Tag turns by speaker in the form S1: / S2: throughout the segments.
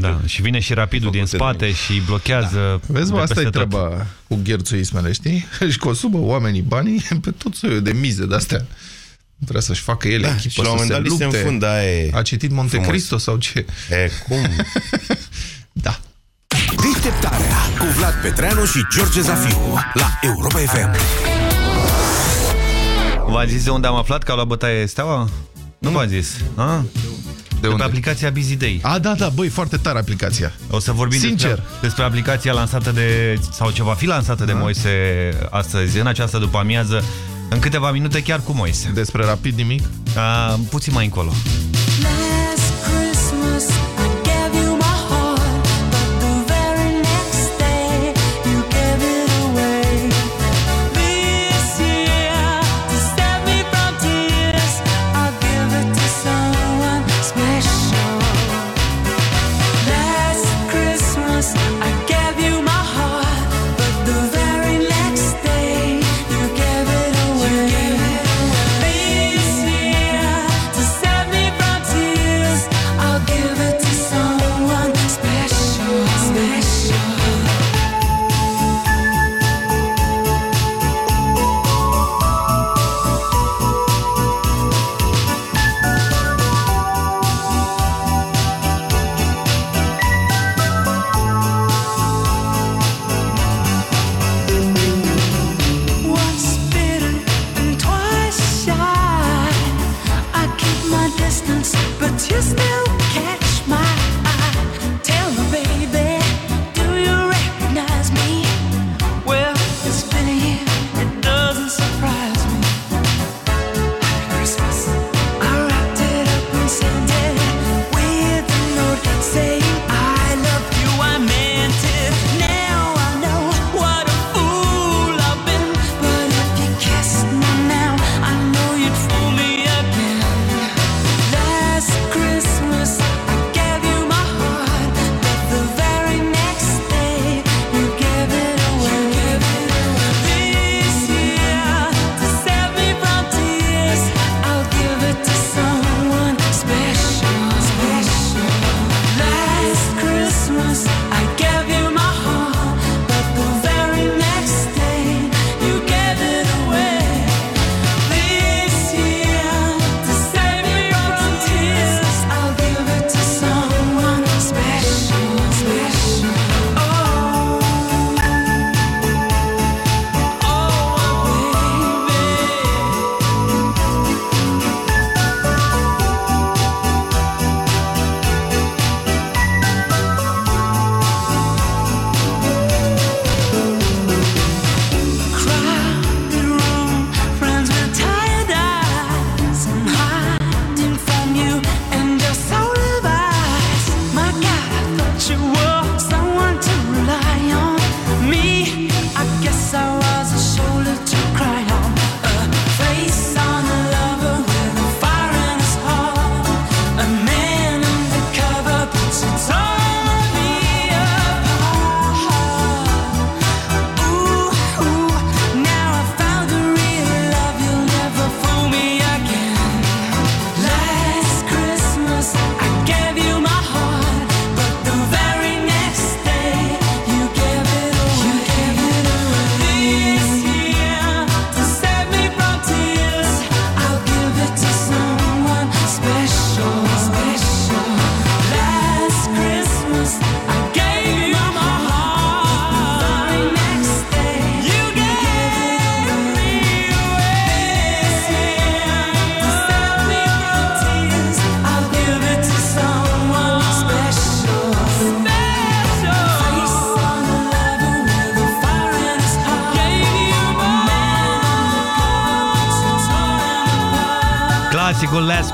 S1: Da, și vine și rapidul din spate și blochează...
S2: Da. Vezi, mă, asta e treaba tot. cu gherțuismele, știi? Își consumă oamenii banii pe tot soiul de mize de-astea. Vrea să-și facă ele da, echipă, și la un moment dat se lupte. Înfunda, e... A citit Monte frumos. Cristo sau ce?
S1: E, cum?
S2: da.
S3: Deșteptarea cu Vlad Petreanu și George Zafiu la Europa FM.
S1: V-a zis de unde am aflat că a luat bătaie steaua? Nu v-a zis. A? De, de pe aplicația Busy Day.
S2: A, da, da, băi, foarte tare aplicația.
S1: O să vorbim Sincer. Despre, despre aplicația lansată de, sau ce va fi lansată de A? Moise astăzi, în această după amiază, în câteva minute chiar cu Moise.
S2: Despre rapid nimic?
S1: A, puțin mai încolo.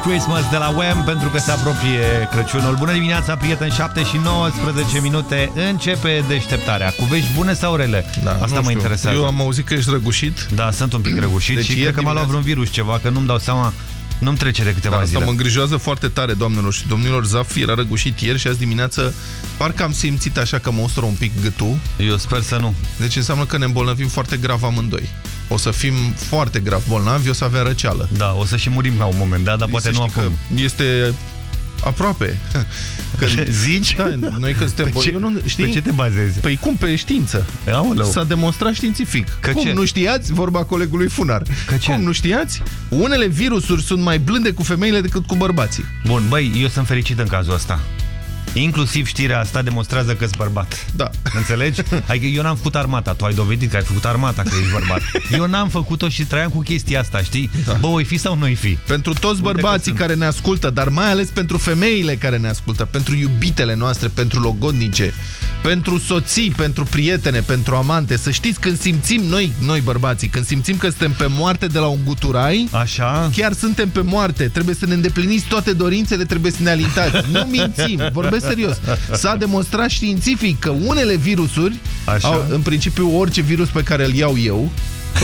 S1: Christmas de la Wham pentru că se apropie Crăciunul. Bună dimineața, prieteni, 7 și 19 minute. Începe deșteptarea. Cu vești bune sau rele?
S2: Da,
S1: Asta mă interesează.
S2: Eu am auzit că ești răgușit.
S1: Da, sunt un pic răgușit deci și cred că m-a luat vreun virus ceva, că nu-mi dau seama nu-mi trece de câteva da, zile.
S2: Asta mă îngrijoază foarte tare, doamnelor și domnilor. Zaf era răgușit ieri și azi dimineață parcă am simțit așa că mă ustură un pic gâtul.
S1: Eu sper să nu.
S2: Deci înseamnă că ne îmbolnăvim foarte grav amândoi. O să fim foarte grav bolnavi, o să avem răceală.
S1: Da, o să și murim la un moment dat, dar poate nu acum.
S2: Este Aproape.
S3: Când, Zici?
S2: Da, noi că suntem...
S3: Pe ce, eu nu, știi? pe ce te bazezi?
S2: Păi cum? Pe știință. S-a demonstrat științific. Că cum ce? nu știați? Vorba colegului Funar. Că ce? Cum nu știați? Unele virusuri sunt mai blânde cu femeile decât cu bărbații.
S3: Bun, băi, eu sunt fericit în cazul ăsta. Inclusiv știrea asta demonstrează că-s bărbat.
S2: Da.
S3: Înțelegi? Adică eu n-am făcut armata. Tu ai dovedit că ai făcut armata, că ești bărbat. Eu n-am făcut-o și trăiam cu chestia asta, știi? Da. Bă, oi fi sau nu fi?
S2: Pentru toți bărbații care ne ascultă, dar mai ales pentru femeile care ne ascultă, pentru iubitele noastre, pentru logodnice, pentru soții, pentru prietene, pentru amante, să știți când simțim noi, noi bărbații, când simțim că suntem pe moarte de la un guturai,
S3: Așa?
S2: chiar suntem pe moarte, trebuie să ne îndepliniți toate dorințele, trebuie să ne alintați. Nu mințim, vorbesc serios. S-a demonstrat științific că unele virusuri, Așa? Au, în principiu orice virus pe care îl iau eu,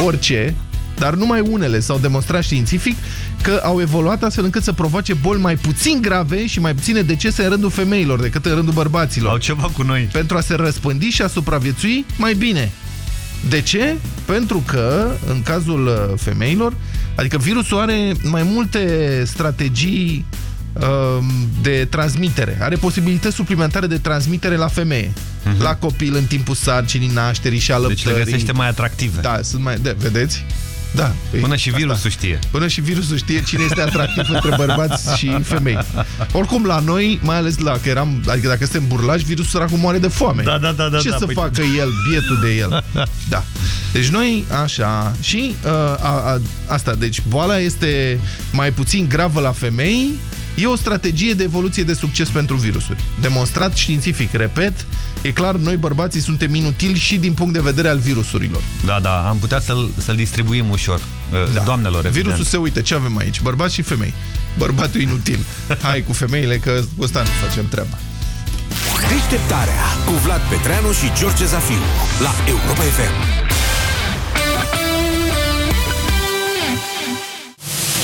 S2: orice, dar numai unele s-au demonstrat științific că au evoluat astfel încât să provoace boli mai puțin grave și mai puține decese în rândul femeilor decât în rândul bărbaților.
S3: Au ceva cu noi.
S2: Pentru a se răspândi și a supraviețui mai bine. De ce? Pentru că, în cazul uh, femeilor, adică virusul are mai multe strategii um, de transmitere. Are posibilități suplimentare de transmitere la femeie. Uh mhm. -huh. La copil în timpul sarcinii, nașterii și alăptării.
S3: Deci le găsește mai atractive.
S2: Da, sunt mai... De, vedeți? Da.
S3: Păi, Până și virusul asta. știe.
S2: Până și virusul știe cine este atractiv între bărbați și femei. Oricum, la noi, mai ales la că eram, adică dacă suntem burlași, virusul săracu moare de foame.
S3: Da, da, da. da
S2: Ce
S3: da,
S2: să
S3: păi...
S2: facă el, bietul de el? Da. Deci noi, așa, și uh, a, a, asta, deci boala este mai puțin gravă la femei, E o strategie de evoluție de succes pentru virusuri. Demonstrat științific, repet, e clar, noi bărbații suntem inutili și din punct de vedere al virusurilor.
S3: Da, da, am putea să-l să, -l, distribuim ușor. Uh, da. Doamnelor, evident.
S2: Virusul se uită, ce avem aici? Bărbați și femei. Bărbatul inutil. Hai cu femeile că cu ăsta nu facem treaba.
S4: Deșteptarea cu Vlad Petreanu și George Zafiu la Europa FM.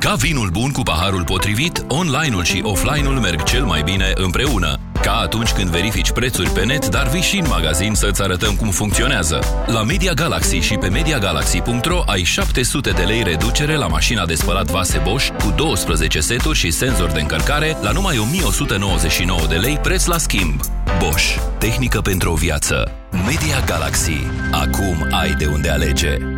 S5: Ca vinul bun cu paharul potrivit, online-ul și offline-ul merg cel mai bine împreună. Ca atunci când verifici prețuri pe net, dar vii și în magazin să-ți arătăm cum funcționează. La Media Galaxy și pe MediaGalaxy.ro ai 700 de lei reducere la mașina de spălat vase Bosch cu 12 seturi și senzor de încărcare la numai 1199 de lei preț la schimb. Bosch. Tehnică pentru o viață. Media Galaxy. Acum ai de unde alege.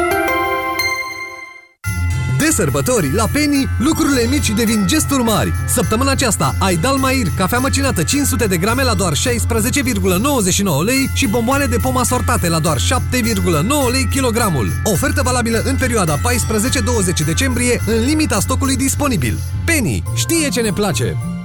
S6: de sărbători, la Penny, lucrurile mici devin gesturi mari. Săptămâna aceasta ai Dalmair, cafea măcinată 500 de grame la doar 16,99 lei și bomboane de pom asortate la doar 7,9 lei kilogramul. Ofertă valabilă în perioada 14-20 decembrie, în limita stocului disponibil. Penny știe ce ne place!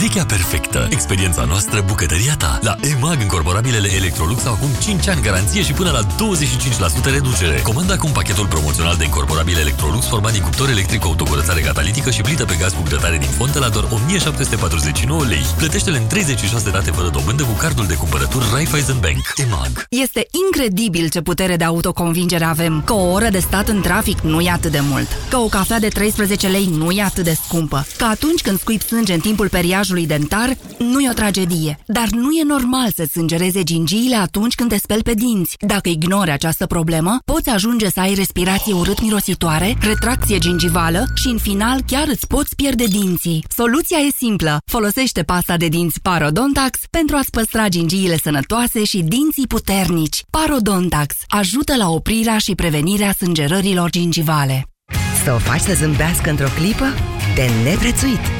S7: Perechea perfectă. Experiența noastră, bucătăria ta. La EMAG, încorporabilele Electrolux au acum 5 ani garanție și până la 25% reducere. Comanda acum pachetul promoțional de încorporabile Electrolux format din cuptor electric cu autocurățare catalitică și plită pe gaz cu grătare din fontă la doar 1749 lei. Plătește-le în 36 date fără dobândă cu cardul de cumpărături Raiffeisen Bank. EMAG.
S8: Este incredibil ce putere de autoconvingere avem. Că o oră de stat în trafic nu e atât de mult. Că o cafea de 13 lei nu e atât de scumpă. Că atunci când scuip sânge în timpul periajului masajului dentar nu e o tragedie, dar nu e normal să sângereze gingiile atunci când te speli pe dinți. Dacă ignori această problemă, poți ajunge să ai respirație urât-mirositoare, retracție gingivală și în final chiar îți poți pierde dinții. Soluția e simplă. Folosește pasta de dinți Parodontax pentru a-ți păstra gingiile sănătoase și dinții puternici. Parodontax ajută la oprirea și prevenirea sângerărilor gingivale.
S9: Să o faci să zâmbească într-o clipă? De neprețuit!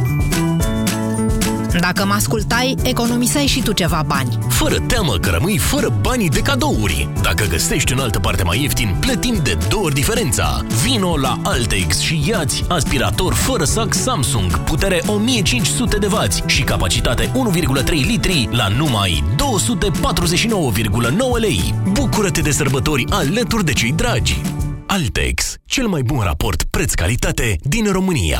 S8: Dacă mă ascultai, economiseai și tu ceva bani.
S10: Fără teamă că rămâi fără banii de cadouri. Dacă găsești în altă parte mai ieftin, plătim de două ori diferența. Vino la Altex și iați aspirator fără sac Samsung, putere 1500 de W și capacitate 1,3 litri la numai 249,9 lei. Bucură-te de sărbători alături de cei dragi. Altex, cel mai bun raport preț-calitate din România.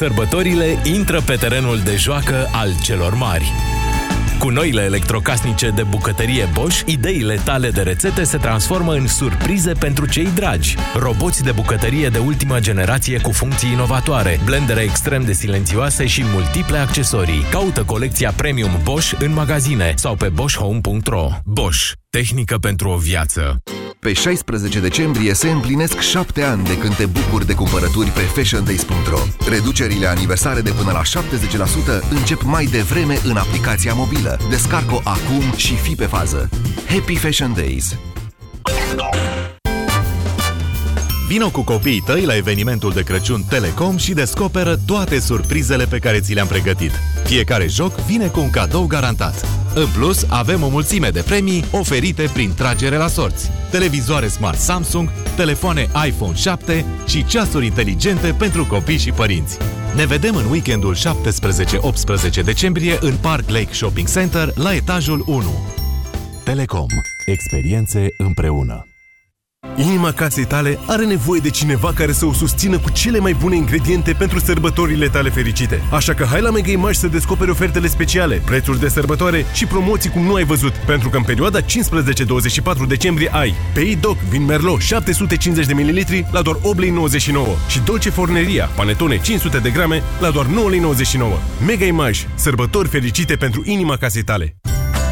S11: Sărbătorile intră pe terenul de joacă al celor mari. Cu noile electrocasnice de bucătărie Bosch, ideile tale de rețete se transformă în surprize pentru cei dragi. Roboți de bucătărie de ultimă generație cu funcții inovatoare, blendere extrem de silențioase și multiple accesorii. Caută colecția Premium Bosch în magazine sau pe boschhome.ro. Bosch. Tehnică pentru o viață.
S12: Pe 16 decembrie se împlinesc 7 ani de când te bucuri de cumpărături pe fashiondays.ro. Reducerile aniversare de până la 70% încep mai devreme în aplicația mobilă. Descarcă-o acum și fi pe fază. Happy Fashion Days!
S13: Vino cu copiii tăi la evenimentul de Crăciun Telecom și descoperă toate surprizele pe care ți le-am pregătit. Fiecare joc vine cu un cadou garantat. În plus, avem o mulțime de premii oferite prin tragere la sorți. Televizoare smart Samsung, telefoane iPhone 7 și ceasuri inteligente pentru copii și părinți. Ne vedem în weekendul 17-18 decembrie în Park Lake Shopping Center la etajul 1. Telecom. Experiențe împreună.
S14: Inima casei tale are nevoie de cineva care să o susțină cu cele mai bune ingrediente pentru sărbătorile tale fericite. Așa că hai la Mega Image să descoperi ofertele speciale, prețuri de sărbătoare și promoții cum nu ai văzut. Pentru că în perioada 15-24 decembrie ai Pei Doc Vin Merlot 750 de ml la doar 8,99 și Dolce Forneria Panetone 500 de grame la doar 9,99 Mega Image. Sărbători fericite pentru inima casei tale.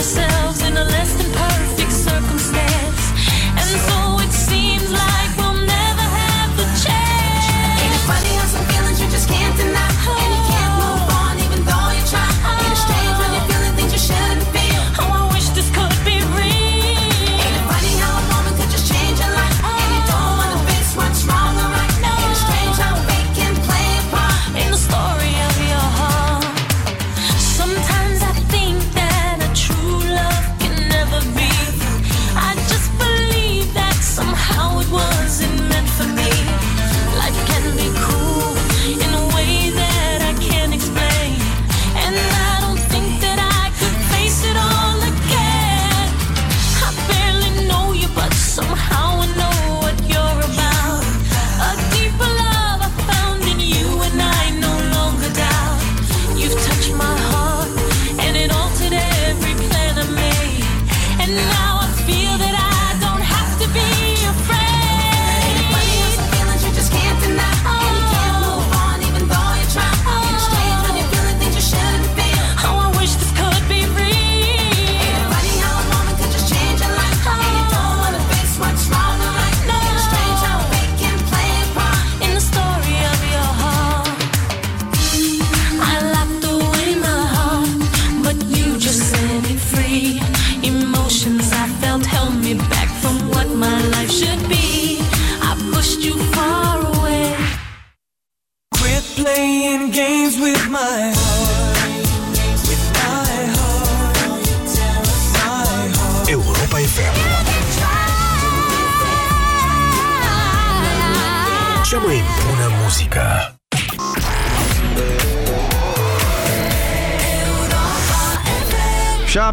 S1: ourselves in a less
S15: my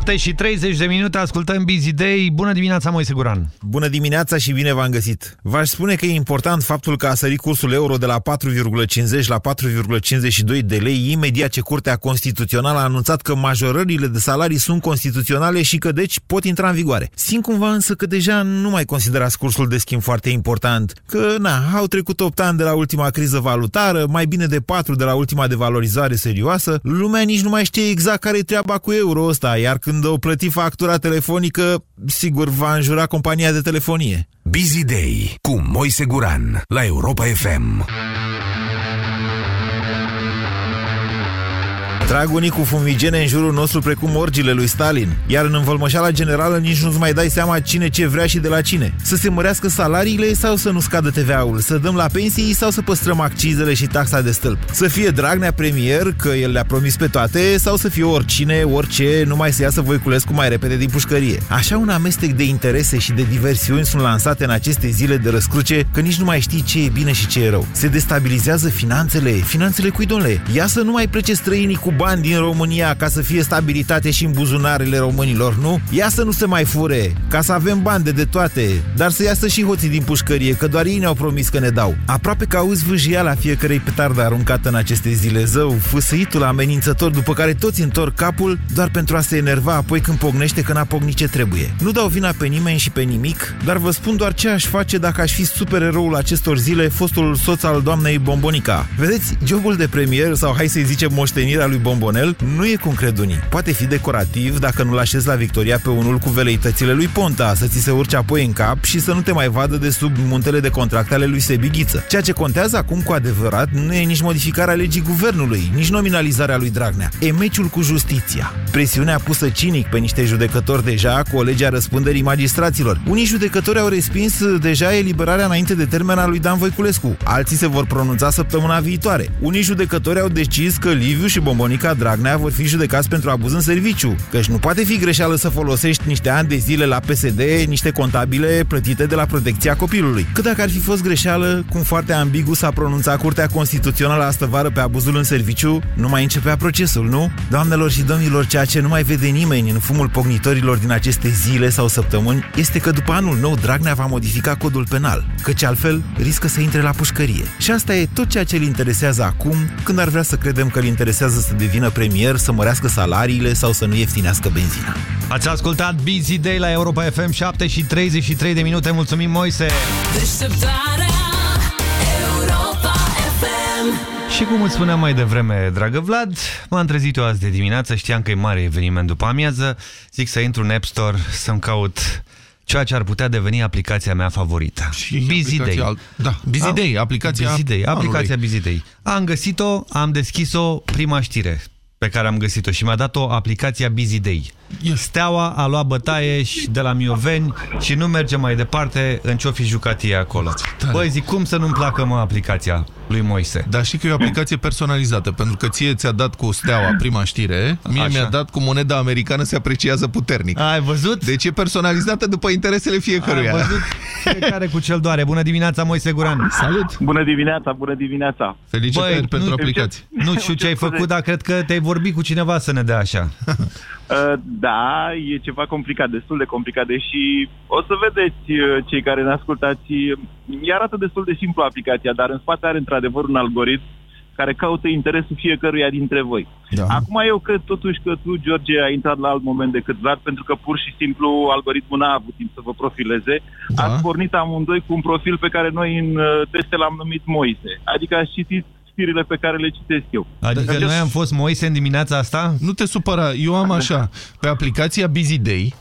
S3: 7 și 30 de minute, ascultăm Busy Day. Bună dimineața, Moise Guran.
S16: Bună dimineața și bine v-am găsit. V-aș spune că e important faptul că a sărit cursul euro de la 4,50 la 4,52 de lei imediat ce Curtea Constituțională a anunțat că majorările de salarii sunt constituționale și că deci pot intra în vigoare. Simt cumva însă că deja nu mai considerați cursul de schimb foarte important, că na, au trecut 8 ani de la ultima criză valutară, mai bine de 4 de la ultima devalorizare serioasă, lumea nici nu mai știe exact care e treaba cu euro ăsta, iar când o plăti factura telefonică, sigur va înjura compania de telefonie.
S10: Busy Day cu Moise Guran la Europa FM.
S16: Trag unii cu fumigene în jurul nostru precum orgile lui Stalin, iar în învălmășala generală nici nu-ți mai dai seama cine ce vrea și de la cine. Să se mărească salariile sau să nu scadă TVA-ul, să dăm la pensii sau să păstrăm accizele și taxa de stâlp. Să fie Dragnea premier, că el le-a promis pe toate, sau să fie oricine, orice, numai să iasă Voiculescu mai repede din pușcărie. Așa un amestec de interese și de diversiuni sunt lansate în aceste zile de răscruce, că nici nu mai știi ce e bine și ce e rău. Se destabilizează finanțele, finanțele cui, domnule? Ia să nu mai plece străinii cu bani din România ca să fie stabilitate și în buzunarele românilor, nu? Ia să nu se mai fure, ca să avem bani de, de toate, dar să iasă și hoții din pușcărie, că doar ei ne-au promis că ne dau. Aproape că auzi vâjia la fiecărei petardă aruncată în aceste zile zău, fâsăitul amenințător după care toți întorc capul doar pentru a se enerva apoi când pognește că n-a pognit ce trebuie. Nu dau vina pe nimeni și pe nimic, dar vă spun doar ce aș face dacă aș fi supereroul acestor zile, fostul soț al doamnei Bombonica. Vedeți, jobul de premier sau hai să-i zicem moștenirea lui Bombonel nu e cum cred unii. Poate fi decorativ dacă nu-l așezi la Victoria pe unul cu veleitățile lui Ponta, să ți se urce apoi în cap și să nu te mai vadă de sub muntele de contracte ale lui Sebighiță. Ceea ce contează acum cu adevărat nu e nici modificarea legii guvernului, nici nominalizarea lui Dragnea. E meciul cu justiția. Presiunea pusă cinic pe niște judecători deja cu o lege a răspunderii magistraților. Unii judecători au respins deja eliberarea înainte de termen a lui Dan Voiculescu. Alții se vor pronunța săptămâna viitoare. Unii judecători au decis că Liviu și Bombonica Dragnea vor fi judecați pentru abuz în serviciu, căci nu poate fi greșeală să folosești niște ani de zile la PSD niște contabile plătite de la protecția copilului. Cât dacă ar fi fost greșeală, cum foarte ambigu s-a pronunțat Curtea Constituțională astăvară pe abuzul în serviciu, nu mai începea procesul, nu? Doamnelor și domnilor, ceea ce nu mai vede nimeni în fumul pognitorilor din aceste zile sau săptămâni este că după anul nou Dragnea va modifica codul penal, căci altfel riscă să intre la pușcărie. Și asta e tot ceea ce îl interesează acum, când ar vrea să credem că îl interesează să devină premier, să mărească salariile sau să nu ieftinească benzina.
S3: Ați ascultat Busy Day la Europa FM 7 și 33 de minute. Mulțumim, Moise!
S15: Deșteptarea Europa FM.
S3: Și cum îți spuneam mai devreme, dragă Vlad, m-am trezit eu azi de dimineață, știam că e mare eveniment după amiază, zic să intru în App Store să-mi caut ceea ce ar putea deveni aplicația mea favorită.
S17: Și
S3: Busy
S17: aplicația
S3: Day.
S17: alt- da, Busy Day, aplicația
S3: Busy Day,
S17: anului.
S3: aplicația Busy Day. Am găsit-o, am deschis-o, prima știre pe care am găsit-o și mi-a dat-o aplicația Busy Day. Steaua a luat bătaie și de la Mioveni și nu merge mai departe în ce-o fi jucat ei acolo. Băi, zic, cum să nu-mi placă, mă, aplicația lui Moise?
S17: Dar știi că e o aplicație personalizată, pentru că ție ți-a dat cu steaua prima știre, mie
S3: Așa.
S17: mi-a dat cu moneda americană se apreciază puternic.
S3: Ai văzut?
S17: Deci e personalizată după interesele fiecăruia.
S3: Ai văzut? Fiecare cu cel doare. Bună dimineața, Moise Guran!
S17: Salut!
S18: Bună dimineața, bună dimineața!
S17: Felicitări pentru
S3: nu,
S17: aplicație.
S3: Nu știu ce ai făcut, dar cred că te-ai vorbit cu cineva să ne dea așa.
S18: Uh, Da, e ceva complicat, destul de complicat, deși o să vedeți uh, cei care ne ascultați, uh, arată destul de simplu aplicația, dar în spate are într-adevăr un algoritm care caută interesul fiecăruia dintre voi.
S17: Da.
S18: Acum eu cred totuși că tu, George, ai intrat la alt moment decât Vlad, pentru că pur și simplu algoritmul n-a avut timp să vă profileze.
S17: Da.
S18: Ați pornit amândoi cu un profil pe care noi în uh, teste l-am numit Moise. Adică ați citit știrile pe care le citesc eu.
S3: Adică noi am fost Moise în dimineața asta?
S17: Nu te supăra, eu am așa, pe aplicația Busy Day,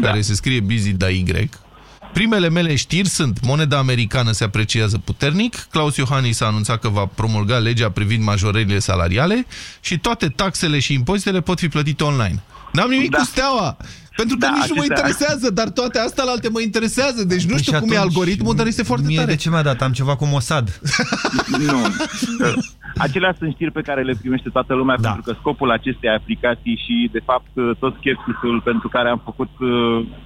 S17: care se scrie Busy da Y, primele mele știri sunt moneda americană se apreciază puternic, Claus Iohannis a anunțat că va promulga legea privind majorările salariale și toate taxele și impozitele pot fi plătite online. N-am nimic
S18: Da.
S17: cu steaua! Pentru că
S18: Da,
S17: nici nu mă
S18: acestea-
S17: interesează, dar toate astea la alte mă interesează. Deci nu
S3: Păi
S17: știu
S3: și
S17: cum e
S3: atunci,
S17: algoritmul, dar este foarte
S3: mie
S17: tare.
S3: de ce mi-a dat? Am ceva cu Mossad.
S18: Nu. Acelea sunt știri pe care le primește toată lumea, da. pentru că scopul acestei aplicații și, de fapt, tot skepsisul pentru care am făcut uh,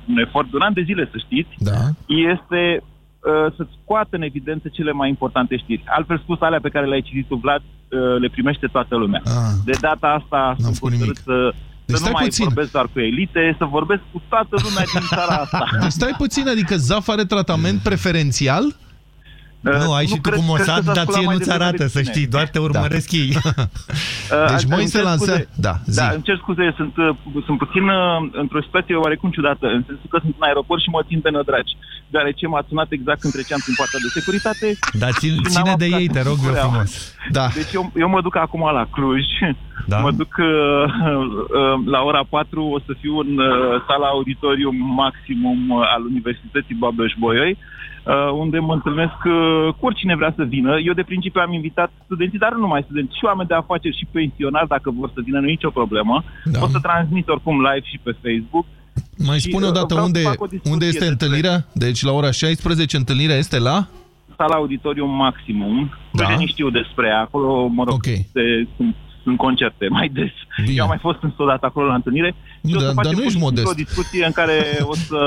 S18: un efort de un an de zile, să știți,
S2: da.
S18: este uh, să scoată în evidență cele mai importante știri. Altfel spus, alea pe care le-ai citit tu, Vlad, uh, le primește toată lumea.
S2: Ah.
S18: De data asta sunt hotărât să,
S2: Deci
S18: să nu
S2: stai
S18: mai
S2: puțin.
S18: vorbesc doar cu elite, să vorbesc cu toată lumea din țara asta.
S2: Deci stai puțin, adică ZAF are tratament preferențial?
S3: Nu, ai
S18: nu
S3: și tu
S18: cred-
S3: cu
S18: cred că
S3: Mossad,
S18: s-a
S3: dar
S18: sculat
S3: ție
S18: mai
S3: nu-ți
S18: devreme
S3: arată,
S18: de
S3: să
S18: tine.
S3: știi, doar te urmăresc ei.
S18: Uh,
S2: Deci
S18: îmi
S2: moi se
S18: cer
S2: lansează...
S18: scuze.
S2: Da, zi.
S18: Da, îmi cer scuze, sunt, uh, sunt puțin uh, într-o situație oarecum ciudată, în sensul că sunt în aeroport și mă țin pe nădragi, deoarece m-a sunat exact când treceam prin partea de securitate.
S3: Dar țin,
S18: și n-am
S3: ține de
S18: apucat
S3: ei, te
S18: să
S3: rog eu
S18: vreau.
S3: frumos.
S2: Da.
S18: Deci eu, eu mă duc acum la Cluj,
S3: Da.
S18: mă duc uh, uh, la ora 4, o să fiu în uh, sala auditorium maximum uh, al Universității Babeș-Bolyai, uh, unde mă întâlnesc uh, cu oricine vrea să vină. Eu de principiu am invitat studenții, dar nu numai studenți, și oameni de afaceri și pensionari, dacă vor să vină, nu e nicio problemă.
S2: Da.
S18: O să transmit oricum live și pe Facebook.
S2: Mai
S18: Și,
S2: spune
S18: uh,
S2: odată
S18: vreau să
S2: unde,
S18: fac o discuție
S2: unde este
S18: despre-
S2: întâlnirea? Deci la ora 16 întâlnirea este la?
S18: Sala auditorium maximum.
S2: Da.
S18: Da. nici știu despre ea. Acolo, mă rog,
S2: Ok.
S18: se, sunt, sunt concerte mai des.
S2: Bine.
S18: Eu am mai fost însă odată acolo la întâlnire.
S2: Nu,
S18: și o să
S2: dar-
S18: facem
S2: dar nu
S18: pur și
S2: ești
S18: simplu
S2: modest.
S18: o discuție în care o să,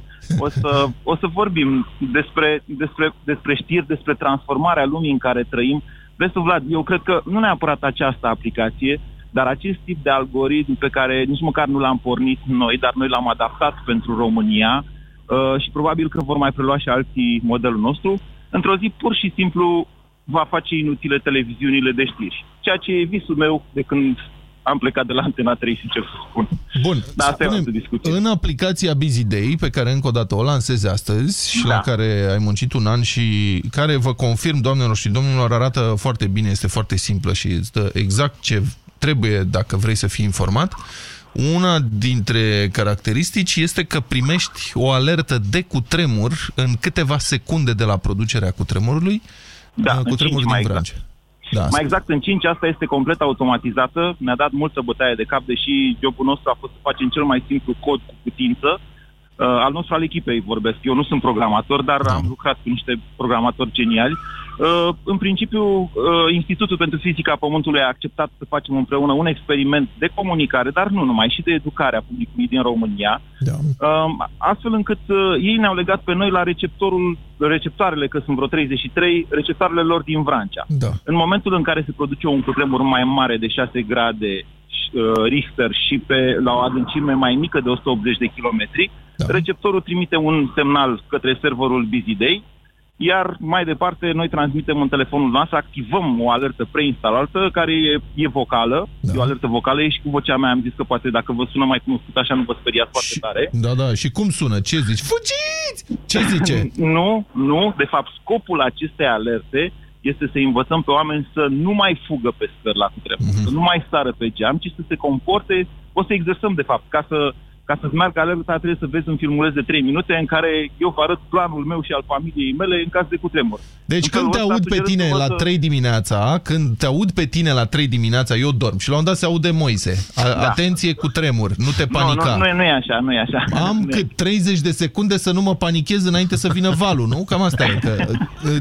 S18: o să, o să vorbim despre, despre, despre știri, despre transformarea lumii în care trăim. Vezi tu, Vlad, eu cred că nu neapărat această aplicație, dar acest tip de algoritm pe care nici măcar nu l-am pornit noi, dar noi l-am adaptat pentru România uh, și probabil că vor mai prelua și alții modelul nostru, într-o zi pur și simplu va face inutile televiziunile de știri. Ceea ce e visul meu de când am plecat de la Antena 3, sincer să spun.
S2: Bun,
S18: Da, asta e o
S2: spune
S18: altă discuție.
S2: în aplicația Busy Day, pe care încă o dată o lansezi astăzi și
S18: Da.
S2: la care ai muncit un an și care vă confirm, doamnelor și domnilor, arată foarte bine, este foarte simplă și îți dă exact ce trebuie dacă vrei să fii informat. Una dintre caracteristici este că primești o alertă de cutremur în câteva secunde de la producerea cutremurului,
S18: Da,
S2: uh,
S18: în
S2: cutremur
S18: cinci
S2: din
S18: mai
S2: Vrancea. Da,
S18: Mai exact în 5, asta este complet automatizată. Ne-a dat multă bătaie de cap, deși jobul nostru a fost să facem cel mai simplu cod cu putință. Uh, al nostru al echipei vorbesc. Eu nu sunt programator, dar am lucrat cu niște programatori geniali. Uh, în principiu, uh, Institutul pentru Fizica Pământului a acceptat să facem împreună un experiment de comunicare, dar nu numai, și de educare a publicului din România.
S2: Da.
S18: Um, astfel încât uh, ei ne-au legat pe noi la receptorul, receptoarele, că sunt vreo 33, receptoarele lor din Vrancea.
S2: Da.
S18: În momentul în care se produce un cutremur mai mare de 6 grade uh, Richter și pe, la o adâncime mai mică de 180 de kilometri, da. receptorul trimite un semnal către serverul Busy Day, iar mai departe noi transmitem în telefonul nostru, activăm o alertă preinstalată care e, e vocală, da. e o alertă vocală, e și cu vocea mea am zis că poate dacă vă sună mai cunoscut așa nu vă speriați foarte tare.
S2: Da, da, și cum sună? Ce zici? Fugiți! Ce zice?
S18: Nu, nu. De fapt, scopul acestei alerte este să învățăm pe oameni să nu mai fugă pe scări la cutremur,
S2: Mhm.
S18: mm-hmm. să nu mai sară pe geam, ci să se comporte, o să exersăm, de fapt, ca să ca să-ți meargă alerta, trebuie să vezi un filmuleț de 3 minute în care eu vă arăt planul meu și al familiei mele în caz de cutremur.
S2: Deci
S18: În
S2: când
S18: felul
S2: te
S18: ăsta
S2: aud pe
S18: sugerez
S2: tine
S18: să vă
S2: la
S18: să-
S2: 3 dimineața, când te aud pe tine la 3 dimineața, eu dorm și la un dat se aude Moise. A,
S18: Da.
S2: Atenție cu tremur, nu te
S18: Nu,
S2: panica.
S18: nu, nu, e, nu e așa, nu e așa.
S2: Am
S18: Nu e
S2: cât 30 de secunde să nu mă panichez înainte să vină valul, nu? Cam asta e. Că,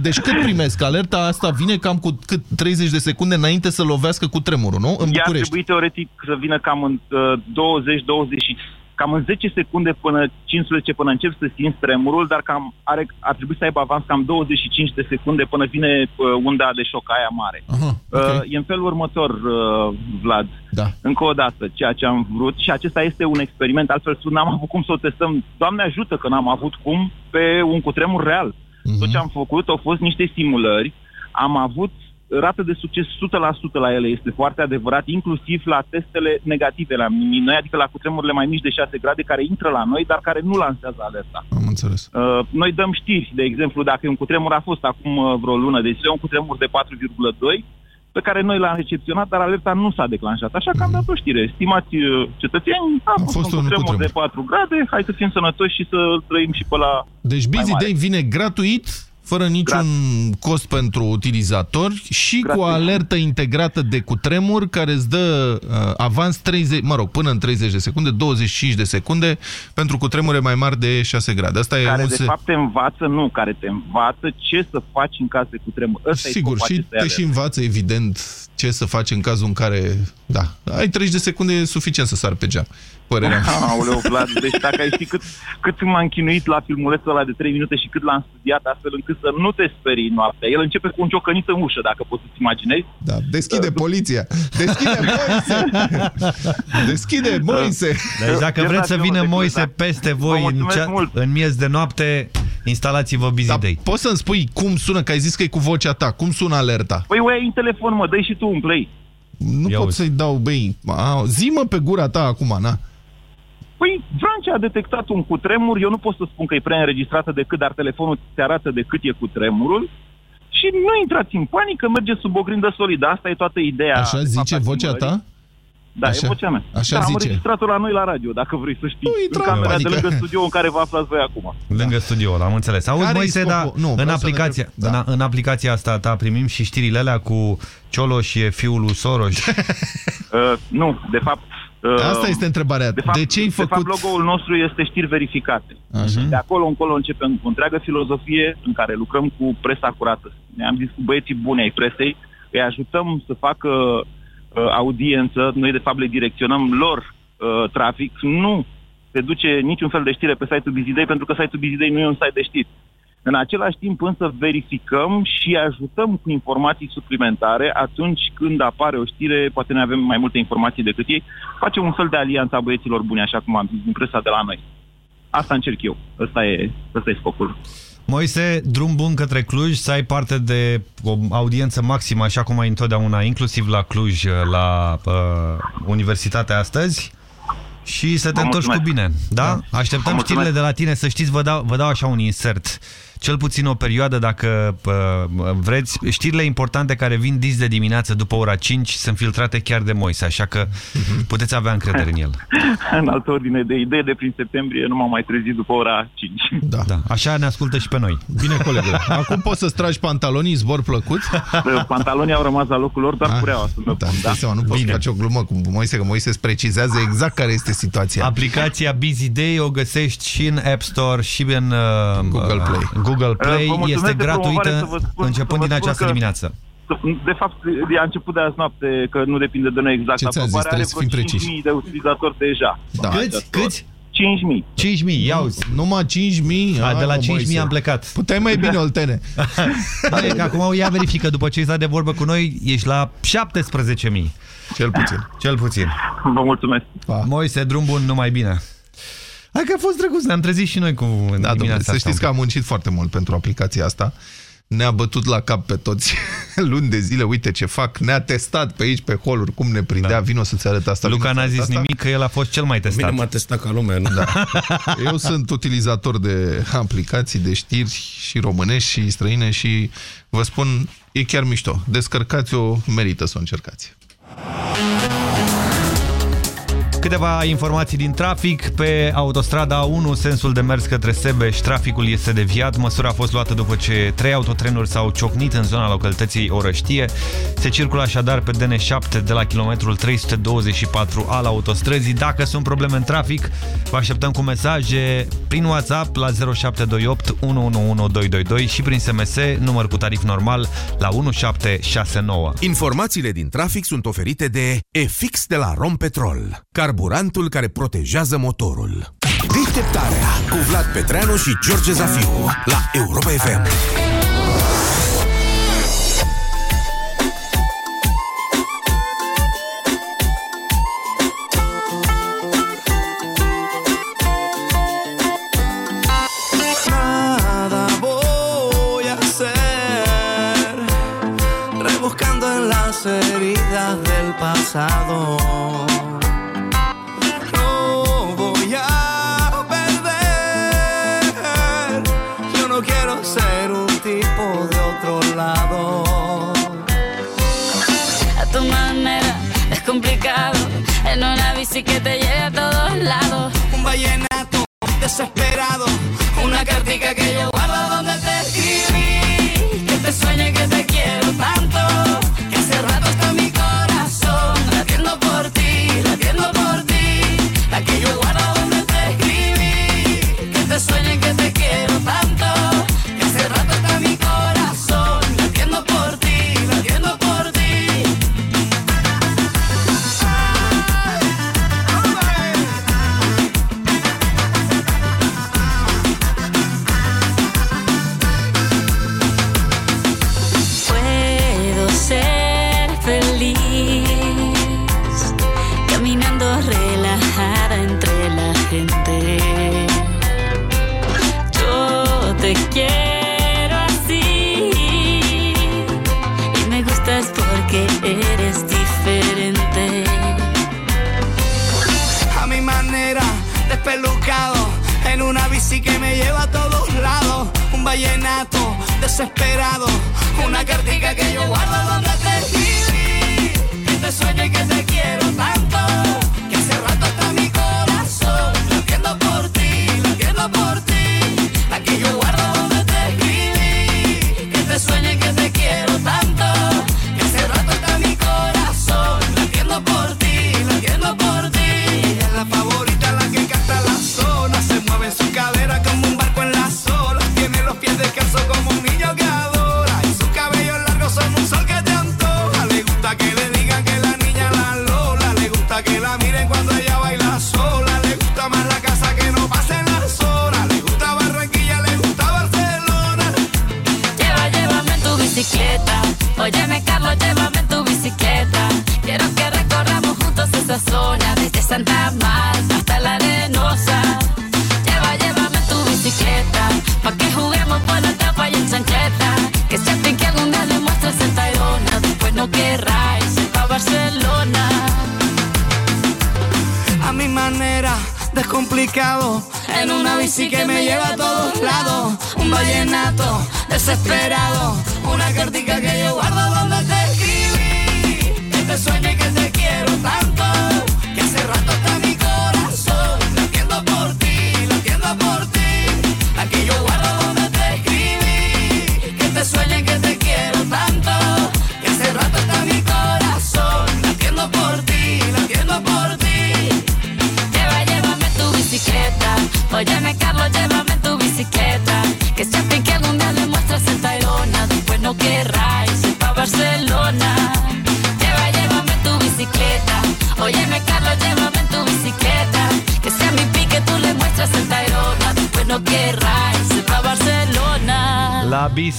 S2: deci cât primesc? Alerta asta vine cam cu cât 30 de secunde înainte să lovească cu tremurul, nu? În
S18: Ea ar
S2: București.
S18: trebui teoretic să vină cam în uh, 20-20 cam în 10 secunde până 15 până încep să simți tremurul, dar cam are, ar trebui să aibă avans cam 25 de secunde până vine uh, unda de șoc aia mare.
S2: Aha,
S18: Uh, e în felul următor, uh, Vlad.
S2: Da.
S18: Încă o dată, ceea ce am vrut, și acesta este un experiment, altfel n-am avut cum să o testăm. Doamne ajută că n-am avut cum pe un cutremur real.
S2: Mhm.
S18: Tot ce am făcut au fost niște simulări. Am avut rată de succes 100% la ele, este foarte adevărat, inclusiv la testele negative la noi, adică la cutremurile mai mici de 6 grade care intră la noi, dar care nu lansează alerta.
S2: Am înțeles.
S18: Uh, noi dăm știri, de exemplu, dacă un cutremur a fost acum uh, vreo lună de zile, un cutremur de 4,2, pe care noi l-am recepționat, dar alerta nu s-a declanșat. Așa că am dat o știre. Stimați uh, cetățeni, a, fost,
S2: fost
S18: un
S2: un
S18: cutremur,
S2: cutremur.
S18: de 4 grade, hai să fim sănătoși și să trăim și pe la...
S2: Deci
S18: mai
S2: Busy
S18: mare.
S2: Day vine gratuit, fără niciun cost pentru utilizator și cu o alertă integrată de cutremur care îți dă uh, avans 30, mă rog, până în 30 de secunde, 25 de secunde pentru cutremure mai mari de 6 grade. Asta e
S18: care
S2: un
S18: de
S2: se-
S18: fapt te învață, nu, care te învață ce să faci în caz de cutremur. Ăsta e
S2: Sigur,
S18: scopul
S2: și
S18: acestei
S2: te
S18: alerte.
S2: și învață, evident, ce să faci în cazul în care, da, ai 30 de secunde, e suficient să sar pe geam. Părerea mea.
S18: Aoleu, Vlad, deci dacă ai ști cât, cât m-am chinuit la filmulețul ăla de 3 minute și cât l-am studiat astfel încât să nu te sperii noaptea. El începe cu un ciocănit în ușă, dacă poți să-ți imaginezi.
S2: Da, deschide poliția. Deschide Moise! Deschide Moise!
S3: Deci dacă vreți să vină Moise peste voi în, cea, în miez de noapte, instalați-vă Busy Day.
S2: Poți să-mi spui cum sună, că ai zis că e cu vocea ta, cum sună alerta?
S18: Păi o ai în telefon, mă, dă și tu un play.
S2: Nu pot să-i dau, băi, a, zi-mă pe gura ta acum, na.
S18: Păi, Francia a detectat un cutremur, eu nu pot să spun că e preînregistrată decât, dar telefonul ți arată de cât e cutremurul. Și nu intrați în panică, mergeți sub o grindă solidă. Asta e toată ideea.
S2: Așa
S18: de
S2: zice
S18: fapt, a
S2: vocea
S18: schimbării.
S2: ta?
S18: Da,
S2: Așa-
S18: e vocea mea.
S2: așa
S18: da, am
S2: zice.
S18: înregistrat-o la noi la radio, dacă vrei să știi.
S2: intra
S18: în
S2: în
S18: camera de
S2: panică.
S18: lângă studio în care vă aflați voi acum.
S3: Lângă studioul, am înțeles. Auzi,
S18: Care-i
S3: Moise, dar
S18: scopul? Nu,
S3: în,
S18: vreau să
S3: aplicația,
S18: întreb. Da.
S3: în, în aplicația asta ta primim și știrile alea cu Cioloș e fiul lui Soros.
S18: Uh, nu, de fapt... Uh,
S2: Asta este întrebarea.
S18: De, fapt,
S2: de ce ai
S18: De fapt,
S2: făcut...
S18: logo-ul nostru este știri verificate.
S2: Așa.
S18: De acolo încolo începem cu întreagă filozofie în care lucrăm cu presa curată. Ne-am zis cu băieții buni ai presei, îi ajutăm să facă uh, audiență, noi de fapt le direcționăm lor uh, trafic, nu se duce niciun fel de știre pe site-ul Bizidei, pentru că site-ul Bizidei nu e un site de știri. În același timp însă verificăm și ajutăm cu informații suplimentare atunci când apare o știre, poate ne avem mai multe informații decât ei, facem un fel de alianță a băieților buni, așa cum am zis, din presa de la noi. Asta încerc eu. Ăsta e, ăsta e scopul.
S3: Moise, drum bun către Cluj, să ai parte de o audiență maximă, așa cum ai întotdeauna, inclusiv la Cluj, la uh, Universitatea astăzi. Și să te
S18: Vă
S3: întorci cu
S18: mulțumesc.
S3: bine. Da?
S18: Da.
S3: Așteptăm
S18: Vă mulțumesc.
S3: știrile de la tine. Să știți, vă dau, vă dau așa un insert. Cel puțin o perioadă, dacă uh, vreți, știrile importante care vin dis de dimineață după ora 5 sunt filtrate chiar de Moise, așa că puteți avea încredere în el.
S18: În altă ordine de idee, de prin septembrie nu m-am mai trezit după ora 5.
S2: Da.
S3: da. Așa ne ascultă și pe noi.
S2: Bine, colegă. Acum poți să-ți tragi pantalonii, zbor plăcut?
S18: Pantalonii au rămas la locul lor, doar cureaua sunt
S2: Da, da. Seama, nu poți face o glumă cu Moise, că Moise îți precizează exact care este situația.
S3: Aplicația Busy Day o găsești și în App Store și în uh,
S2: Google Play.
S3: Google Play
S18: Vă mulțumesc
S3: este
S18: de promovare,
S3: gratuită
S18: să vă spun-
S3: începând
S18: să vă
S3: din
S18: spun
S3: această
S18: că-
S3: dimineață.
S18: De fapt, e a început de azi noapte, că nu depinde de noi exact.
S2: Ce ți-a zis?
S18: Aprobarea
S2: Trebuie să
S18: are
S2: fim
S18: vreo
S2: preciși.
S18: 5.000 de utilizatori deja.
S2: Da.
S3: Câți? Câți?
S18: 5.000.
S3: 5.000, ia uzi.
S2: Numai 5.000?
S3: A, de la
S2: Hai, mă,
S3: 5.000
S2: Moise.
S3: am plecat.
S2: Puteai mai bine, Oltene.
S3: Hai, că acum ia verifică, după ce ai stat de vorbă cu noi, ești la 17.000.
S2: Cel puțin.
S3: Cel puțin.
S18: Vă mulțumesc.
S2: Pa.
S3: Moise, drum bun, numai bine. Hai că a fost drăguț, ne-am trezit și noi cu
S2: Da, domnule,
S3: dimineața
S2: să
S3: asta.
S2: știți că am muncit foarte mult pentru aplicația asta. Ne-a bătut la cap pe toți luni de zile, uite ce fac, ne-a testat pe aici, pe holuri, cum ne prindea, da. vino să-ți arăt asta.
S3: Luca
S2: vino
S3: n-a
S2: să-ți
S3: zis
S2: arăt asta.
S3: nimic, că el a fost cel mai testat.
S19: Bine m-a testat ca lumea, nu?
S2: Da. Eu sunt utilizator de aplicații de știri și românești și străine și vă spun, e chiar mișto. Descărcați-o, merită să o încercați.
S3: Câteva informații din trafic. Pe autostrada 1, sensul de mers către Sebeș, traficul este deviat. Măsura a fost luată după ce trei autotrenuri s-au ciocnit în zona localității Orăștie. Se circulă așadar pe DN7 de la kilometrul 324 al autostrăzii. Dacă sunt probleme în trafic, vă așteptăm cu mesaje prin WhatsApp la 0728 111222 și prin SMS, număr cu tarif normal, la 1769.
S20: Informațiile din trafic sunt oferite de EFIX de la Rompetrol, carburantul care protejează motorul. Deșteptarea cu Vlad Petreanu și George Zafiu la Europa FM.
S21: Heridas del pasado.
S22: Una que te lleve a todos lados.
S21: Un vallenato desesperado, una cartica que yo que me lleva a todos lados. Un vallenato desesperado. Una cartica que yo guardo donde te escribí. Que te sueño y que te quiero tanto.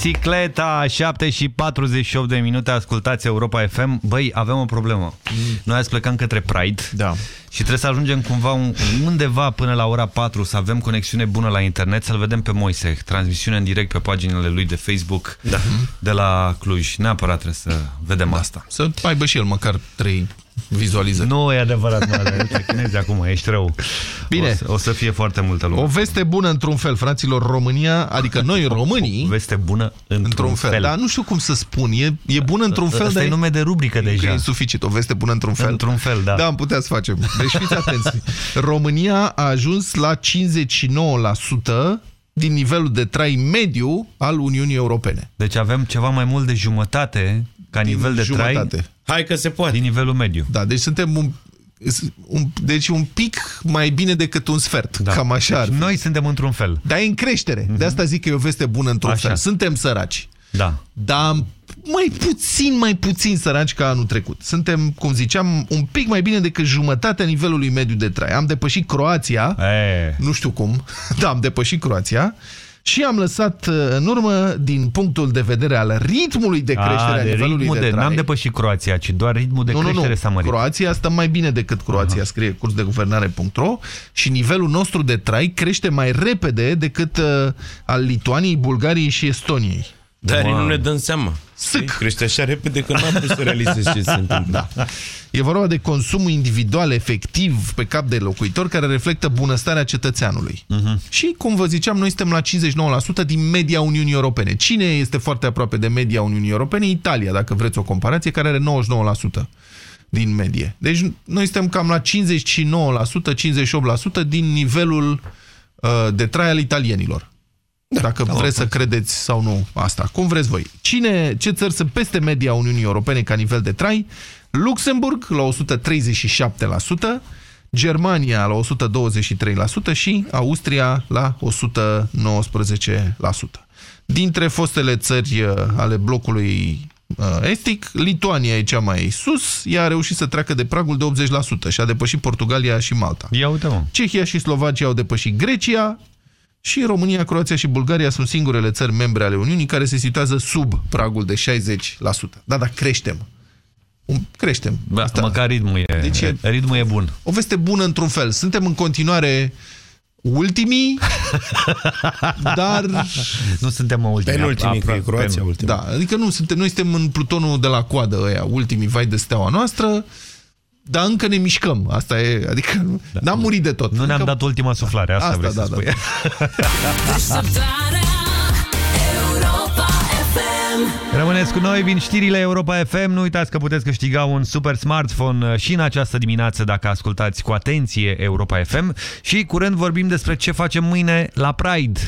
S3: Bicicleta, 7 și 48 de minute, ascultați Europa FM. Băi, avem o problemă. Noi azi plecăm către Pride
S2: da.
S3: și trebuie să ajungem cumva un- undeva până la ora 4 să avem conexiune bună la internet, să-l vedem pe Moise. Transmisiune în direct pe paginile lui de Facebook
S2: da.
S3: de la Cluj. Neapărat trebuie să vedem asta.
S2: Să aibă și el măcar trei vizualizări.
S3: Nu e adevărat, mă, te chinezi acum, ești rău.
S2: Bine.
S3: O să, o să fie foarte multă lume.
S2: O veste bună într-un fel, fraților, România, adică noi românii...
S3: O veste bună într-un
S2: într-un fel.
S3: fel.
S2: Dar nu știu cum să spun, e, e bună într-un fel,
S3: Ăsta
S2: dar
S3: e nume de rubrică deja.
S2: E insuficit, o veste bună într-un fel.
S3: Într-un fel, da.
S2: Da, am putea să facem. Deci fiți atenți. România a ajuns la 59% din nivelul de trai mediu al Uniunii Europene.
S3: Deci avem ceva mai mult de jumătate ca
S2: Din
S3: nivel de
S2: jumătate.
S3: trai
S2: Hai că se poate.
S3: din nivelul mediu.
S2: Da, deci suntem un, un, deci un pic mai bine decât un sfert. Da. Cam așa.
S3: Deci noi suntem într-un fel.
S2: Dar e în creștere. De asta zic că e o veste bună într-un
S3: Așa.
S2: fel. Suntem săraci.
S3: Da.
S2: Dar mai puțin, mai puțin săraci ca anul trecut. Suntem, cum ziceam, un pic mai bine decât jumătatea nivelului mediu de trai. Am depășit Croația,
S3: e.
S2: nu știu cum, da, am depășit Croația și am lăsat uh, în urmă, din punctul de vedere al ritmului de creștere a,
S3: A, de
S2: nivelului
S3: ritmul
S2: de,
S3: de,
S2: trai.
S3: N-am depășit Croația, ci doar ritmul de
S2: nu, nu,
S3: creștere
S2: nu.
S3: s-a mărit.
S2: Croația stă mai bine decât Croația, scrie cursdeguvernare.ro și nivelul nostru de trai crește mai repede decât uh, al Lituaniei, Bulgariei și Estoniei.
S13: Dar
S2: Wow.
S13: nu ne dăm seama. Știi? Crește așa repede că n-am pus să realizez ce se întâmplă.
S2: Da. E vorba de consumul individual efectiv pe cap de locuitor care reflectă bunăstarea cetățeanului.
S3: Mhm.
S2: Și, cum vă ziceam, noi suntem la 59% din media Uniunii Europene. Cine este foarte aproape de media Uniunii Europene? Italia, dacă vreți o comparație, care are 99% din medie. Deci noi suntem cam la 59%, 58% din nivelul uh, de trai al italienilor. Dacă
S3: da,
S2: vreți să credeți sau nu asta. Cum vreți voi. Cine, ce țări sunt peste media Uniunii Europene ca nivel de trai? Luxemburg la 137%, Germania la 123% și Austria la 119%. Dintre fostele țări uh, ale blocului uh, estic, Lituania e cea mai sus, ea a reușit să treacă de pragul de 80% și a depășit Portugalia și Malta.
S3: Ia uite, mă.
S2: Cehia și Slovacia au depășit Grecia și România, Croația și Bulgaria sunt singurele țări membre ale Uniunii care se situează sub pragul de 60%. Da, dar creștem. Um, Creștem.
S3: Da, măcar ritmul e,
S2: Deci e-
S3: ritmul e bun.
S2: O veste bună într-un fel. Suntem în continuare ultimii, dar...
S3: Nu suntem ultimii.
S13: Penultimii, că e Croația ultimii.
S2: Da, adică nu, suntem, noi suntem în plutonul de la coadă ăia, ultimii vai de steaua noastră, dar încă ne mișcăm. Asta e, adică da. n-am murit de tot.
S3: Nu ne-am
S2: încă...
S3: dat ultima suflare, asta,
S2: asta
S3: vrei
S2: da,
S3: să spui.
S2: Da.
S3: Rămâneți cu noi, vin știrile Europa FM. Nu uitați că puteți câștiga un super smartphone și în această dimineață dacă ascultați cu atenție Europa FM. Și curând vorbim despre ce facem mâine la Pride.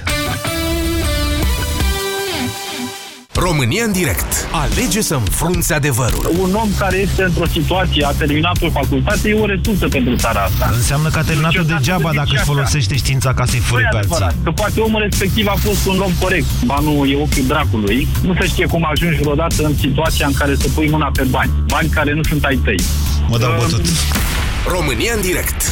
S13: România în direct. Alege să înfrunți adevărul.
S23: Un om care este într-o situație, a terminat o facultate, e o resursă pentru țara asta.
S24: Înseamnă că a terminat-o degeaba dacă își folosește știința ca să-i fure pe alții.
S23: Că poate omul respectiv a fost un om corect. Banul e ochiul dracului. Nu se știe cum ajungi vreodată în situația în care să pui mâna pe bani. Bani care nu sunt ai tăi.
S24: Mă dau bătut.
S13: România în direct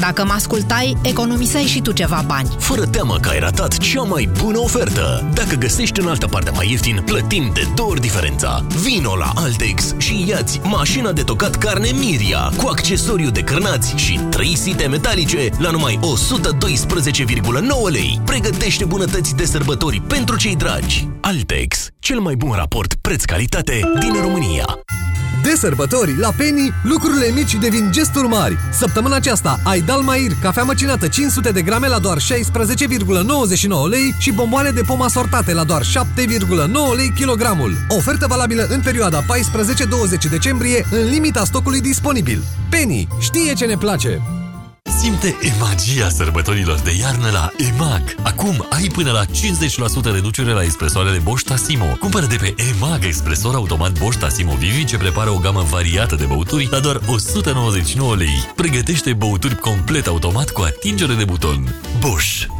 S8: Dacă mă ascultai, economiseai și tu ceva bani.
S10: Fără teamă că ai ratat cea mai bună ofertă. Dacă găsești în altă parte mai ieftin, plătim de două ori diferența. Vino la Altex și iați mașina de tocat carne Miria cu accesoriu de cârnați și 3 site metalice la numai 112,9 lei. Pregătește bunătăți de sărbători pentru cei dragi. Altex, cel mai bun raport preț-calitate din România.
S6: De sărbători, la Penny, lucrurile mici devin gesturi mari. Săptămâna aceasta ai Dalmair, cafea măcinată 500 de grame la doar 16,99 lei și bomboane de pom asortate la doar 7,9 lei kilogramul. Ofertă valabilă în perioada 14-20 decembrie, în limita stocului disponibil. Penny știe ce ne place!
S10: Simte magia sărbătorilor de iarnă la EMAG. Acum ai până la 50% reducere la espresoarele Bosch Tassimo. Cumpără de pe EMAG espresor automat Bosch Tassimo Vivi ce prepară o gamă variată de băuturi la doar 199 lei. Pregătește băuturi complet automat cu atingere de buton. Bosch.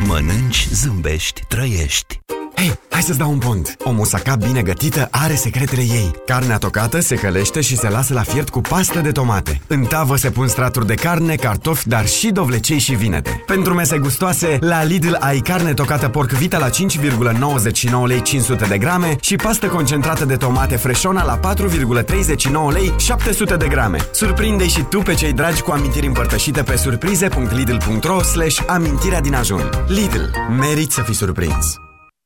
S5: Mănânci, zâmbești, trăiești.
S25: Hei, hai să-ți dau un pont. O musaca bine gătită are secretele ei. Carnea tocată se călește și se lasă la fiert cu pastă de tomate. În tavă se pun straturi de carne, cartofi, dar și dovlecei și vinete. Pentru mese gustoase, la Lidl ai carne tocată porc vita la 5,99 lei 500 de grame și pastă concentrată de tomate freșona la 4,39 lei 700 de grame. Surprinde și tu pe cei dragi cu amintiri împărtășite pe surprize.lidl.ro slash amintirea din ajun. Lidl. Merit să fii surprins.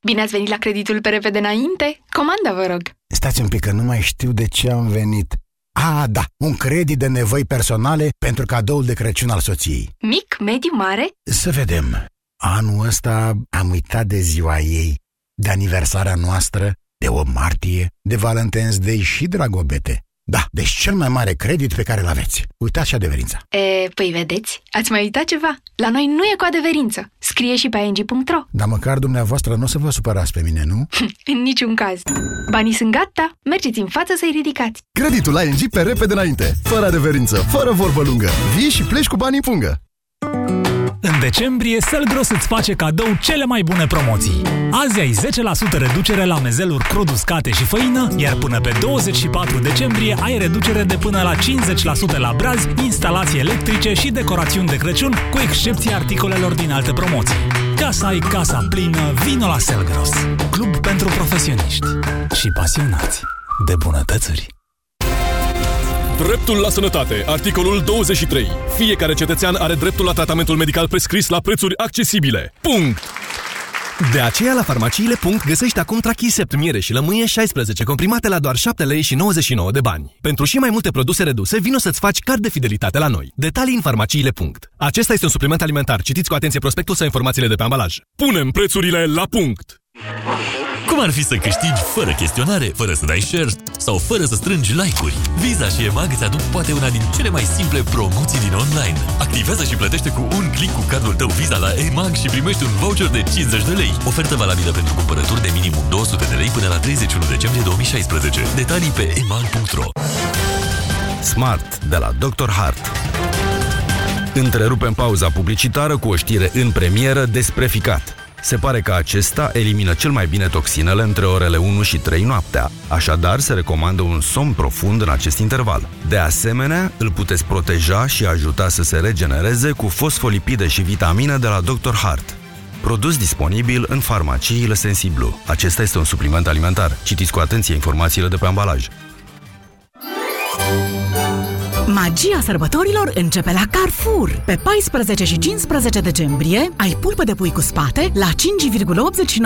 S26: Bine ați venit la creditul pe repede înainte? Comanda, vă rog.
S27: Stați un pic, că nu mai știu de ce am venit. A, da, un credit de nevoi personale pentru cadoul de Crăciun al soției.
S26: Mic, mediu, mare?
S27: Să vedem. Anul ăsta am uitat de ziua ei, de aniversarea noastră, de 8 martie, de Valentine's Day și Dragobete. Da, deci cel mai mare credit pe care îl aveți. Uitați și adeverința.
S26: E, păi vedeți, ați mai uitat ceva? La noi nu e cu adeverință. Scrie și pe ing.ro.
S27: Dar măcar dumneavoastră nu o să vă supărați pe mine, nu?
S26: în niciun caz. Banii sunt gata, mergeți în față să-i ridicați.
S14: Creditul la ING pe repede înainte. Fără adeverință, fără vorbă lungă. Vii și pleci cu banii în pungă.
S28: În decembrie, Selgros îți face cadou cele mai bune promoții. Azi ai 10% reducere la mezeluri crud uscate și făină, iar până pe 24 decembrie ai reducere de până la 50% la brazi, instalații electrice și decorațiuni de Crăciun, cu excepția articolelor din alte promoții. Ca să ai casa plină, vino la Selgros, club pentru profesioniști și pasionați de bunătățuri.
S14: Dreptul la sănătate. Articolul 23. Fiecare cetățean are dreptul la tratamentul medical prescris la prețuri accesibile. Punct!
S7: De aceea la farmaciile. găsești acum Trachisept miere și lămâie 16 comprimate la doar 7 lei și 99 de bani. Pentru și mai multe produse reduse, vino să-ți faci card de fidelitate la noi. Detalii în farmaciile. Acesta este un supliment alimentar. Citiți cu atenție prospectul sau informațiile de pe ambalaj. Punem prețurile la punct!
S10: Cum ar fi să câștigi fără chestionare, fără să dai share sau fără să strângi like-uri? Visa și EMAG îți aduc poate una din cele mai simple promoții din online. Activează și plătește cu un click cu cardul tău Visa la EMAG și primești un voucher de 50 de lei. Ofertă valabilă pentru cumpărături de minimum 200 de lei până la 31 decembrie 2016. Detalii pe emag.ro
S13: Smart de la Dr. Hart Întrerupem pauza publicitară cu o știre în premieră despre ficat. Se pare că acesta elimină cel mai bine toxinele între orele 1 și 3 noaptea. Așadar, se recomandă un somn profund în acest interval. De asemenea, îl puteți proteja și ajuta să se regenereze cu fosfolipide și vitamine de la Dr. Hart. Produs disponibil în farmaciile Sensiblu. Acesta este un supliment alimentar. Citiți cu atenție informațiile de pe ambalaj.
S29: Magia sărbătorilor începe la Carrefour. Pe 14 și 15 decembrie ai pulpă de pui cu spate la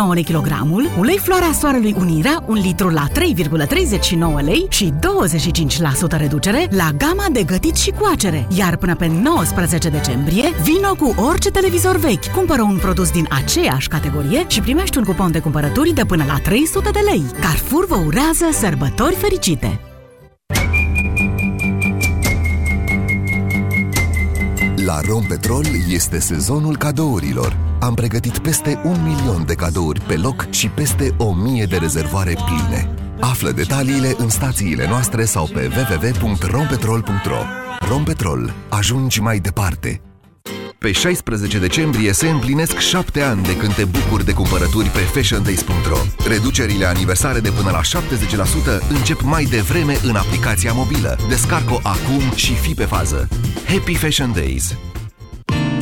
S29: 5,89 lei kilogramul, ulei floarea soarelui Unirea, un litru la 3,39 lei și 25% reducere la gama de gătit și coacere. Iar până pe 19 decembrie, vino cu orice televizor vechi. Cumpără un produs din aceeași categorie și primești un cupon de cumpărături de până la 300 de lei. Carrefour vă urează sărbători fericite!
S12: La Rompetrol este sezonul cadourilor. Am pregătit peste un milion de cadouri pe loc și peste o mie de rezervoare pline. Află detaliile în stațiile noastre sau pe www.rompetrol.ro Rompetrol. Ajungi mai departe. Pe 16 decembrie se împlinesc 7 ani de când te bucuri de cumpărături pe fashiondays.ro. Reducerile aniversare de până la 70% încep mai devreme în aplicația mobilă. Descarcă-o acum și fi pe fază. Happy Fashion Days!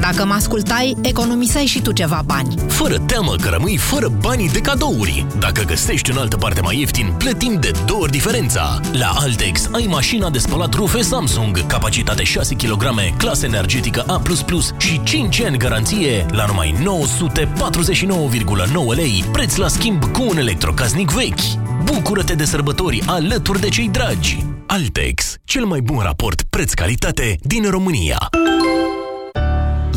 S8: Dacă mă ascultai, economiseai și tu ceva bani.
S10: Fără teamă că rămâi fără banii de cadouri. Dacă găsești în altă parte mai ieftin, plătim de două ori diferența. La Altex ai mașina de spălat rufe Samsung, capacitate 6 kg, clasă energetică A++ și 5 ani garanție la numai 949,9 lei, preț la schimb cu un electrocasnic vechi. Bucură-te de sărbători alături de cei dragi. Altex, cel mai bun raport preț-calitate din România.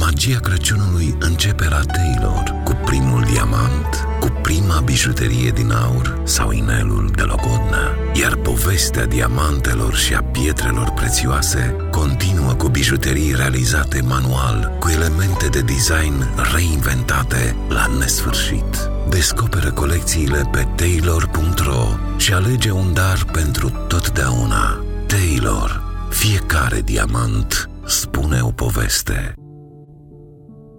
S30: Magia Crăciunului începe la Taylor cu primul diamant, cu prima bijuterie din aur sau inelul de logodnă. Iar povestea diamantelor și a pietrelor prețioase continuă cu bijuterii realizate manual, cu elemente de design reinventate la nesfârșit. Descoperă colecțiile pe taylor.ro și alege un dar pentru totdeauna. Taylor. Fiecare diamant spune o poveste.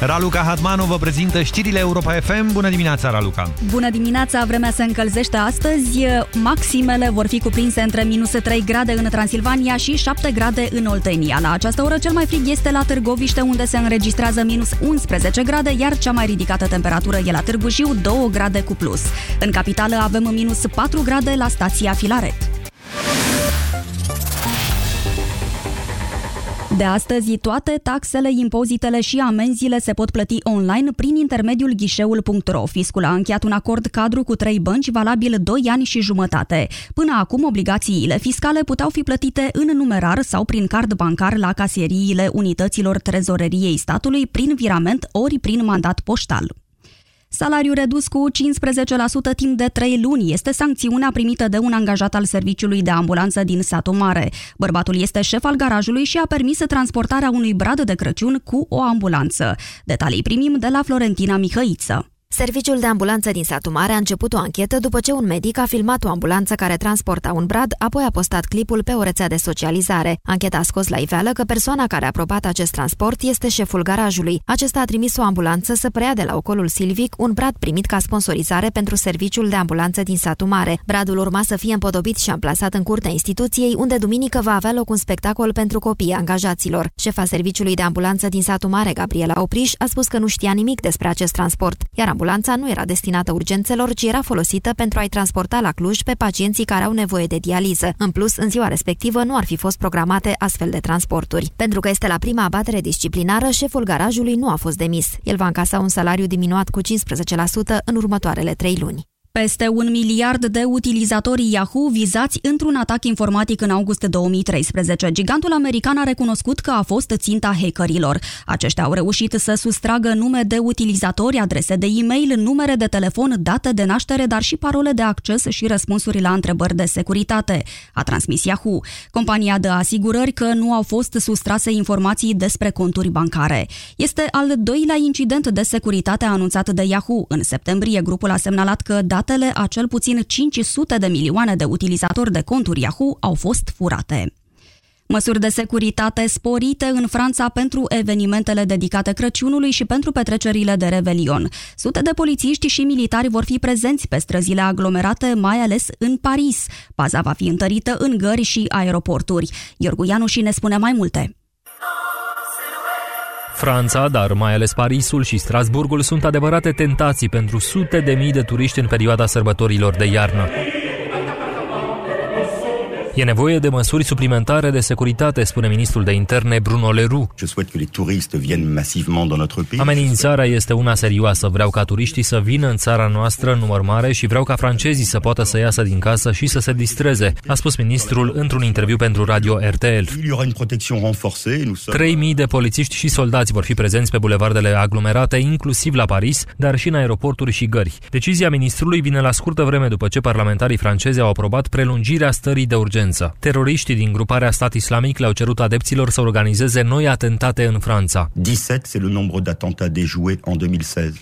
S3: Raluca Hatmanu vă prezintă știrile Europa FM. Bună dimineața, Raluca!
S31: Bună dimineața! Vremea se încălzește astăzi. Maximele vor fi cuprinse între minus 3 grade în Transilvania și 7 grade în Oltenia. La această oră cel mai frig este la Târgoviște, unde se înregistrează minus 11 grade, iar cea mai ridicată temperatură e la Târgu Jiu, 2 grade cu plus. În capitală avem minus 4 grade la stația Filaret. De astăzi, toate taxele, impozitele și amenziile se pot plăti online prin intermediul ghișeul.ro. Fiscul a încheiat un acord cadru cu trei bănci valabil 2 ani și jumătate. Până acum, obligațiile fiscale puteau fi plătite în numerar sau prin card bancar la casieriile unităților trezoreriei statului prin virament ori prin mandat poștal. Salariu redus cu 15% timp de 3 luni este sancțiunea primită de un angajat al serviciului de ambulanță din satul mare. Bărbatul este șef al garajului și a permis transportarea unui brad de Crăciun cu o ambulanță. Detalii primim de la Florentina Mihăiță.
S32: Serviciul de ambulanță din satul mare a început o anchetă după ce un medic a filmat o ambulanță care transporta un brad, apoi a postat clipul pe o rețea de socializare. Ancheta a scos la iveală că persoana care a aprobat acest transport este șeful garajului. Acesta a trimis o ambulanță să preia de la ocolul Silvic un brad primit ca sponsorizare pentru serviciul de ambulanță din satul mare. Bradul urma să fie împodobit și amplasat în curtea instituției, unde duminică va avea loc un spectacol pentru copiii angajaților. Șefa serviciului de ambulanță din satul mare, Gabriela Opriș, a spus că nu știa nimic despre acest transport, iar Ambulanța nu era destinată urgențelor, ci era folosită pentru a-i transporta la Cluj pe pacienții care au nevoie de dializă. În plus, în ziua respectivă nu ar fi fost programate astfel de transporturi. Pentru că este la prima abatere disciplinară, șeful garajului nu a fost demis. El va încasa un salariu diminuat cu 15% în următoarele trei luni.
S31: Peste un miliard de utilizatori Yahoo vizați într-un atac informatic în august 2013. Gigantul american a recunoscut că a fost ținta hackerilor. Aceștia au reușit să sustragă nume de utilizatori, adrese de e-mail, numere de telefon, date de naștere, dar și parole de acces și răspunsuri la întrebări de securitate, a transmis Yahoo. Compania dă asigurări că nu au fost sustrase informații despre conturi bancare. Este al doilea incident de securitate anunțat de Yahoo. În septembrie, grupul a semnalat că datele a cel puțin 500 de milioane de utilizatori de conturi Yahoo au fost furate. Măsuri de securitate sporite în Franța pentru evenimentele dedicate Crăciunului și pentru petrecerile de Revelion. Sute de polițiști și militari vor fi prezenți pe străzile aglomerate, mai ales în Paris. Paza va fi întărită în gări și aeroporturi. Iorgu și ne spune mai multe.
S33: Franța, dar mai ales Parisul și Strasburgul sunt adevărate tentații pentru sute de mii de turiști în perioada sărbătorilor de iarnă. E nevoie de măsuri suplimentare de securitate, spune ministrul de interne Bruno Leroux. Amenințarea este una serioasă. Vreau ca turiștii să vină în țara noastră în număr mare și vreau ca francezii să poată să iasă din casă și să se distreze, a spus ministrul într-un interviu pentru radio RTL. 3.000 de polițiști și soldați vor fi prezenți pe bulevardele aglomerate, inclusiv la Paris, dar și în aeroporturi și gări. Decizia ministrului vine la scurtă vreme după ce parlamentarii francezi au aprobat prelungirea stării de urgență urgență. Teroriștii din gruparea stat islamic le-au cerut adepților să organizeze noi atentate în Franța.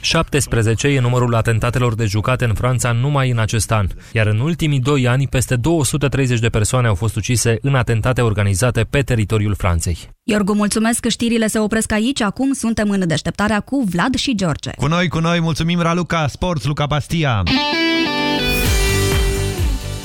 S33: 17 e numărul atentatelor de jucate în Franța numai în acest an, iar în ultimii doi ani peste 230 de persoane au fost ucise în atentate organizate pe teritoriul Franței.
S31: Iorgu, mulțumesc că știrile se opresc aici. Acum suntem în deșteptarea cu Vlad și George.
S3: Cu noi, cu noi, mulțumim Raluca Sports, Luca Pastia.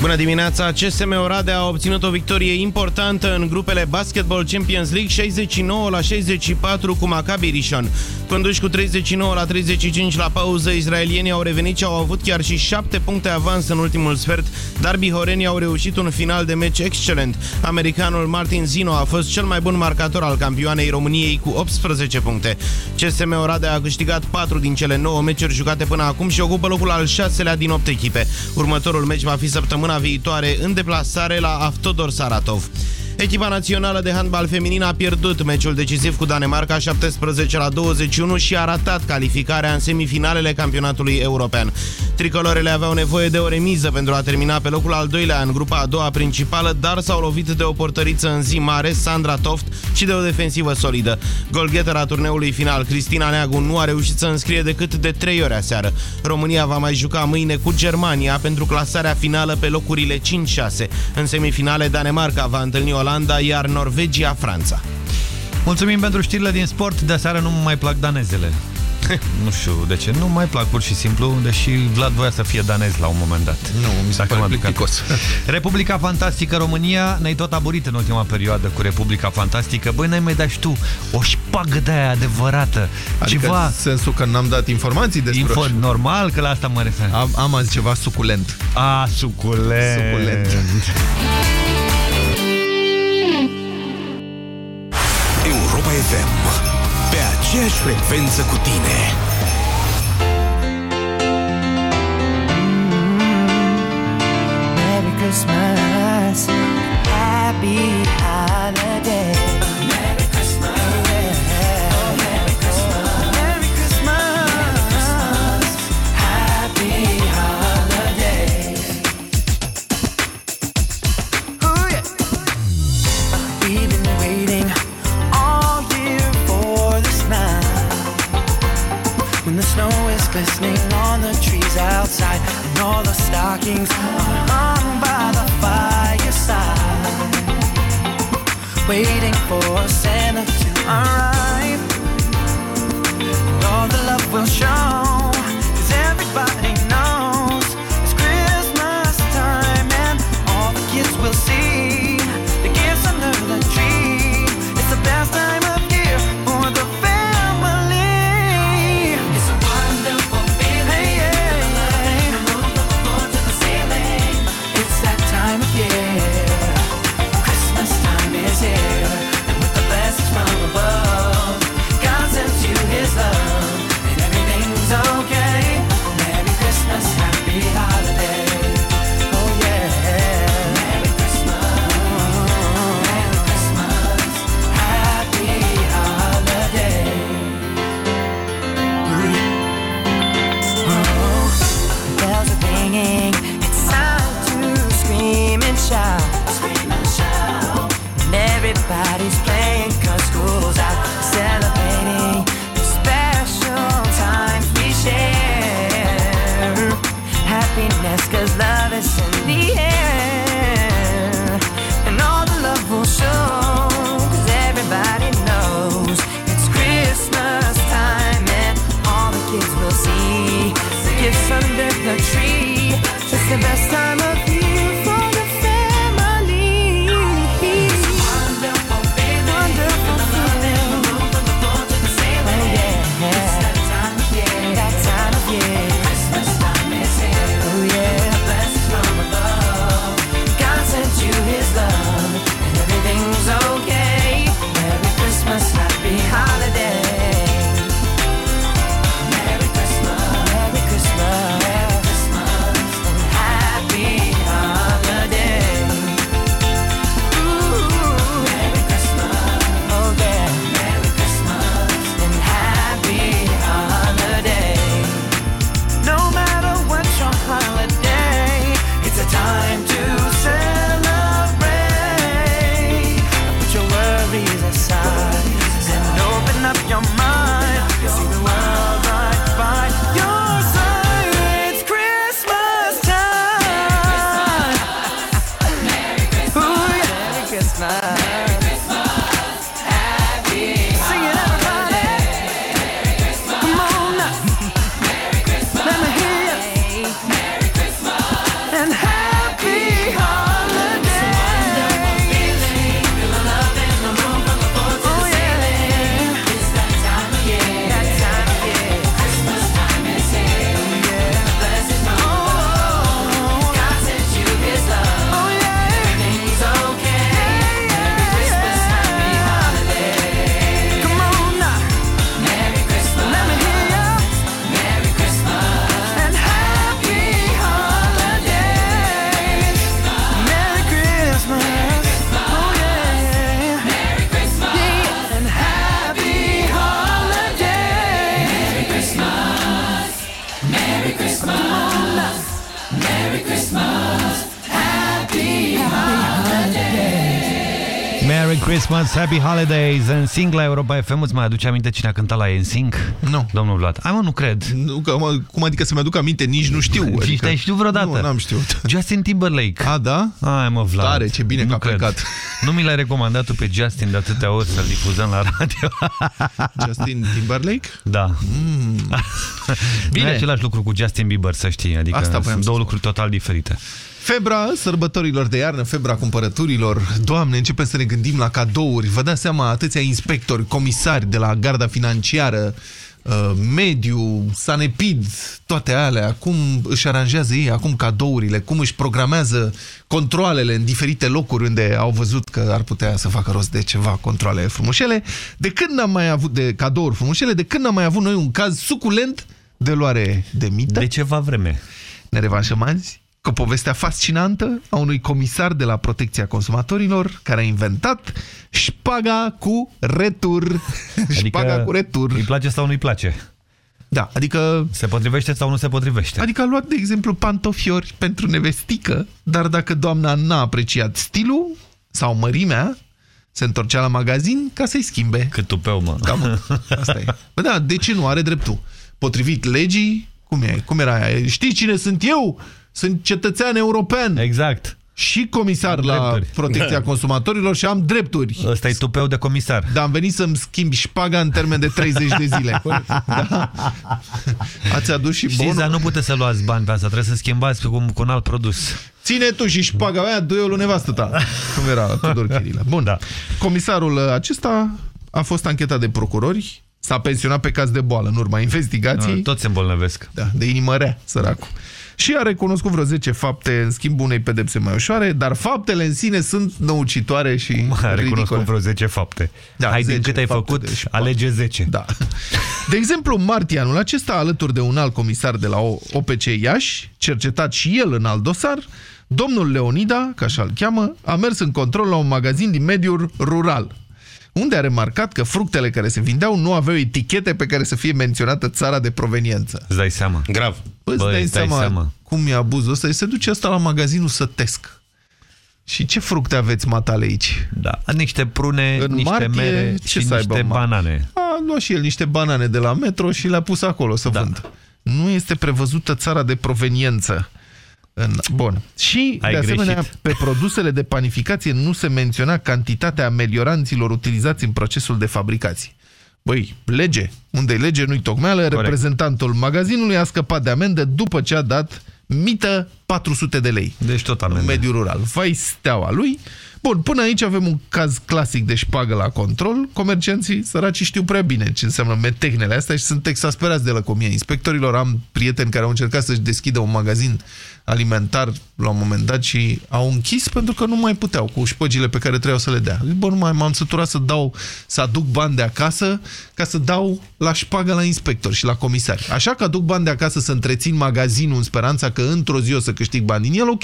S34: Bună dimineața! CSM Oradea a obținut o victorie importantă în grupele Basketball Champions League 69 la 64 cu Maccabi Rishon. Conduși cu 39 la 35 la pauză, israelienii au revenit și au avut chiar și 7 puncte avans în ultimul sfert, dar bihorenii au reușit un final de meci excelent. Americanul Martin Zino a fost cel mai bun marcator al campioanei României cu 18 puncte. CSM Oradea a câștigat 4 din cele 9 meciuri jucate până acum și ocupă locul al 6-lea din 8 echipe. Următorul meci va fi săptămâna săptămâna viitoare în deplasare la Avtodor Saratov. Echipa națională de handbal feminin a pierdut meciul decisiv cu Danemarca 17 la 21 și a ratat calificarea în semifinalele campionatului european. Tricolorele aveau nevoie de o remiză pentru a termina pe locul al doilea în grupa a doua principală, dar s-au lovit de o portăriță în zi mare, Sandra Toft, și de o defensivă solidă. Golghetera turneului final, Cristina Neagu, nu a reușit să înscrie decât de trei ori aseară. România va mai juca mâine cu Germania pentru clasarea finală pe locurile 5-6. În semifinale, Danemarca va întâlni Olanda, iar Norvegia Franța.
S3: Mulțumim pentru știrile din sport. De seară nu mai plac danezele. nu știu de ce, nu mai plac pur și simplu, deși Vlad voia să fie danez la un moment dat.
S33: Nu, mi se pare plicticos.
S3: Republica Fantastică România, ne-ai tot aburit în ultima perioadă cu Republica Fantastică. Băi, n-ai mai dat și tu o șpagă de aia adevărată.
S33: Adică ceva... în sensul că n-am dat informații despre Info...
S3: Normal că la asta mă refer.
S33: Am, am azi ceva suculent.
S3: A, suculent. Suculent.
S12: Europa FM. Pe aceeași frecvență cu tine.
S35: Merry Christmas, happy holidays. glistening on the trees outside, and all the stockings are hung by the fireside, waiting for Santa to arrive. And all the love will show. Happy Holidays
S3: în singla Europa FM. Îți mai aduce aminte cine a cântat la NSYNC?
S2: Nu.
S3: Domnul Vlad. Ai mă, nu cred.
S2: Nu, că, mă, cum adică să-mi aduc aminte? Nici nu știu. Adică...
S3: Nici te știu vreodată.
S2: Nu, n-am știut.
S3: Justin Timberlake.
S2: A, da?
S3: Ai mă, Vlad.
S2: Tare, ce bine
S3: nu
S2: că a
S3: cred.
S2: plecat.
S3: Nu mi l-ai recomandat tu pe Justin de atâtea ori să-l difuzăm la radio.
S2: Justin Timberlake?
S3: Da.
S2: Mm.
S3: Bine. Nu același lucru cu Justin Bieber, să știi. Adică
S2: Asta
S3: sunt două lucruri total diferite.
S2: Febra sărbătorilor de iarnă, febra cumpărăturilor. Doamne, începem să ne gândim la cadouri. Vă dați seama, atâția inspectori, comisari de la garda financiară, uh, mediu, sanepid, toate alea, cum își aranjează ei acum cadourile, cum își programează controlele în diferite locuri unde au văzut că ar putea să facă rost de ceva controle frumușele. De când n-am mai avut de cadouri frumușele, de când n-am mai avut noi un caz suculent de luare de mită?
S3: De ceva vreme.
S2: Ne revanșăm azi? Cu povestea fascinantă a unui comisar de la Protecția Consumatorilor care a inventat șpaga cu retur.
S3: Adică
S2: șpaga cu retur.
S3: Îi place sau nu-i place?
S2: Da, adică...
S3: Se potrivește sau nu se potrivește?
S2: Adică a luat, de exemplu, pantofiori pentru nevestică, dar dacă doamna n-a apreciat stilul sau mărimea, se întorcea la magazin ca să-i schimbe.
S3: Cât tupeu, mă.
S2: Da, mă. Asta e. Bă, da, de ce nu? Are dreptul. Potrivit legii, cum, e? cum era aia? Știi cine sunt eu? Sunt cetățean european.
S3: Exact.
S2: Și comisar
S3: Am
S2: la
S3: drepturi.
S2: protecția
S3: Da.
S2: consumatorilor și am drepturi.
S3: Ăsta e tupeu de comisar.
S2: Dar am venit să-mi schimb șpaga în termen de 30 de zile. Da. Ați adus și
S3: Știți,
S2: bonul?
S3: dar nu puteți să luați bani pe asta, trebuie să schimbați cu, cu un alt produs.
S2: Ține tu și șpaga mea, dă eu lui nevastă ta. Cum era Tudor Chirilă. Bun, da. Comisarul acesta a fost anchetat de procurori, s-a pensionat pe caz de boală în urma investigației.
S3: Toți se îmbolnăvesc.
S2: Da, de inimă rea, săracul. Și a recunoscut vreo 10 fapte în schimb unei pedepse mai ușoare, dar faptele în sine sunt năucitoare și
S3: A recunoscut
S2: ridicole.
S3: vreo 10 fapte.
S2: Da,
S3: Hai din
S2: 10
S3: cât ai
S2: fapte
S3: făcut,
S2: de șpagă.
S3: alege 10.
S2: Da. De exemplu, în martie anul acesta, alături de un alt comisar de la OPC Iași, cercetat și el în alt dosar, domnul Leonida, ca așa-l cheamă, a mers în control la un magazin din mediul rural, unde a remarcat că fructele care se vindeau nu aveau etichete pe care să fie menționată țara de proveniență.
S3: Îți dai seama.
S36: Grav.
S2: Bă,
S3: Bă,
S2: îți dai
S3: îți dai
S2: seama,
S3: seama.
S2: cum e abuzul ăsta? Se duce asta la magazinul sătesc. Și ce fructe aveți matale aici?
S3: Da, niște prune,
S2: În
S3: niște
S2: martie,
S3: mere
S2: ce
S3: și
S2: să aibă,
S3: niște
S2: mă?
S3: banane.
S2: A luat și el niște banane de la metro și le-a pus acolo să da. vând. Nu este prevăzută țara de proveniență. În... Bun. Și,
S3: Ai
S2: de asemenea,
S3: greșit.
S2: pe produsele de panificație nu se menționa cantitatea amelioranților utilizați în procesul de fabricație. Băi, lege. Unde lege nu-i tocmeală,
S3: Corect.
S2: reprezentantul magazinului a scăpat de amendă după ce a dat mită 400 de lei
S3: Deci tot
S2: în
S3: amendă.
S2: mediul rural. Vai steaua lui. Bun, până aici avem un caz clasic de șpagă la control. Comercianții săraci știu prea bine ce înseamnă metehnele astea și sunt exasperați de lăcomia inspectorilor. Am prieteni care au încercat să-și deschidă un magazin alimentar la un moment dat și au închis pentru că nu mai puteau cu șpăgile pe care trebuiau să le dea. Zic, bă, nu mai m-am săturat să dau, să aduc bani de acasă ca să dau la șpagă la inspector și la comisari. Așa că aduc bani de acasă să întrețin magazinul în speranța că într-o zi o să câștig bani din el, ok.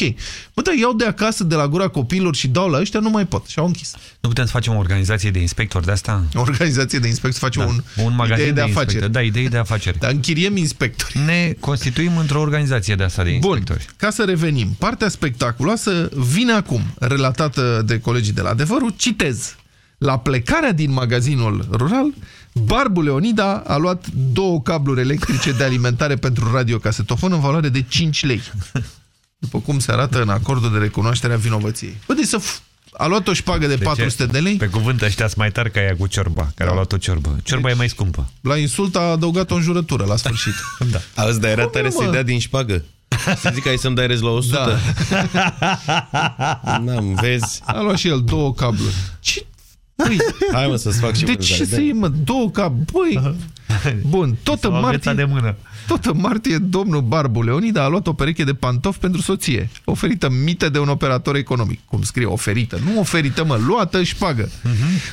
S2: Bă, da, iau de acasă, de la gura copiilor și dau la ăștia, nu mai pot. Și au închis.
S3: Nu putem să facem o organizație de inspectori de asta?
S2: O organizație de inspectori face
S3: Da.
S2: un,
S3: un magazin
S2: idee de,
S3: de,
S2: afaceri.
S3: inspectori. Da, idei de afaceri.
S2: Dar închiriem inspectori.
S3: Ne constituim într-o organizație de asta de inspectori.
S2: Bun, ca să revenim. Partea spectaculoasă vine acum, relatată de colegii de la Adevărul. Citez. La plecarea din magazinul rural, Barbu Leonida a luat două cabluri electrice de alimentare pentru radiocasetofonă în valoare de 5 lei. După cum se arată în acordul de recunoaștere a vinovăției. Bă, deci să f- a luat o șpagă de,
S3: De
S2: 400
S3: ce?
S2: de lei.
S3: Pe cuvânt ăștia sunt mai tari ca ea cu ciorba, care au luat o ciorbă. Ciorba
S2: Deci-
S3: e mai scumpă.
S2: La insult a adăugat o înjurătură la sfârșit.
S3: da.
S36: Auzi, dar era
S2: Cum,
S36: tare
S2: mă?
S36: să-i dea din șpagă. Să zic că ai să-mi dai rez la 100. Da. N-am, vezi?
S2: A luat și el două cabluri. Ce? Băi,
S36: Hai mă să-ți fac și
S2: de
S36: vânzare,
S2: ce
S36: da.
S2: să iei, mă, două cabluri? Băi, bun, tot în
S3: S-au
S2: martie...
S3: agățat de mână.
S2: Tot în martie, domnul Barbu Leonida a luat o pereche de pantofi pentru soție, oferită mită de un operator economic. Cum scrie, oferită. Nu oferită, mă, luată și pagă.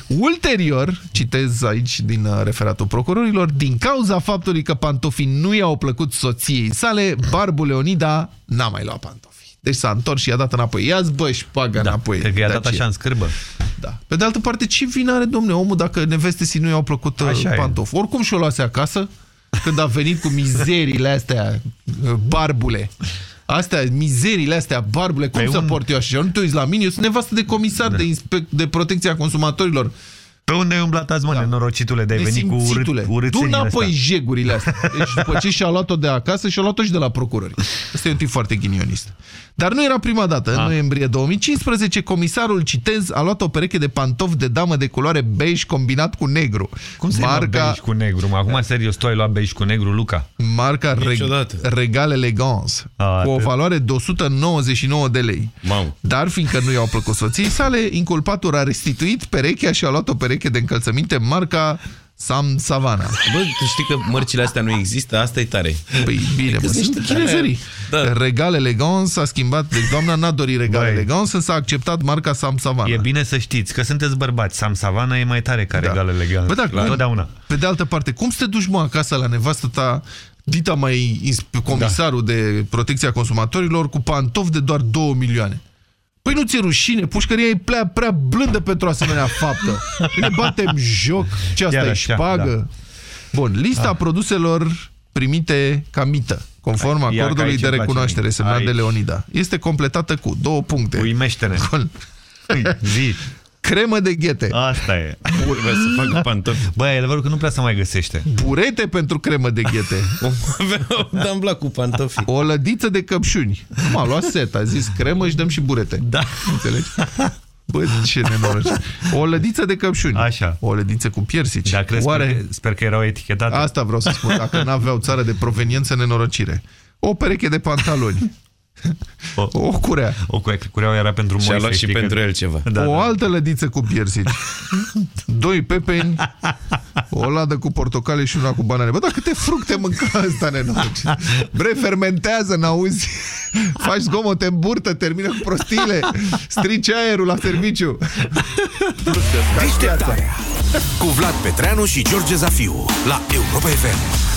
S2: Ulterior, citez aici din uh, referatul procurorilor, din cauza faptului că pantofii nu i-au plăcut soției sale, Barbu Leonida n-a mai luat pantofi. Deci s-a întors și i-a dat înapoi. Ia-ți, bă, și pagă
S3: Da,
S2: înapoi.
S3: cred că i-a
S2: De
S3: dat
S2: aceea.
S3: așa în scârbă.
S2: Da. Pe de altă parte, ce vină are, domne, omul dacă nevestesii nu i-au plăcut uh,
S3: Așa e.
S2: pantofi? Oricum și-o luase acasă, când a venit cu mizeriile astea, uh, barbule. Astea, mizeriile astea, barbule, cum
S3: Pe
S2: să
S3: un-
S2: port eu așa? Nu te uiți la mine, eu sunt nevastă de comisar de, inspec de protecția consumatorilor.
S3: Pe unde ai umblat azi, mă, da. nenorocitule, de ai venit cu urât,
S2: Nesimțitule. Du
S3: urâțenile
S2: înapoi
S3: astea?
S2: jegurile astea. Deci după ce și-a luat-o de acasă, și-a luat-o și de la procurări. Asta e un tip foarte ghinionist. Dar nu era prima dată. În
S3: Ah.
S2: noiembrie 2015, comisarul, citez, a luat o pereche de pantofi de damă de culoare beige combinat cu negru.
S3: Cum se Marca... beige cu negru? Mă, acum, serios, tu ai luat beige cu negru, Luca?
S2: Marca Reg
S36: Niciodată.
S2: Regal Elegance,
S3: A,
S2: cu o
S3: atât.
S2: valoare de 199 de lei.
S36: Mamă.
S2: Dar, fiindcă nu i-au plăcut soției sale, inculpatul a restituit perechea și a luat o pereche de încălțăminte marca Sam Savana.
S19: Bă, tu știi că mărcile astea nu există? Asta e tare.
S2: Păi bine, mă, sunt chinezării. Da. Regal Elegant s-a schimbat, deci doamna n-a dorit Regal
S3: Băi.
S2: Elegant, însă s-a acceptat marca Sam Savana.
S3: E bine să știți că sunteți bărbați. Sam Savana e mai tare ca
S2: Da.
S3: regal elegant.
S2: Bă, da,
S3: La totdeauna.
S2: Pe de altă parte, cum să te duci mă acasă la nevastă ta, dita mai insp- comisarul
S3: Da.
S2: de protecția consumatorilor, cu pantofi de doar 2 milioane? Păi nu ți-e rușine? Pușcăria e prea, prea blândă pentru o asemenea faptă. Ne batem joc. Ce asta
S3: Chiar
S2: e
S3: așa,
S2: șpagă?
S3: da.
S2: Bun, lista produselor primite ca mită, conform
S3: Ia că
S2: acordului
S3: aici
S2: de
S3: îmi place
S2: recunoaștere
S3: mie.
S2: semnat de
S3: Aici.
S2: Leonida. Este completată cu două puncte.
S3: Uimește-ne.
S2: Gol.
S3: Zi.
S2: Cremă de ghete.
S3: Asta e.
S19: Urmă să facă pantofi.
S3: Bă, e adevărul că nu prea se mai găsește.
S2: Burete pentru cremă de ghete.
S19: Dăm blac cu pantofi.
S2: O lădiță de căpșuni. M-a luat set, a zis cremă și dăm și burete.
S3: Da.
S2: Înțelegi? Bă, ce nenorocire. O lădiță de căpșuni.
S3: Așa.
S2: O lădiță cu piersici.
S3: Dar crezi
S2: Oare...
S3: că, sper că erau etichetate.
S2: Asta vreau să spun. Dacă n-aveau țară de proveniență, nenorocire. O pereche de pantaloni.
S3: O,
S2: o curea.
S3: O curea, cureaua era pentru
S19: Și a
S3: Moise,
S19: luat și
S3: știi că-
S19: pentru el ceva.
S3: Da,
S2: o
S3: da.
S2: altă lădiță cu piersici. Doi pepeni. O ladă cu portocale și una cu banane. Bă, dar câte fructe mânca ăsta, nenorocire. Bre, fermentează, n-auzi? Faci zgomote în burtă, termină cu prostiile. Strici aerul la serviciu.
S37: Deșteptarea cu Vlad Petreanu și George Zafiu la Europa FM.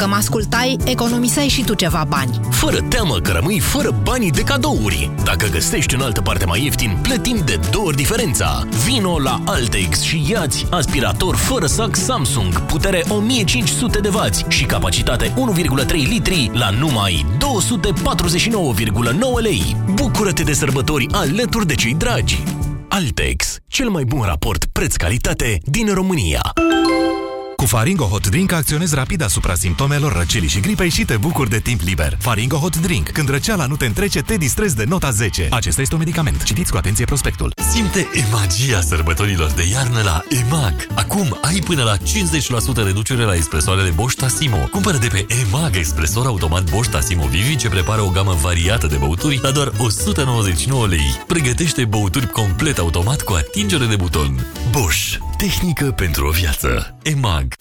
S38: Dacă mă ascultai, economiseai și tu ceva bani.
S10: Fără teamă că rămâi fără banii de cadouri. Dacă găsești în altă parte mai ieftin, plătim de două ori diferența. Vino la Altex și iați aspirator fără sac Samsung, putere 1500 de W și capacitate 1,3 litri la numai 249,9 lei. Bucură-te de sărbători alături de cei dragi. Altex, cel mai bun raport preț-calitate din România.
S13: Cu Faringo Hot Drink acționezi rapid asupra simptomelor răcelii și gripei și te bucuri de timp liber. Faringo Hot Drink. Când răceala nu te întrece, te distrezi de nota 10. Acesta este un medicament. Citiți cu atenție prospectul.
S7: Simte magia sărbătorilor de iarnă la EMAG. Acum ai până la 50% reducere la expresoarele Bosch Tassimo. Cumpără de pe EMAG expresor automat Bosch Tassimo Vivi ce prepară o gamă variată de băuturi la doar 199 lei. Pregătește băuturi complet automat cu atingere de buton. Bosch. Tehnică pentru o viață. EMAG.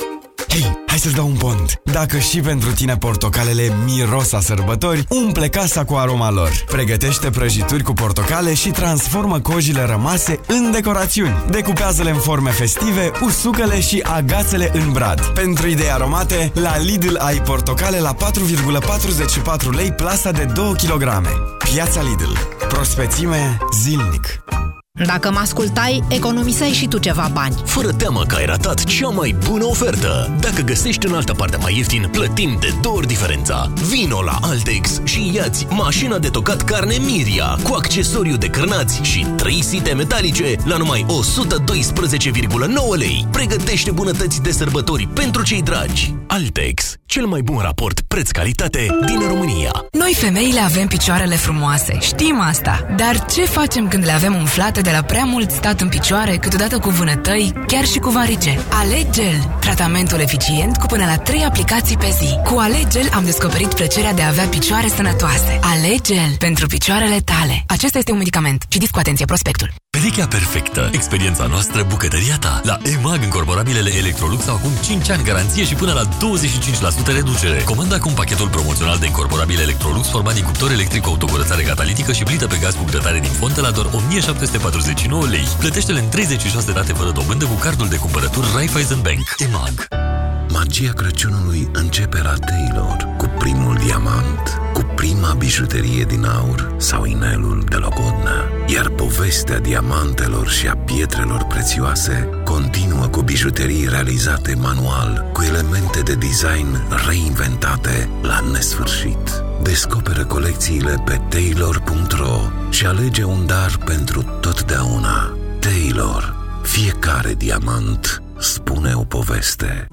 S25: Hei, hai să-ți dau un pont. Dacă și pentru tine portocalele miros a sărbători, umple casa cu aroma lor. Pregătește prăjituri cu portocale și transformă cojile rămase în decorațiuni. Decupează-le în forme festive, usucă-le și agață-le în brad. Pentru idei aromate, la Lidl ai portocale la 4,44 lei plasa de 2 kg. Piața Lidl. Prospețime zilnic.
S38: Dacă mă ascultai, economiseai și tu ceva bani.
S10: Fără teamă că ai ratat cea mai bună ofertă. Dacă găsești în altă parte mai ieftin, plătim de două ori diferența. Vino la Altex și iați mașina de tocat carne Miria cu accesoriu de cârnați și 3 site metalice la numai 112,9 lei. Pregătește bunătăți de sărbători pentru cei dragi. Altex, cel mai bun raport preț-calitate din România.
S8: Noi femeile avem picioarele frumoase, știm asta. Dar ce facem când le avem umflate de la prea mult stat în picioare, câteodată cu vânătăi, chiar și cu varice? Alegel, tratamentul eficient cu până la 3 aplicații pe zi. Cu Alegel am descoperit plăcerea de a avea picioare sănătoase. Alegel pentru picioarele tale. Acesta este un medicament. Citiți cu atenție prospectul.
S7: Perechea perfectă. Experiența noastră, bucătăria ta. La EMAG, încorporabilele Electrolux au acum 5 ani garanție și până la 25% reducere. Comanda acum pachetul promoțional de incorporabile Electrolux format din cuptor electric cu autocurățare catalitică și plită pe gaz cu grătare din fontă la doar 1749 lei. Plătește-le în 36 date fără dobândă cu cardul de cumpărături Raiffeisen Bank. EMAG.
S30: Magia Crăciunului începe la Taylor cu primul diamant, cu prima bijuterie din aur sau inelul de logodnă. Iar povestea diamantelor și a pietrelor prețioase continuă cu bijuterii realizate manual, cu elemente de design reinventate la nesfârșit. Descoperă colecțiile pe taylor.ro și alege un dar pentru totdeauna. Taylor. Fiecare diamant spune o poveste.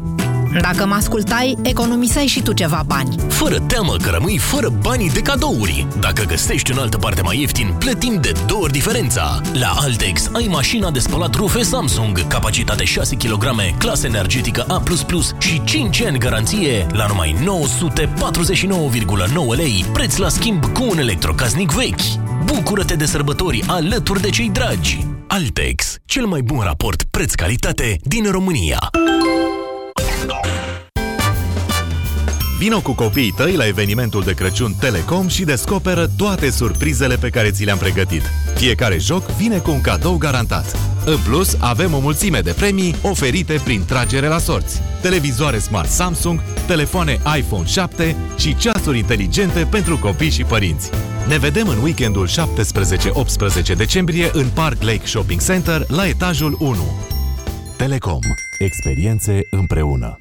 S8: Dacă mă ascultai, economiseai și tu ceva bani.
S10: Fără teamă că rămâi fără banii de cadouri. Dacă găsești în altă parte mai ieftin, plătim de două ori diferența. La Altex ai mașina de spălat rufe Samsung, capacitate 6 kg, clasă energetică A++ și 5 ani garanție la numai 949,9 lei, preț la schimb cu un electrocasnic vechi. Bucură-te de sărbători alături de cei dragi. Altex, cel mai bun raport preț-calitate din România.
S13: Vino cu copiii tăi la evenimentul de Crăciun Telecom și descoperă toate surprizele pe care ți le-am pregătit. Fiecare joc vine cu un cadou garantat. În plus, avem o mulțime de premii oferite prin tragere la sorți. Televizoare smart Samsung, telefoane iPhone 7 și ceasuri inteligente pentru copii și părinți. Ne vedem în weekendul 17-18 decembrie în Park Lake Shopping Center la etajul 1. Telecom. Experiențe împreună.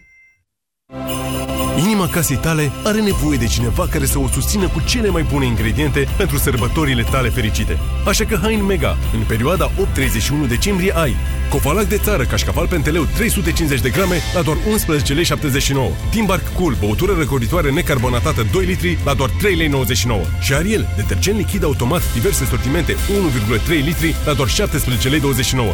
S14: Inima casei tale are nevoie de cineva care să o susțină cu cele mai bune ingrediente pentru sărbătorile tale fericite. Așa că hai în Mega. În perioada 8-31 decembrie ai Cofalac de țară, cașcaval penteleu 350 de grame la doar 11 lei 79. Timbark Cool, băutură răcoritoare necarbonatată 2 litri la doar 3 lei 99. Și Șariel, detergent lichid automat diverse sortimente 1,3 litri la doar 17 lei 29.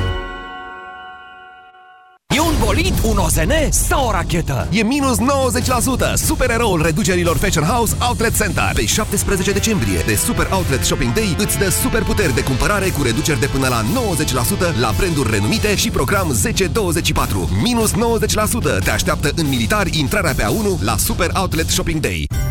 S39: E un bolid, un OZN sau o rachetă?
S12: E minus 90%! Supereroul reducerilor Fashion House Outlet Center. Pe 17 decembrie, de Super Outlet Shopping Day, îți dă super puteri de cumpărare cu reduceri de până la 90% la branduri renumite și program 1024. Minus 90% te așteaptă în militari intrarea pe A1 la Super Outlet Shopping Day.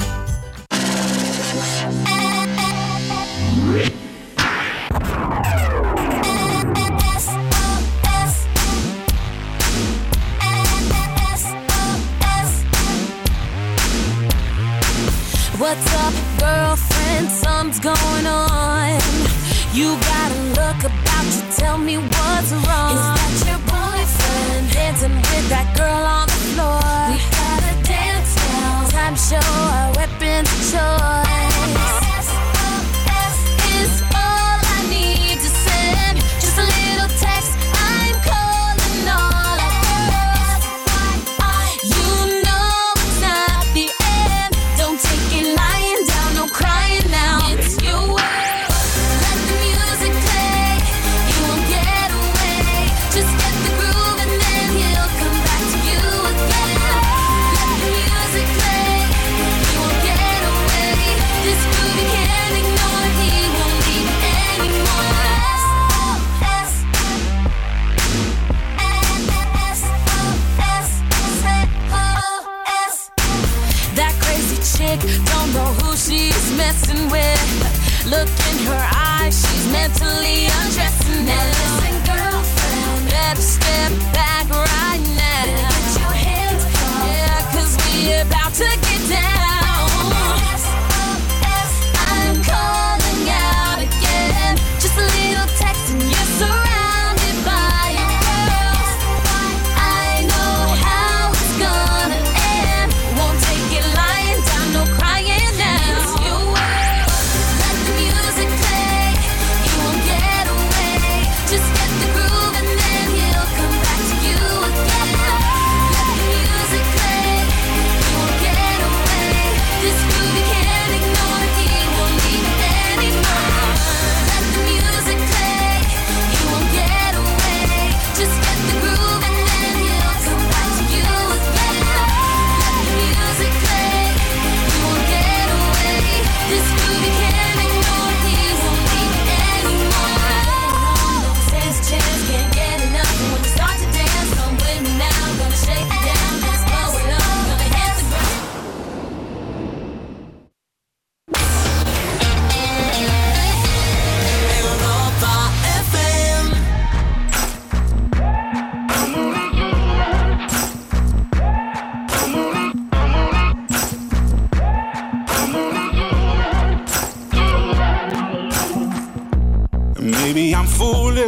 S1: Something's going on. You got a look about you. Tell me what's wrong. Is that your boyfriend dancing with that girl on the floor? We gotta dance now. Time show our weapons of choice.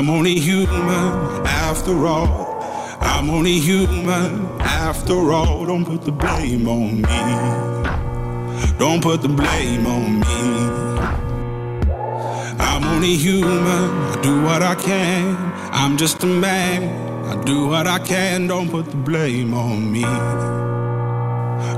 S40: I'm only human after all. I'm only human after all. Don't put the blame on me. Don't put the blame on me. I'm only human. I do what I can. I'm just a man. I do what I can. Don't put the blame on me.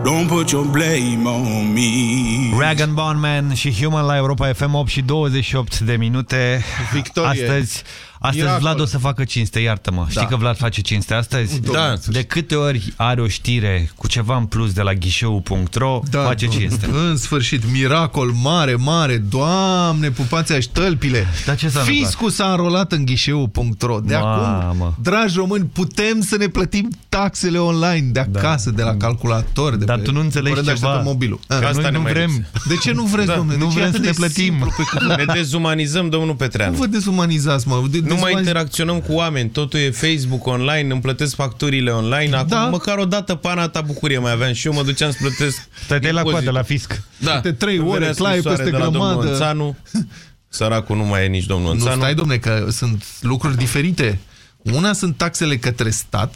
S40: Don't put your blame on me.
S3: Rag Bone Man și Human la Europa FM 8 și 28 de minute.
S2: Victorie.
S3: Astăzi, astăzi
S2: Miracol.
S3: Vlad o să facă cinste, iartă-mă. Știi
S2: Da.
S3: că Vlad face cinste astăzi?
S2: Da.
S3: De câte ori are o știre cu ceva în plus de la ghișeu.ro, face
S2: domnule.
S3: cinste.
S2: În sfârșit, miracol mare, mare. Doamne, pupați aș tălpile.
S3: Dar ce s-a întâmplat?
S2: Fiscul s-a înrolat în ghișeu.ro. De
S3: Mamă.
S2: acum, dragi români, putem să ne plătim taxele online de acasă, de la calculator. De
S3: Dar
S2: pe,
S3: tu nu înțelegi
S2: fără de
S3: ceva.
S2: așteptăm mobilul.
S3: Că
S2: Ah,
S3: asta
S2: noi
S3: ne
S2: nu
S3: mai
S2: vrem.
S3: lipsește.
S2: De ce nu vreți,
S36: Da.
S2: domnule?
S3: Nu
S2: Deci e
S3: vrem
S2: atât
S3: să ne
S2: de
S3: plătim.
S2: simplu pe cuvânt.
S36: Ne dezumanizăm, domnul Petreanu.
S2: Nu vă dezumanizați, mă. De,
S36: Nu mai
S2: dezumaniz-
S36: interacționăm cu oameni, totul e Facebook online, îmi plătesc facturile online. Acum,
S2: Da.
S36: măcar o dată pana ta bucurie mai aveam și eu mă duceam să plătesc
S3: Stăteai la
S36: impozitul.
S3: coadă la fisc.
S36: Da.
S2: De trei ore,
S36: Venea
S2: claie
S36: scrisoare
S2: peste
S36: de la domnul
S2: grămadă.
S36: Onțanu. Săracul nu mai e nici domnul
S2: Nu
S36: Onțanu.
S2: stai, domne, că sunt lucruri diferite. Una sunt taxele către stat,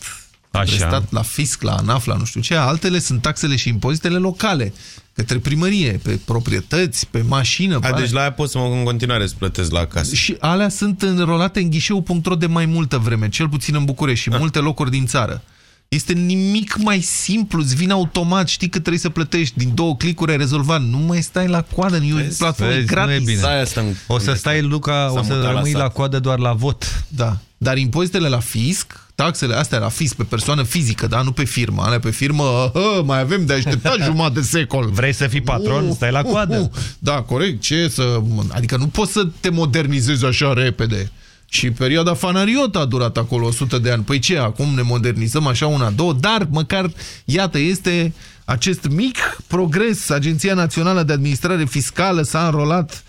S2: către
S3: Așa.
S2: stat la fisc, la ANAF, la nu știu ce, altele sunt taxele și impozitele locale, către primărie, pe proprietăți, pe mașină. pe
S36: A,
S2: alea.
S36: deci la aia pot să mă în continuare să plătesc la casă.
S2: Și alea sunt înrolate în ghișeu.ro de mai multă vreme, cel puțin în București și multe locuri din țară. Este nimic mai simplu, îți vine automat, știi că trebuie să plătești, din două clicuri ai rezolvat, nu mai stai la coadă, e o platformă
S3: Vezi, nu e
S2: gratis.
S3: bine.
S36: Aia stăm...
S3: O să stai, Luca, o să
S36: mutat la
S3: rămâi
S36: sat.
S3: la coadă doar la vot.
S2: Da, dar impozitele la fisc, taxele astea la fisc pe persoană fizică, da, nu pe firmă, alea pe firmă, hă, mai avem de așteptat jumătate de secol.
S3: Vrei să fii patron?
S2: Uh,
S3: Stai la
S2: uh,
S3: coadă.
S2: uh. Da, corect, ce să... Adică nu poți să te modernizezi așa repede. Și perioada Fanariot a durat acolo 100 de ani. Păi ce, acum ne modernizăm așa una, două, dar măcar, iată, este acest mic progres. Agenția Națională de Administrare Fiscală s-a înrolat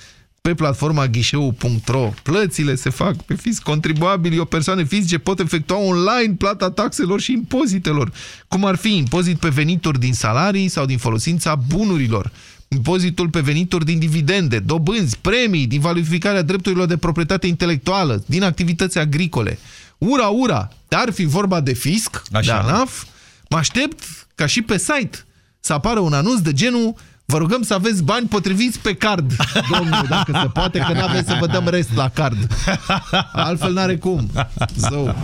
S2: pe platforma ghișeu.ro. Plățile se fac pe fisc. Contribuabilii, o persoane fizice pot efectua online plata taxelor și impozitelor, cum ar fi impozit pe venituri din salarii sau din folosința bunurilor, impozitul pe venituri din dividende, dobânzi, premii, din valorificarea drepturilor de proprietate intelectuală, din activități agricole. Ura, ura! Ar fi vorba de fisc, Așa. de ANAF, mă aștept ca și pe site să apară un anunț de genul Vă rugăm să aveți bani potriviți pe card, domnul, dacă se poate, că n-aveți să vă dăm rest la card. Altfel n-are cum. Zău.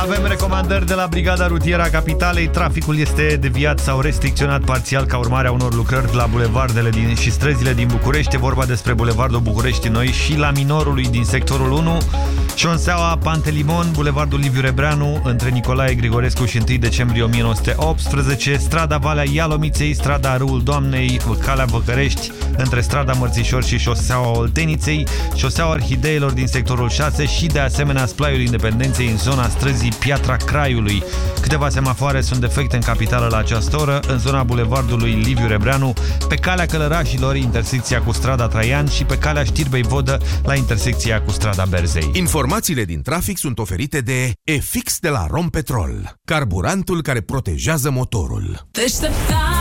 S3: Avem recomandări de la Brigada Rutieră a Capitalei. Traficul este deviat sau restricționat parțial ca urmare a unor lucrări la bulevardele din, și străzile din București. E vorba despre Bulevardul București Noi și la Minorului din sectorul 1. Șonseaua Pantelimon, Bulevardul Liviu Rebreanu, între Nicolae Grigorescu și 1 decembrie 1918, strada Valea Ialomiței, strada Râul Doamnei, Calea Văcărești, între strada Mărțișor și șoseaua Olteniței, șoseaua Orhideilor din sectorul 6 și de asemenea Splaiul Independenței în zona străzii Piatra Craiului. Câteva semafoare sunt defecte în capitală la această oră, în zona bulevardului Liviu Rebreanu, pe calea Călărașilor, intersecția cu strada Traian și pe calea Știrbei Vodă, la intersecția cu strada Berzei.
S41: Informațiile din trafic sunt oferite de EFIX de la Rompetrol, carburantul care protejează motorul.
S35: Deșteptarea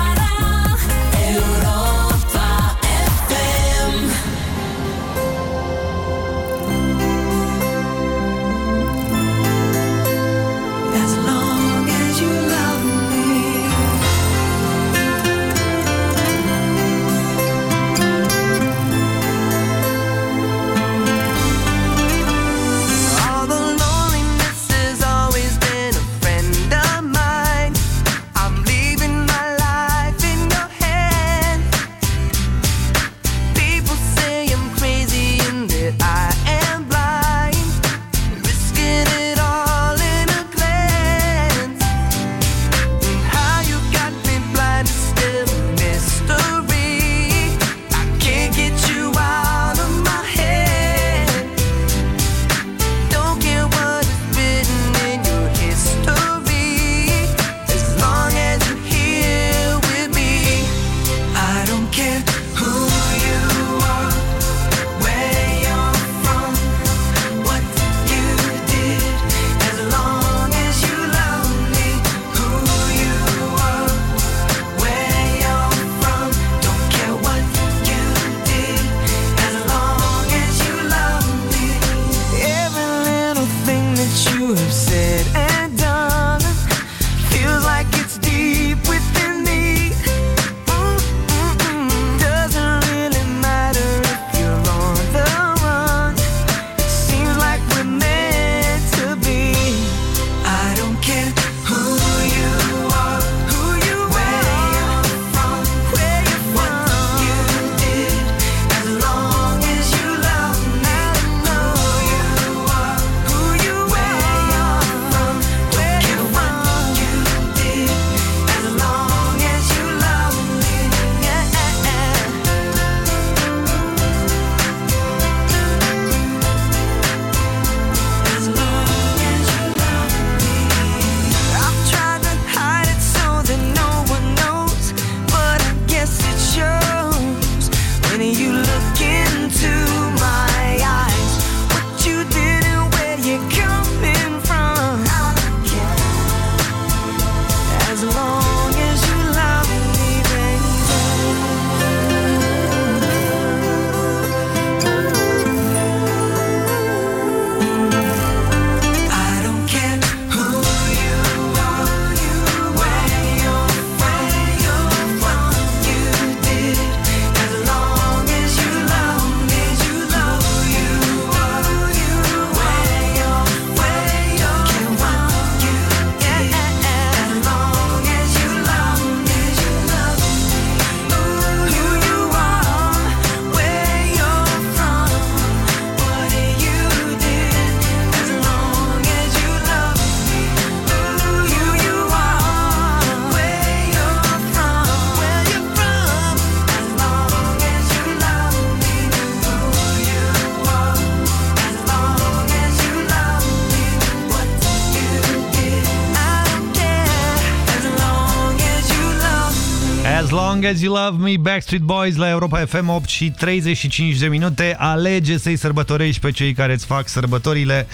S42: long as you love me,
S3: Backstreet Boys la Europa FM 8 și 35 de minute. Alege să-i sărbătorești pe cei care îți fac sărbătorile.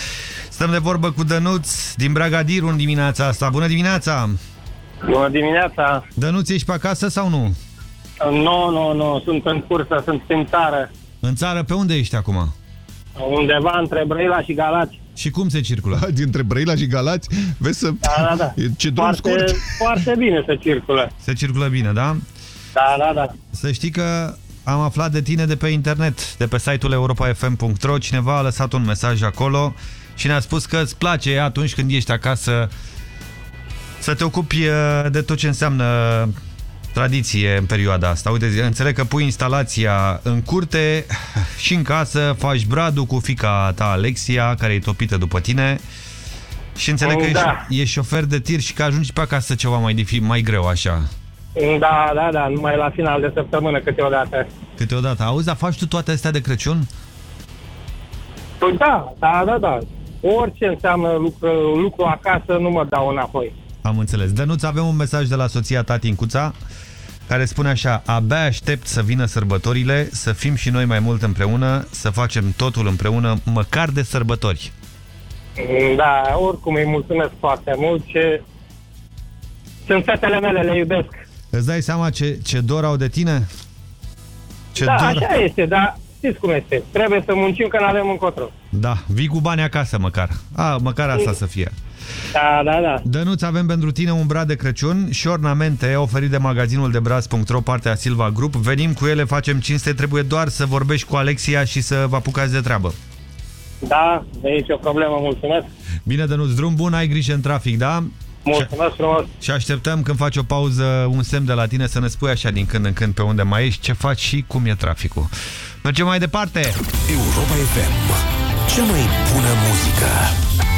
S3: Stăm de vorbă cu Dănuț din Bragadir în dimineața asta. Bună dimineața!
S23: Bună dimineața!
S3: Dănuț, ești pe acasă sau nu?
S23: Nu, nu, nu, sunt în cursă, sunt în țară.
S3: În țară, pe unde ești acum?
S23: Undeva între Brăila și Galați.
S3: Și cum se circulă?
S2: Dintre Brăila și Galați? Vezi să...
S23: Da, da, da.
S2: Ce drum
S23: foarte,
S2: scurt.
S23: foarte bine se circulă.
S3: Se circulă bine, da?
S23: Da, da, da.
S3: Să știi că am aflat de tine de pe internet, de pe site-ul europa.fm.ro. Cineva a lăsat un mesaj acolo și ne-a spus că îți place atunci când ești acasă să te ocupi uh, de tot ce înseamnă tradiție în perioada asta. Uite, înțeleg că pui instalația în curte și în casă, faci bradul cu fica ta Alexia, care e topită după tine și înțeleg că
S23: Da.
S3: ești, ești șofer de tir și că ajungi pe acasă ceva mai, difi, mai greu așa.
S23: Da, da, da, numai la final de săptămână câteodată.
S3: Câteodată. Auzi, dar faci tu toate astea de Crăciun?
S23: Păi da, da, da, da. Orice înseamnă lucru, lucru acasă, nu mă dau înapoi.
S3: Am înțeles. Dănuț, avem un mesaj de la soția ta, Tincuța, care spune așa, abia aștept să vină sărbătorile, să fim și noi mai mult împreună, să facem totul împreună, măcar de sărbători.
S23: Da, oricum îi mulțumesc foarte mult și sunt fetele mele, le iubesc.
S3: Îți dai seama ce, ce dor au de tine? Ce
S23: da,
S3: dor...
S23: așa este, dar știți cum este. Trebuie să muncim că nu avem încotro.
S3: Da, vii cu bani acasă măcar. A, măcar asta să fie.
S23: Da, da, da.
S3: Dănuț, avem pentru tine un brad de Crăciun și ornamente oferit de magazinul de braz.ro, partea Silva Group. Venim cu ele, facem cinste, trebuie doar să vorbești cu Alexia și să vă apucați de treabă.
S23: Da, de aici o problemă, mulțumesc.
S3: Bine, Dănuț, drum bun, ai grijă în trafic, da?
S23: Mulțumesc frumos.
S3: Și așteptăm când faci o pauză, un semn de la tine să ne spui așa din când în când pe unde mai ești, ce faci și cum e traficul. Mergem mai departe.
S35: Europa FM. Cea mai bună muzică.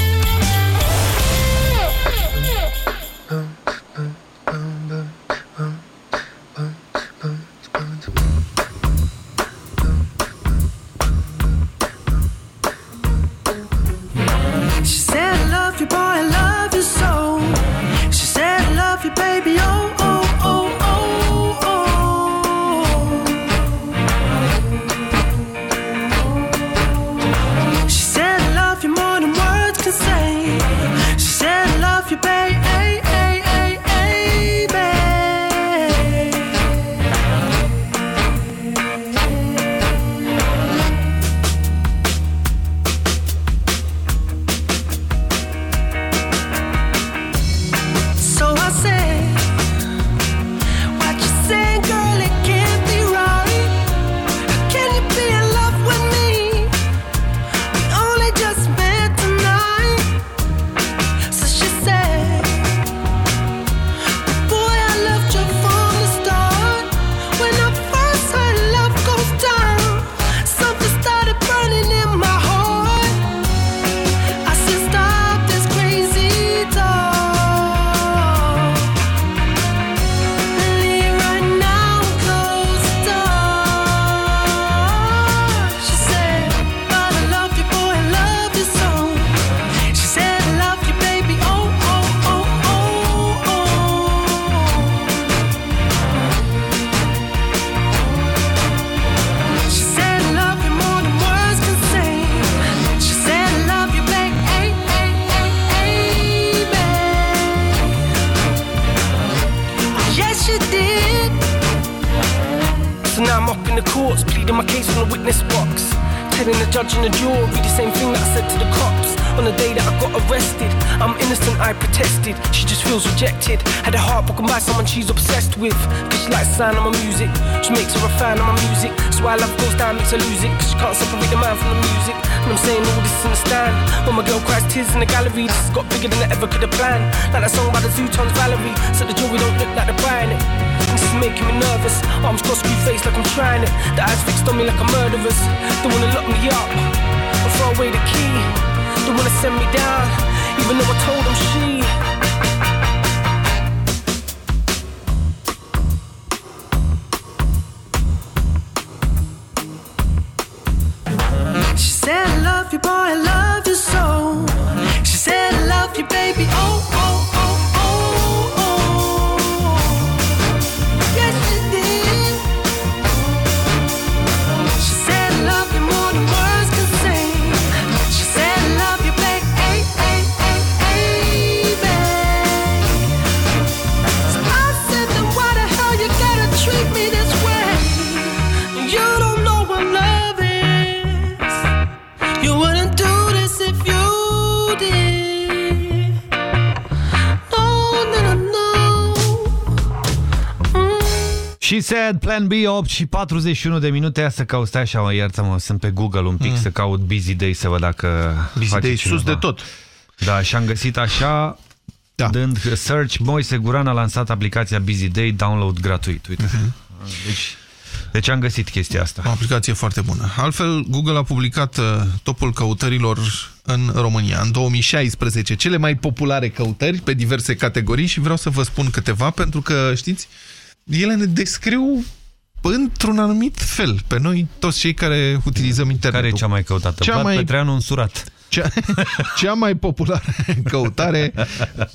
S3: Plan B 8 și 41 de minute Ia să caut, stai așa, mă, iartă-mă Sunt pe Google un pic
S2: Mm.
S3: să caut Busy Day Să văd dacă
S2: Busy
S3: face
S2: Day
S3: cineva.
S2: sus de tot.
S3: Da, și am găsit așa
S2: da.
S3: Dând search Moise Guran a lansat aplicația Busy Day Download gratuit Uite
S2: Mhm.
S3: Deci, deci am găsit chestia asta
S2: O aplicație foarte bună. Altfel, Google a publicat uh, topul căutărilor în România. În 2016, cele mai populare căutări pe diverse categorii și vreau să vă spun câteva, pentru că, știți, ele ne descriu într-un anumit fel pe noi, toți cei care utilizăm internetul.
S3: Care e cea mai căutată?
S2: Cea
S3: Vlad
S2: mai...
S3: Petreanu însurat
S2: Cea, cea mai populară căutare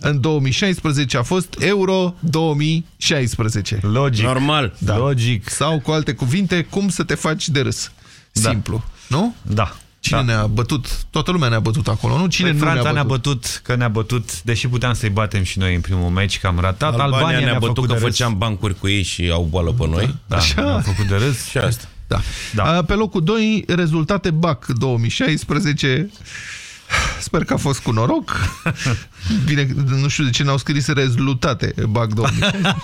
S2: în 2016 a fost Euro 2016.
S3: Logic.
S36: Normal.
S2: Da.
S3: Logic.
S2: Sau, cu alte cuvinte, cum să te faci de râs.
S3: Da.
S2: Simplu. Nu?
S3: Da.
S2: Cine
S3: da.
S2: ne-a bătut? Toată lumea ne-a bătut acolo, nu? Cine
S3: Păi
S2: nu
S3: Franța
S2: ne-a
S3: ne-a
S2: bătut?
S3: bătut, că ne-a bătut, deși puteam să-i batem și noi în primul meci, că am ratat.
S36: Albania,
S3: Albania
S36: ne-a bătut
S3: făcut
S36: că
S3: de râs.
S36: făceam bancuri cu ei și au boală pe noi.
S3: Da, ne-a făcut de râs.
S36: Și asta.
S2: Da. da. Pe locul 2, rezultate BAC 2016. Sper că a fost cu noroc. Bine, nu știu de ce n-au scris rezultate BAC 2016.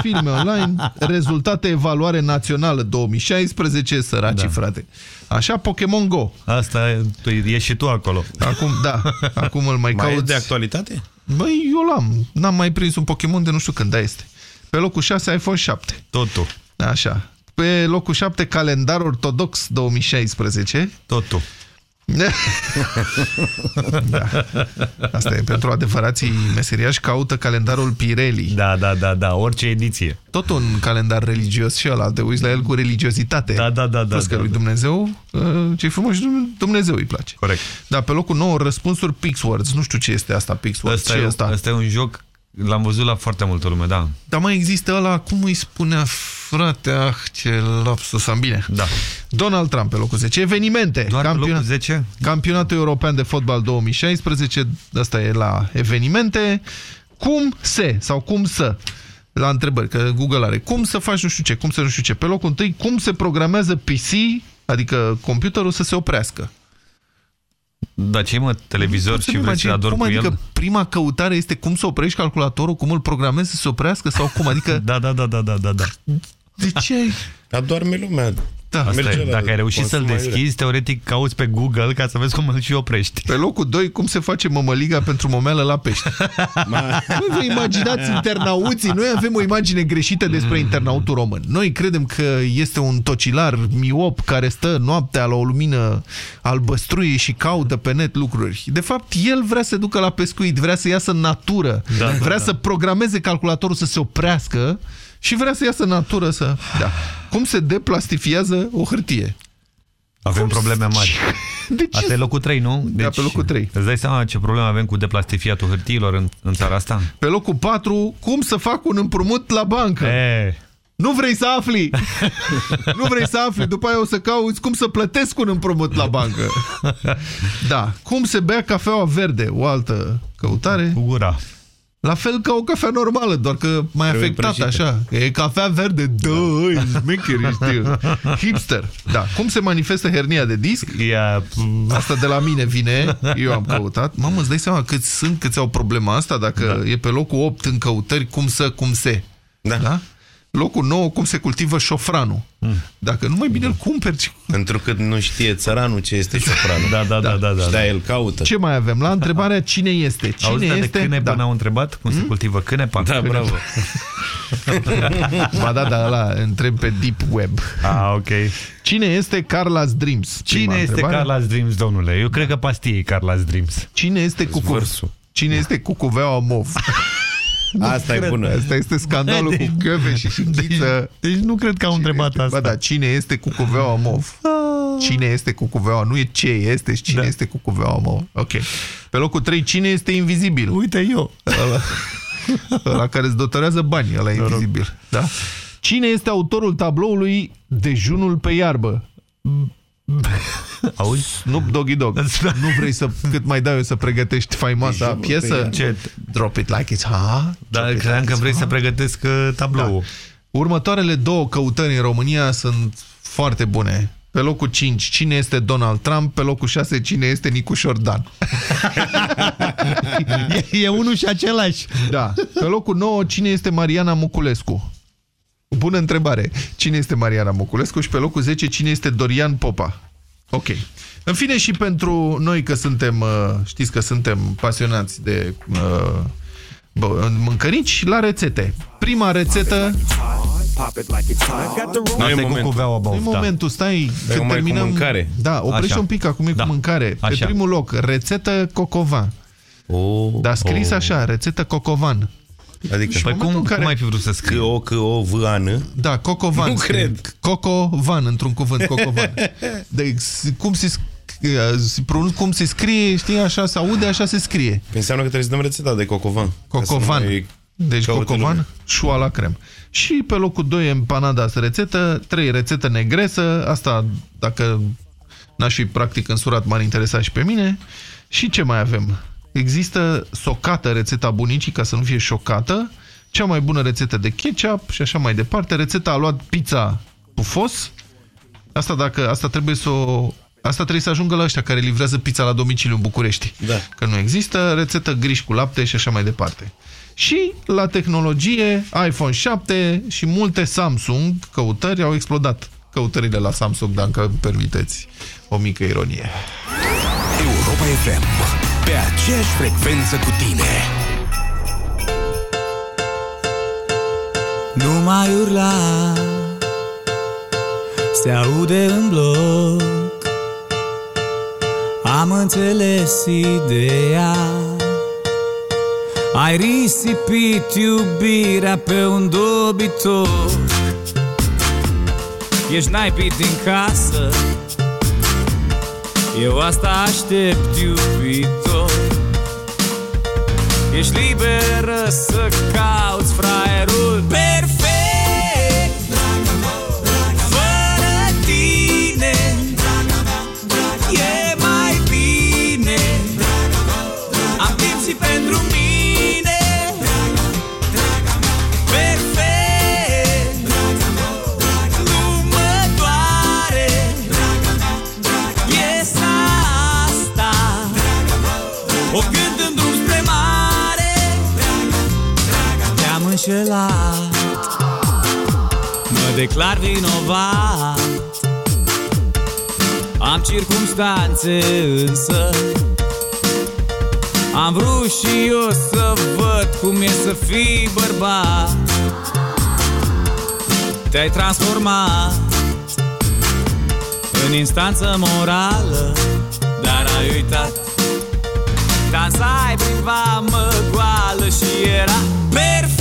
S2: Filme online, rezultate evaluare națională 2016, săracii da. frate. Așa, Pokémon Go.
S3: Asta tu, e și tu acolo.
S2: Acum, da, acum îl mai,
S36: Mai
S2: cauți.
S36: e de actualitate?
S2: Băi, eu l-am. N-am mai prins un Pokémon de nu știu când, da este. Pe locul 6, iPhone 7.
S3: Totul.
S2: Așa. Pe locul 7, calendar ortodox 2016.
S3: Totul.
S2: Da. Asta e pentru adevărații meseriași, caută calendarul Pirelli.
S3: Da, da, da, da, orice ediție.
S2: Tot un calendar religios și ăla, te uiți la el cu religiozitate.
S3: Da, da, da. da,
S2: Plus că
S3: da,
S2: lui
S3: da.
S2: Dumnezeu, ce frumos, Dumnezeu îi place.
S3: Corect.
S2: Da, pe locul 9, răspunsuri Pixwords. Nu știu ce este asta, Pixwords.
S3: Asta
S2: ce
S3: e,
S2: e asta?
S3: asta e un joc, l-am văzut la foarte multă lume, da.
S2: Dar mai există ăla, cum îi spunea frate, ah, ce lapsus am bine.
S3: Da.
S2: Donald Trump pe locul 10. Evenimente.
S3: Doar pe locul 10?
S2: Campionatul European de Fotbal 2016, asta e la evenimente. Cum se, sau cum să, la întrebări, că Google are, cum să faci nu știu ce, cum să nu știu ce. Pe locul întâi, cum se programează PC, adică computerul, să se oprească.
S3: Da, ce mă, televizor și vrei să ador
S2: cum
S3: cu
S2: adică
S3: el?
S2: prima căutare este cum să oprești calculatorul, cum îl programezi să se oprească sau cum? Adică...
S3: Da, da, da, da, da, da, da.
S2: De ce ai...
S36: Dar doarme lumea.
S2: Da.
S3: Asta
S36: Merge
S3: e,
S36: la
S3: dacă ai reușit să-l
S36: consumairea.
S3: deschizi, teoretic cauți pe Google ca să vezi cum îl și oprești.
S2: Pe locul 2, cum se face mămăliga pentru momeală la pește. Nu vă imaginați internauții, noi avem o imagine greșită despre internautul român. Noi credem că este un tocilar miop care stă noaptea la o lumină albăstruie și caută pe net lucruri. De fapt, el vrea să ducă la pescuit, vrea să iasă în natură,
S3: Da, da,
S2: vrea
S3: da.
S2: să programeze calculatorul să se oprească și vrea să iasă în natură să... Da. Cum se deplastifiază o hârtie?
S3: Avem probleme mari.
S2: De ce?
S3: Asta e locul 3, nu? Deci,
S2: Da, pe locul 3.
S3: Îți dai seama ce probleme avem cu deplastifiatul hârtiilor în, în țara asta?
S2: Pe locul 4, cum să fac un împrumut la bancă?
S3: E,
S2: Nu vrei să afli! nu vrei să afli, după aia o să cauți cum să plătesc un împrumut la bancă. Da. Cum se bea cafeaua verde? O altă căutare.
S3: cu gura.
S2: La fel ca o cafea normală, doar că mai
S36: Trebuie
S2: afectată
S36: prăjită.
S2: așa. E cafea verde, da, e șmecheri, știu. Hipster. Da. Cum se manifestă hernia de disc?
S3: Ia,
S2: Asta de la mine vine, eu am căutat. Mamă, îți dai seama câți sunt, câți au problema asta? Dacă da. e pe locul 8 în căutări, cum să, cum se.
S36: Da.
S2: da? Locul 9, cum se cultivă șofranul. Mm. Dacă nu mai bine îl cumperi. ce-
S36: Pentru că nu știe țăranul ce este șofranul.
S3: Da, da, da, da, da.
S36: Și da, el caută.
S2: Ce mai avem? La întrebarea cine este? Cine
S3: Auzi, dar de
S2: este?
S3: câine
S2: da.
S3: până au întrebat cum se cultivă cânepa?
S36: Da, bravo.
S2: Ba da, da, ăla întreb pe Deep Web.
S3: Ah, ok.
S2: Cine este Carla's Dreams?
S3: Cine
S2: Prima
S3: este
S2: întrebare.
S3: Carla's Dreams, domnule? Eu cred că pastie e Carla's Dreams.
S2: Cine este cu
S36: Zvârsul.
S2: Cine este cucuveaua mov?
S36: Asta e bună.
S2: Asta este scandalul cu găve și șinghiță.
S3: Deci nu cred că au întrebat asta.
S2: Ba da, cine este cu cuveaua mov? Cine este cu cuveaua? Nu e ce este, ci cine
S3: Da.
S2: este cu cuveaua mov. Ok. Pe locul 3, cine este invizibil?
S3: Uite eu.
S2: Ăla, ăla care îți dotorează bani, ăla e invizibil. Da? Cine este autorul tabloului Dejunul pe iarbă?
S3: Auzi?
S2: Snoop Doggy Dog. nu vrei să, cât mai dau eu să pregătești faimoasa
S36: Dejunul pe
S2: piesă?
S36: iarbă.
S3: Ce?
S2: Drop it like it's hot.
S3: Da,
S2: Drop it
S3: credeam
S2: like
S3: că
S2: it's
S3: vrei
S2: hot.
S3: să pregătesc uh, tabloul.
S2: Următoarele două căutări în România sunt foarte bune. Pe locul 5, cine este Donald Trump? Pe locul 6, cine este Nicușor Dan?
S3: e, e unul și același.
S2: Da. Pe locul 9, cine este Mariana Muculescu? Bună întrebare. Cine este Mariana Moculescu și pe locul 10 cine este Dorian Popa? Ok. În fine și pentru noi că suntem, uh, știți că suntem pasionați de uh, bă, mâncărici, la rețete. Prima rețetă...
S3: Nu e momentul.
S2: Nu e momentul, stai,
S36: Dar
S2: când
S36: mai cu
S2: terminăm...
S36: mâncare.
S2: Da, oprește
S3: Așa.
S2: un pic, acum e
S3: Da.
S2: cu mâncare. Pe
S3: Așa.
S2: primul loc, rețetă cocovan.
S36: Oh,
S2: Dar scris
S36: oh.
S2: așa, rețetă cocovan.
S36: Adică,
S3: Păi cum,
S2: în care-
S3: cum ai fi vrut să scrii?
S36: că o, că o, v, ană.
S2: Da, cocovan.
S36: Nu
S2: scrie.
S36: cred.
S2: Cocovan, într-un cuvânt, cocovan. De, cum se, sc- se pronunț, cum se scrie, știi, așa se aude, așa se scrie.
S36: Păi înseamnă că trebuie să dăm rețeta de cocovan. Ca să
S2: Cocovan.
S36: nu mai
S2: Deci
S36: caute
S2: cocovan,
S36: lumea.
S2: șoa la crem. Și pe locul 2 empanadas rețetă, 3 rețetă negresă, asta dacă n-aș fi practic însurat, m-ar interesa și pe mine. Și ce mai avem? Există socată rețeta bunicii, ca să nu fie șocată, cea mai bună rețetă de ketchup și așa mai departe. Rețeta a luat pizza pufos. Asta, dacă, asta trebuie să o... Asta trebuie să ajungă la ăștia care livrează pizza la domiciliu în București.
S36: Da.
S2: Că nu există, rețetă griș cu lapte și așa mai departe. Și la tehnologie, iPhone 7 și multe Samsung căutări au explodat căutările la Samsung, dacă îmi permiteți o mică ironie.
S12: Europa FM. Pe aceeași frecvență cu tine.
S43: Nu mai urla. Se aude în bloc. Am înțeles ideea. Ai risipit iubirea pe un dobitor. Ești naipit din casă Eu asta aștept iubitor Ești liberă să cauți fraierul declar vinovat. Am circumstanțe însă. Am vrut și eu să văd cum e să fii bărbat. Te-ai transformat În instanță morală Dar ai uitat. Dansai prin vamă goală și era perfect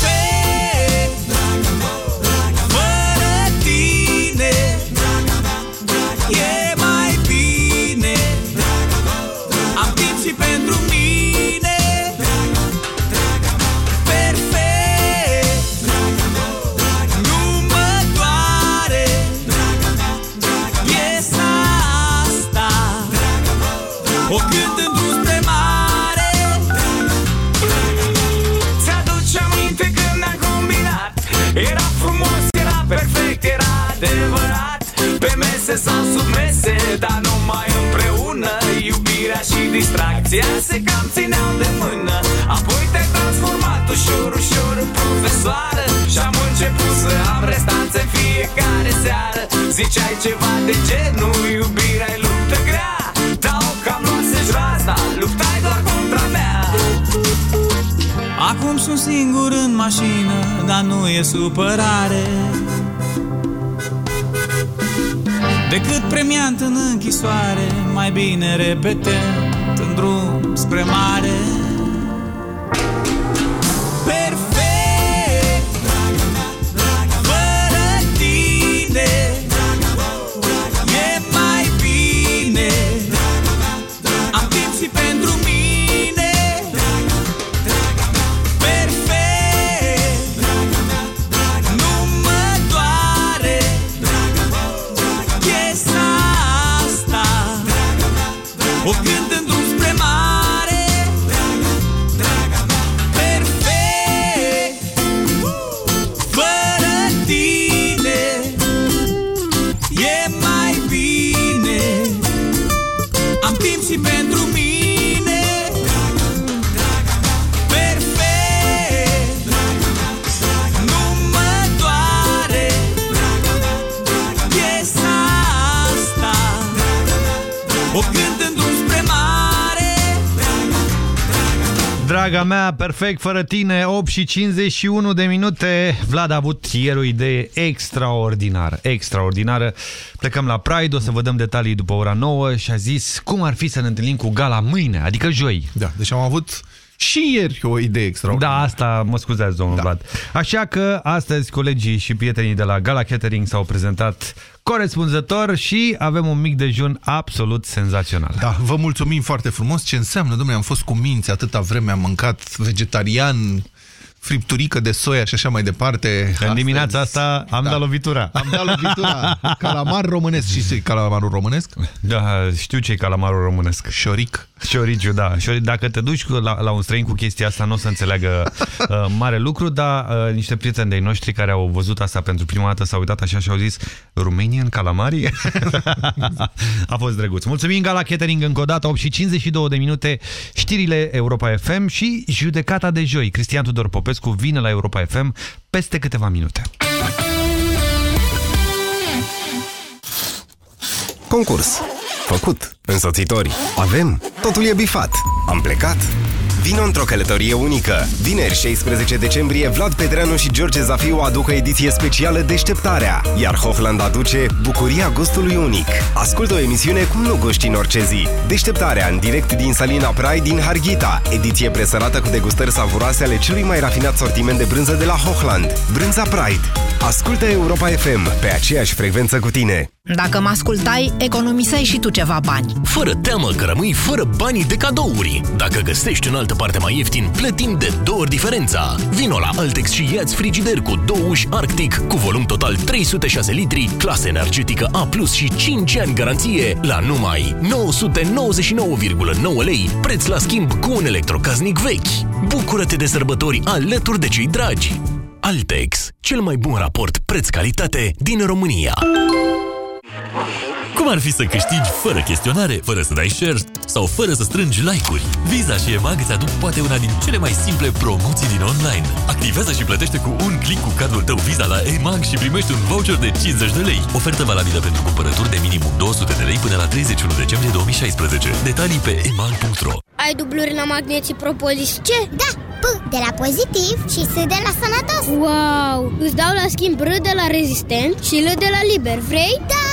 S43: distracția se cam țineau de mână. Apoi te-ai transformat ușor, ușor în profesoară. Și-am început să am restanțe în fiecare seară. Ziceai ceva de genul, iubirea e luptă grea. Dar o cam luase-și razna, luptai doar contra mea. Acum sunt singur în mașină, dar nu e supărare. Decât premiant în închisoare, mai bine repetent în drum spre mare
S3: perfect fără tine, 8 și 51 de minute. Vlad a avut ieri o idee extraordinară, extraordinară. Plecăm la Pride, o să vă dăm detalii după ora 9 și a zis cum ar fi să ne întâlnim cu gala mâine, adică joi.
S2: Da, deci am avut și ieri o idee extraordinară.
S3: Da, asta mă scuzați, domnul da. Vlad. Așa că astăzi colegii și prietenii de la Gala Catering s-au prezentat corespunzător și avem un mic dejun absolut senzațional.
S2: Da, vă mulțumim foarte frumos. Ce înseamnă, domnule, am fost cu minți atâta vreme, am mâncat vegetarian, fripturică de soia și așa mai departe.
S3: În dimineața asta am
S2: Da.
S3: dat lovitura.
S2: Am dat lovitura. Calamar românesc. Și știi calamarul românesc?
S3: Da, știu ce e calamarul românesc.
S2: Șoric.
S3: Șoriciu, da. Șori- Dacă te duci cu- la, la un străin cu chestia asta, nu o să înțeleagă uh, mare lucru, dar uh, niște prieteni de-ai noștri care au văzut asta pentru prima dată s-au uitat așa și au zis Romanian calamari? A fost drăguț. Mulțumim Gala Catering încă o dată, 8 și 52 de minute, știrile Europa FM și judecata de joi. Cristian Tudor Popescu vine la Europa FM peste câteva minute.
S44: Concurs. Făcut. Însoțitori. Avem. Totul e bifat. Am plecat. Vino într-o călătorie unică. Vineri 16 decembrie, Vlad Petreanu și George Zafiu aduc o ediție specială Deșteptarea, iar Hochland aduce Bucuria gustului unic. Ascultă o emisiune cum nu guști în orice zi. Deșteptarea în direct din Salina Pride din Harghita, ediție presărată cu degustări savuroase ale celui mai rafinat sortiment de brânză de la Hochland. Brânza Pride. Ascultă Europa FM pe aceeași frecvență cu tine.
S45: Dacă mă ascultai, economiseai și tu ceva bani.
S10: Fără teamă că rămâi fără banii de cadouri. Dacă găsești în altă parte mai ieftin, plătim de două ori diferența. Vino la Altex și ia-ți frigider cu două uși Arctic, cu volum total 306 litri, clasă energetică A+, și 5 ani garanție, la numai 999,9 lei, preț la schimb cu un electrocaznic vechi. Bucură-te de sărbători alături de cei dragi. Altex, cel mai bun raport preț-calitate din România.
S7: Cum ar fi să câștigi fără chestionare, fără să dai share sau fără să strângi like-uri? Visa și EMAG îți aduc poate una din cele mai simple promoții din online. Activează și plătește cu un click cu cardul tău Visa la EMAG și primești un voucher de 50 de lei. Ofertă valabilă pentru cumpărături de minimum 200 de lei până la 31 decembrie 2016. Detalii pe emag.ro
S46: Ai dubluri la magneții propolis ce? Da, P de la pozitiv și S de la sănătos Wow! Îți dau la schimb R de la rezistent și L de la liber, vrei? Da!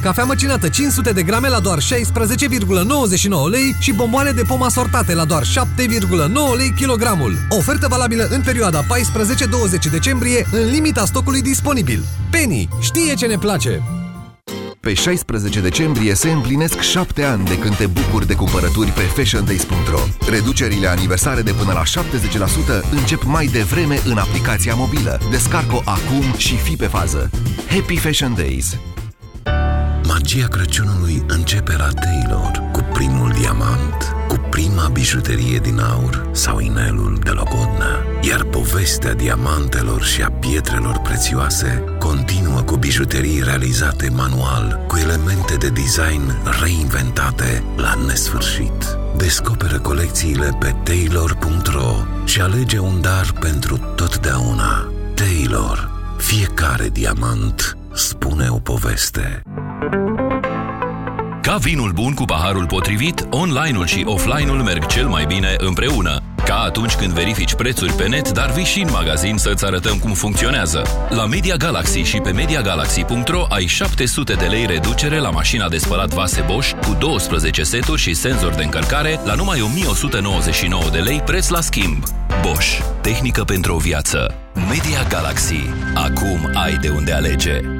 S47: cafea măcinată 500 de grame la doar 16,99 lei și bomboane de pom asortate la doar 7,9 lei kilogramul. Ofertă valabilă în perioada 14-20 decembrie, în limita stocului disponibil. Penny știe ce ne place!
S12: Pe 16 decembrie se împlinesc 7 ani de când te bucuri de cumpărături pe fashiondays.ro. Reducerile aniversare de până la 70% încep mai devreme în aplicația mobilă. Descarcă-o acum și fi pe fază. Happy Fashion Days!
S30: Magia Crăciunului începe la Taylor cu primul diamant, cu prima bijuterie din aur sau inelul de logodnă. Iar povestea diamantelor și a pietrelor prețioase continuă cu bijuterii realizate manual, cu elemente de design reinventate la nesfârșit. Descoperă colecțiile pe taylor.ro și alege un dar pentru totdeauna. Taylor. Fiecare diamant spune o poveste.
S7: Ca vinul bun cu paharul potrivit, online-ul și offline-ul merg cel mai bine împreună. Ca atunci când verifici prețuri pe net, dar vii și în magazin să-ți arătăm cum funcționează. La Media Galaxy și pe MediaGalaxy.ro ai 700 de lei reducere la mașina de spălat vase Bosch cu 12 seturi și senzor de încărcare la numai 1199 de lei preț la schimb. Bosch. Tehnică pentru o viață. Media Galaxy. Acum ai de unde alege.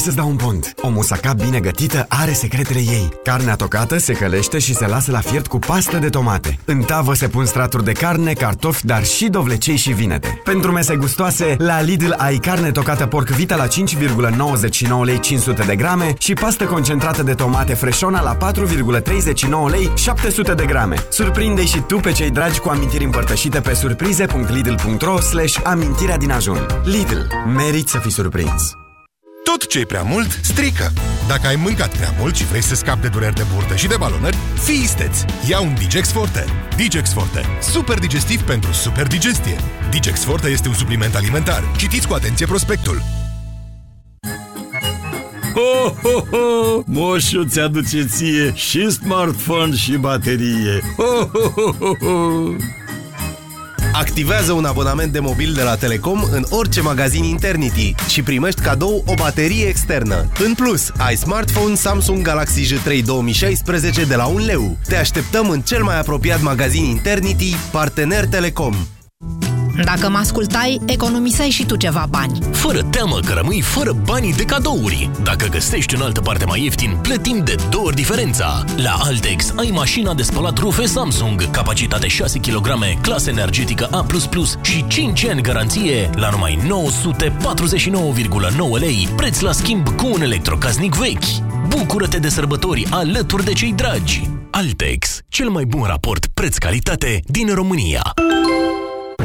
S44: Hei, hai
S25: Hai să-ți dau un pont. O musaca bine gătită are secretele ei. Carnea tocată se călește și se lasă la fiert cu pastă de tomate. În tavă se pun straturi de carne, cartofi, dar și dovlecei și vinete. Pentru mese gustoase, la Lidl ai carne tocată porc vita la 5,99 lei 500 de grame și pastă concentrată de tomate freșona la 4,39 lei 700 de grame. Surprinde și tu pe cei dragi cu amintiri împărtășite pe surprize.lidl.ro slash amintirea din ajun. Lidl. Merit să fii surprins.
S48: Tot ce e prea mult, strică. Dacă ai mâncat prea mult și vrei să scapi de dureri de burtă și de balonări, fii isteț! Ia un Digex Forte. Digex Forte. Super digestiv pentru super digestie. Digex Forte este un supliment alimentar. Citiți cu atenție prospectul.
S49: Ho, ho, ho! Moșuț ți-aduce ție și smartphone și baterie. Ho, ho, ho, ho, ho!
S50: Activează un abonament de mobil de la Telecom în orice magazin Internity și primești cadou o baterie externă. În plus, ai smartphone Samsung Galaxy J3 2016 de la 1 leu. Te așteptăm în cel mai apropiat magazin Internity, partener Telecom.
S8: Dacă mă ascultai, economiseai și tu ceva bani.
S10: Fără teamă că rămâi fără banii de cadouri. Dacă găsești în altă parte mai ieftin, plătim de două ori diferența. La Altex ai mașina de spălat rufe Samsung, capacitate 6 kg, clasă energetică A++ și 5 ani garanție la numai 949,9 lei, preț la schimb cu un electrocasnic vechi. Bucură-te de sărbători alături de cei dragi. Altex, cel mai bun raport preț-calitate din România.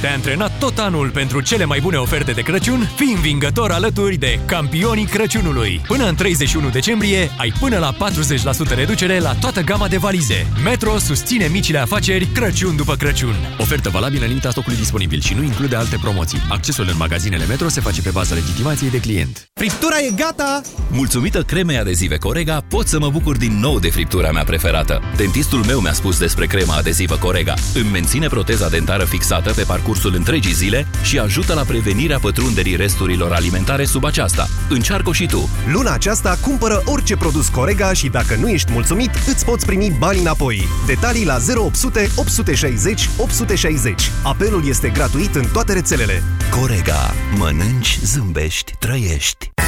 S13: Te-ai antrenat tot anul pentru cele mai bune oferte de Crăciun? Fii învingător alături de campionii Crăciunului. Până în 31 decembrie ai până la 40% reducere la toată gama de valize. Metro susține micile afaceri Crăciun după Crăciun.
S5: Ofertă valabilă în limita stocului disponibil și nu include alte promoții. Accesul în magazinele Metro se face pe baza legitimației de client.
S30: Friptura e gata!
S5: Mulțumită cremei adezive Corega, pot să mă bucur din nou de friptura mea preferată. Dentistul meu mi-a spus despre crema adezivă Corega. Îmi menține proteza dentară fixată pe parcursul întregii zile și ajută la prevenirea pătrunderii resturilor alimentare sub aceasta. Încearcă și tu!
S30: Luna aceasta cumpără orice produs Corega și dacă nu ești mulțumit, îți poți primi bani înapoi. Detalii la 0800 860 860. Apelul este gratuit în toate rețelele.
S5: Corega. Mănânci, zâmbești, trăiești.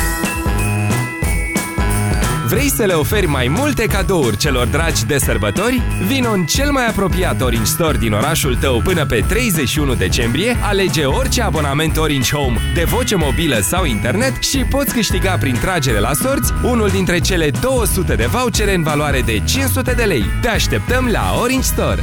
S39: Vrei să le oferi mai multe cadouri celor dragi de sărbători? Vino în cel mai apropiat Orange Store din orașul tău până pe 31 decembrie, alege orice abonament Orange Home de voce mobilă sau internet și poți câștiga prin tragere la sorți unul dintre cele 200 de vouchere în valoare de 500 de lei. Te așteptăm la Orange Store!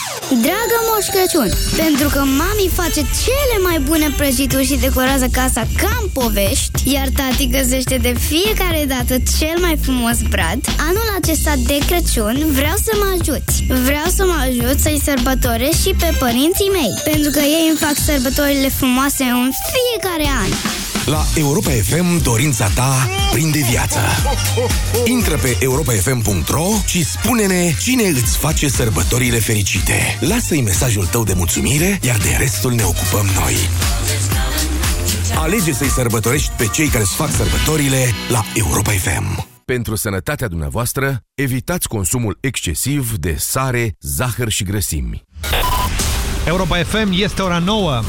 S46: Dragă Moș Crăciun, pentru că mami face cele mai bune prăjituri și decorează casa ca în povești, iar tati găsește de fiecare dată cel mai frumos brad, anul acesta de Crăciun vreau să mă ajuți. Vreau să mă ajut să-i sărbătoresc și pe părinții mei, pentru că ei îmi fac sărbătorile frumoase în fiecare an.
S12: La Europa FM, dorința ta prinde viață. Intră pe europafm.ro și spune-ne cine îți face sărbătorile fericite. Lasă-i mesajul tău de mulțumire, iar de restul ne ocupăm noi. Alege să-i sărbătorești pe cei care îți fac sărbătorile la Europa FM. Pentru sănătatea dumneavoastră, evitați consumul excesiv de sare, zahăr și grăsimi.
S3: Europa FM este ora 9.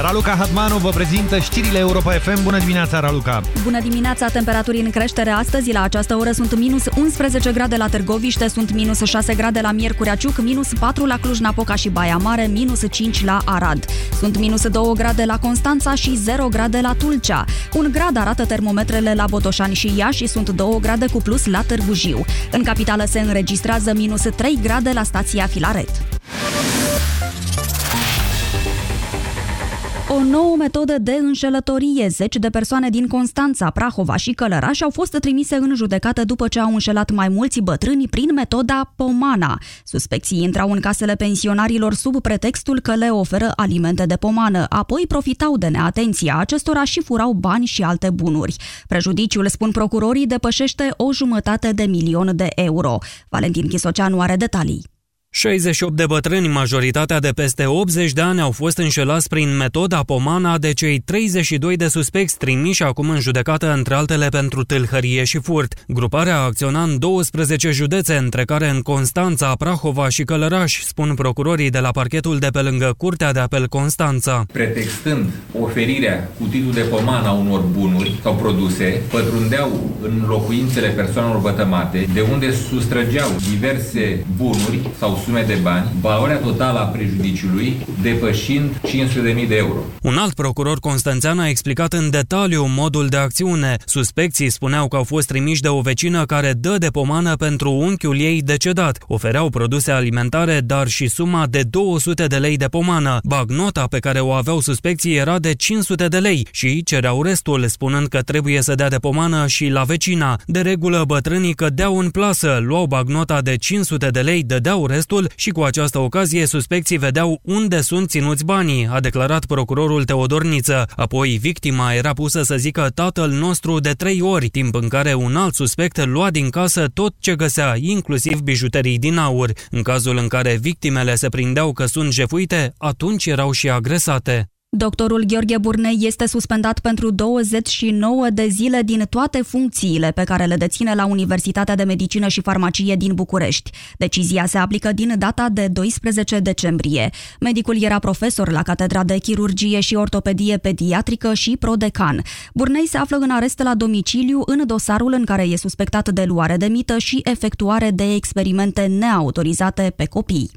S3: Raluca Hatmanu vă prezintă știrile Europa FM. Bună dimineața, Raluca!
S31: Bună dimineața! Temperaturii în creștere astăzi. La această oră sunt minus 11 grade la Târgoviște, sunt minus 6 grade la Miercurea Ciuc, minus 4 la Cluj-Napoca și Baia Mare, minus 5 la Arad. Sunt minus 2 grade la Constanța și 0 grade la Tulcea. Un grad arată termometrele la Botoșani și Iași și sunt 2 grade cu plus la Târgu Jiu. În capitală se înregistrează minus 3 grade la stația Filaret. O nouă metodă de înșelătorie. Zeci de persoane din Constanța, Prahova și Călăraș au fost trimise în judecată după ce au înșelat mai mulți bătrâni prin metoda Pomana. Suspecții intrau în casele pensionarilor sub pretextul că le oferă alimente de pomană, apoi profitau de neatenția acestora și furau bani și alte bunuri. Prejudiciul, spun procurorii, depășește o jumătate de milion de euro. Valentin Chisoceanu are detalii.
S33: 68 de bătrâni, majoritatea de peste 80 de ani, au fost înșelați prin metoda Pomana de cei 32 de suspecți trimiși acum în judecată, între altele pentru tâlhărie și furt. Gruparea acționa în 12 județe, între care în Constanța, Prahova și Călăraș, spun procurorii de la parchetul de pe lângă Curtea de Apel Constanța.
S51: Pretextând oferirea cu titlu de Pomana unor bunuri sau produse, pătrundeau în locuințele persoanelor vătămate, de unde sustrăgeau diverse bunuri sau sume de bani, valoarea totală a prejudiciului depășind 500.000 de euro.
S33: Un alt procuror constanțean a explicat în detaliu modul de acțiune. Suspecții spuneau că au fost trimiși de o vecină care dă de pomană pentru unchiul ei decedat. Ofereau produse alimentare, dar și suma de 200 de lei de pomană. Bagnota pe care o aveau suspecții era de 500 de lei și cereau restul, spunând că trebuie să dea de pomană și la vecina. De regulă, bătrânii cădeau în plasă, luau bagnota de 500 de lei, dădeau restul restul și cu această ocazie suspecții vedeau unde sunt ținuți banii, a declarat procurorul Teodor Niță. Apoi victima era pusă să zică tatăl nostru de trei ori, timp în care un alt suspect lua din casă tot ce găsea, inclusiv bijuterii din aur. În cazul în care victimele se prindeau că sunt jefuite, atunci erau și agresate.
S31: Doctorul Gheorghe Burnei este suspendat pentru 29 de zile din toate funcțiile pe care le deține la Universitatea de Medicină și Farmacie din București. Decizia se aplică din data de 12 decembrie. Medicul era profesor la Catedra de Chirurgie și Ortopedie Pediatrică și prodecan. Burnei se află în arest la domiciliu în dosarul în care e suspectat de luare de mită și efectuare de experimente neautorizate pe copii.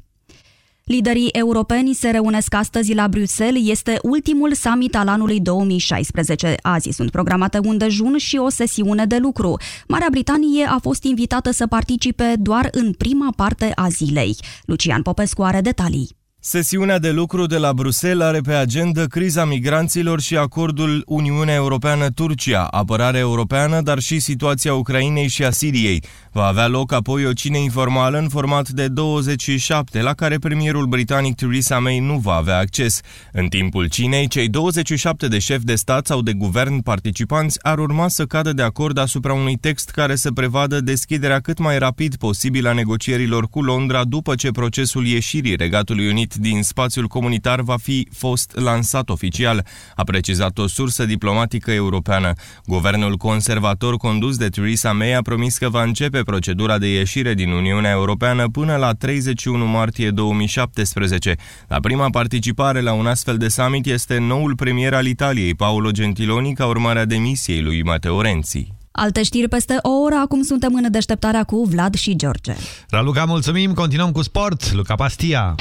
S31: Liderii europeni se reunesc astăzi la Bruxelles. Este ultimul summit al anului 2016. Azi sunt programate un dejun și o sesiune de lucru. Marea Britanie a fost invitată să participe doar în prima parte a zilei. Lucian Popescu are detalii.
S19: Sesiunea de lucru de la Bruxelles are pe agenda criza migranților și acordul Uniunea Europeană-Turcia, apărarea europeană, dar și situația Ucrainei și a Siriei. Va avea loc apoi o cine informală în format de 27, la care premierul britanic Theresa May nu va avea acces. În timpul cinei, cei 27 de șefi de stat sau de guvern participanți ar urma să cadă de acord asupra unui text care să prevadă deschiderea cât mai rapid posibil a negocierilor cu Londra după ce procesul ieșirii Regatului Unit din spațiul comunitar va fi fost lansat oficial, a precizat o sursă diplomatică europeană. Guvernul conservator condus de Theresa May a promis că va începe procedura de ieșire din Uniunea Europeană până la 31 martie 2017. La prima participare la un astfel de summit este noul premier al Italiei, Paolo Gentiloni, ca urmare a demisiei lui Matteo Renzi.
S31: Alte știri peste o oră, acum suntem în deșteptarea cu Vlad și George.
S3: Raluca, mulțumim, continuăm cu sport. Luca Pastia.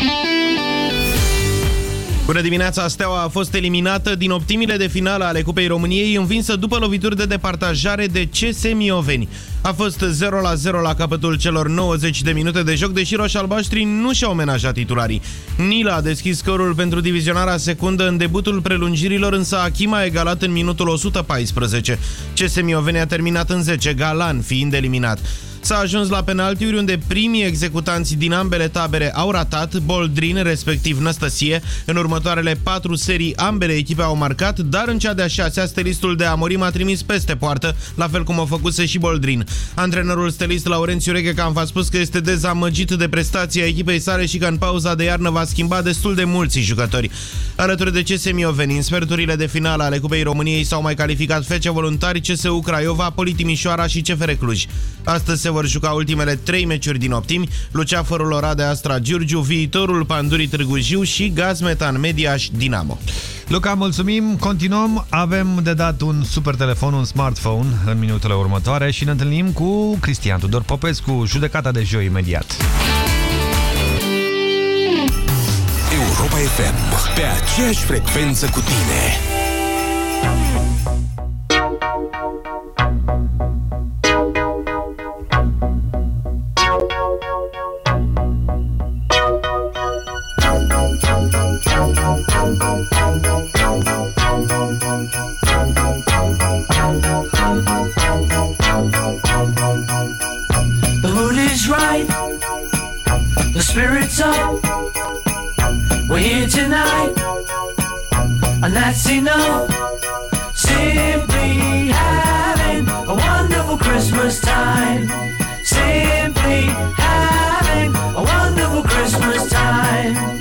S39: Bună dimineața! Steaua a fost eliminată din optimile de finală ale Cupei României, învinsă după lovituri de departajare de CS Mioveni. A fost 0-0 la capătul celor 90 de minute de joc, deși roșalbaștrii nu și-au menajat titularii. Nila a deschis scorul pentru divizionarea secundă în debutul prelungirilor, însă Achim a egalat în minutul 114. CS Mioveni a terminat în 10, Galan fiind eliminat. S-a ajuns la penaltiuri unde primii executanți din ambele tabere au ratat, Boldrin, respectiv Năstăsie. În următoarele patru serii ambele echipe au marcat, dar în cea de-a șasea stelistul de Amorim a trimis peste poartă, la fel cum a făcuse și Boldrin. Antrenorul stelist Laurențiu Reghecan a spus că este dezamăgit de prestația echipei sale și că în pauza de iarnă va schimba destul de mulți jucători. Alături de CS Mioveni, în sferturile de finală ale Cupei României s-au mai calificat Fece Voluntari, CSU Craiova, Politimișoara și CFR Cluj. Astăzi se vor juca ultimele trei meciuri din optimi, Luceafărul Oradea Astra Giurgiu, viitorul Pandurii Târgu Jiu și Gaz Metan Mediaș Dinamo.
S3: Luca, mulțumim, continuăm. Avem de dat un super telefon, un smartphone în minutele următoare și ne întâlnim cu Cristian Tudor Popescu, judecata de joi imediat.
S12: Europa FM, pe aceeași frecvență cu tine.
S35: The mood is right, the spirit's up. We're here tonight, and that's enough. Simply having a wonderful Christmas time. Simply having a wonderful Christmas time.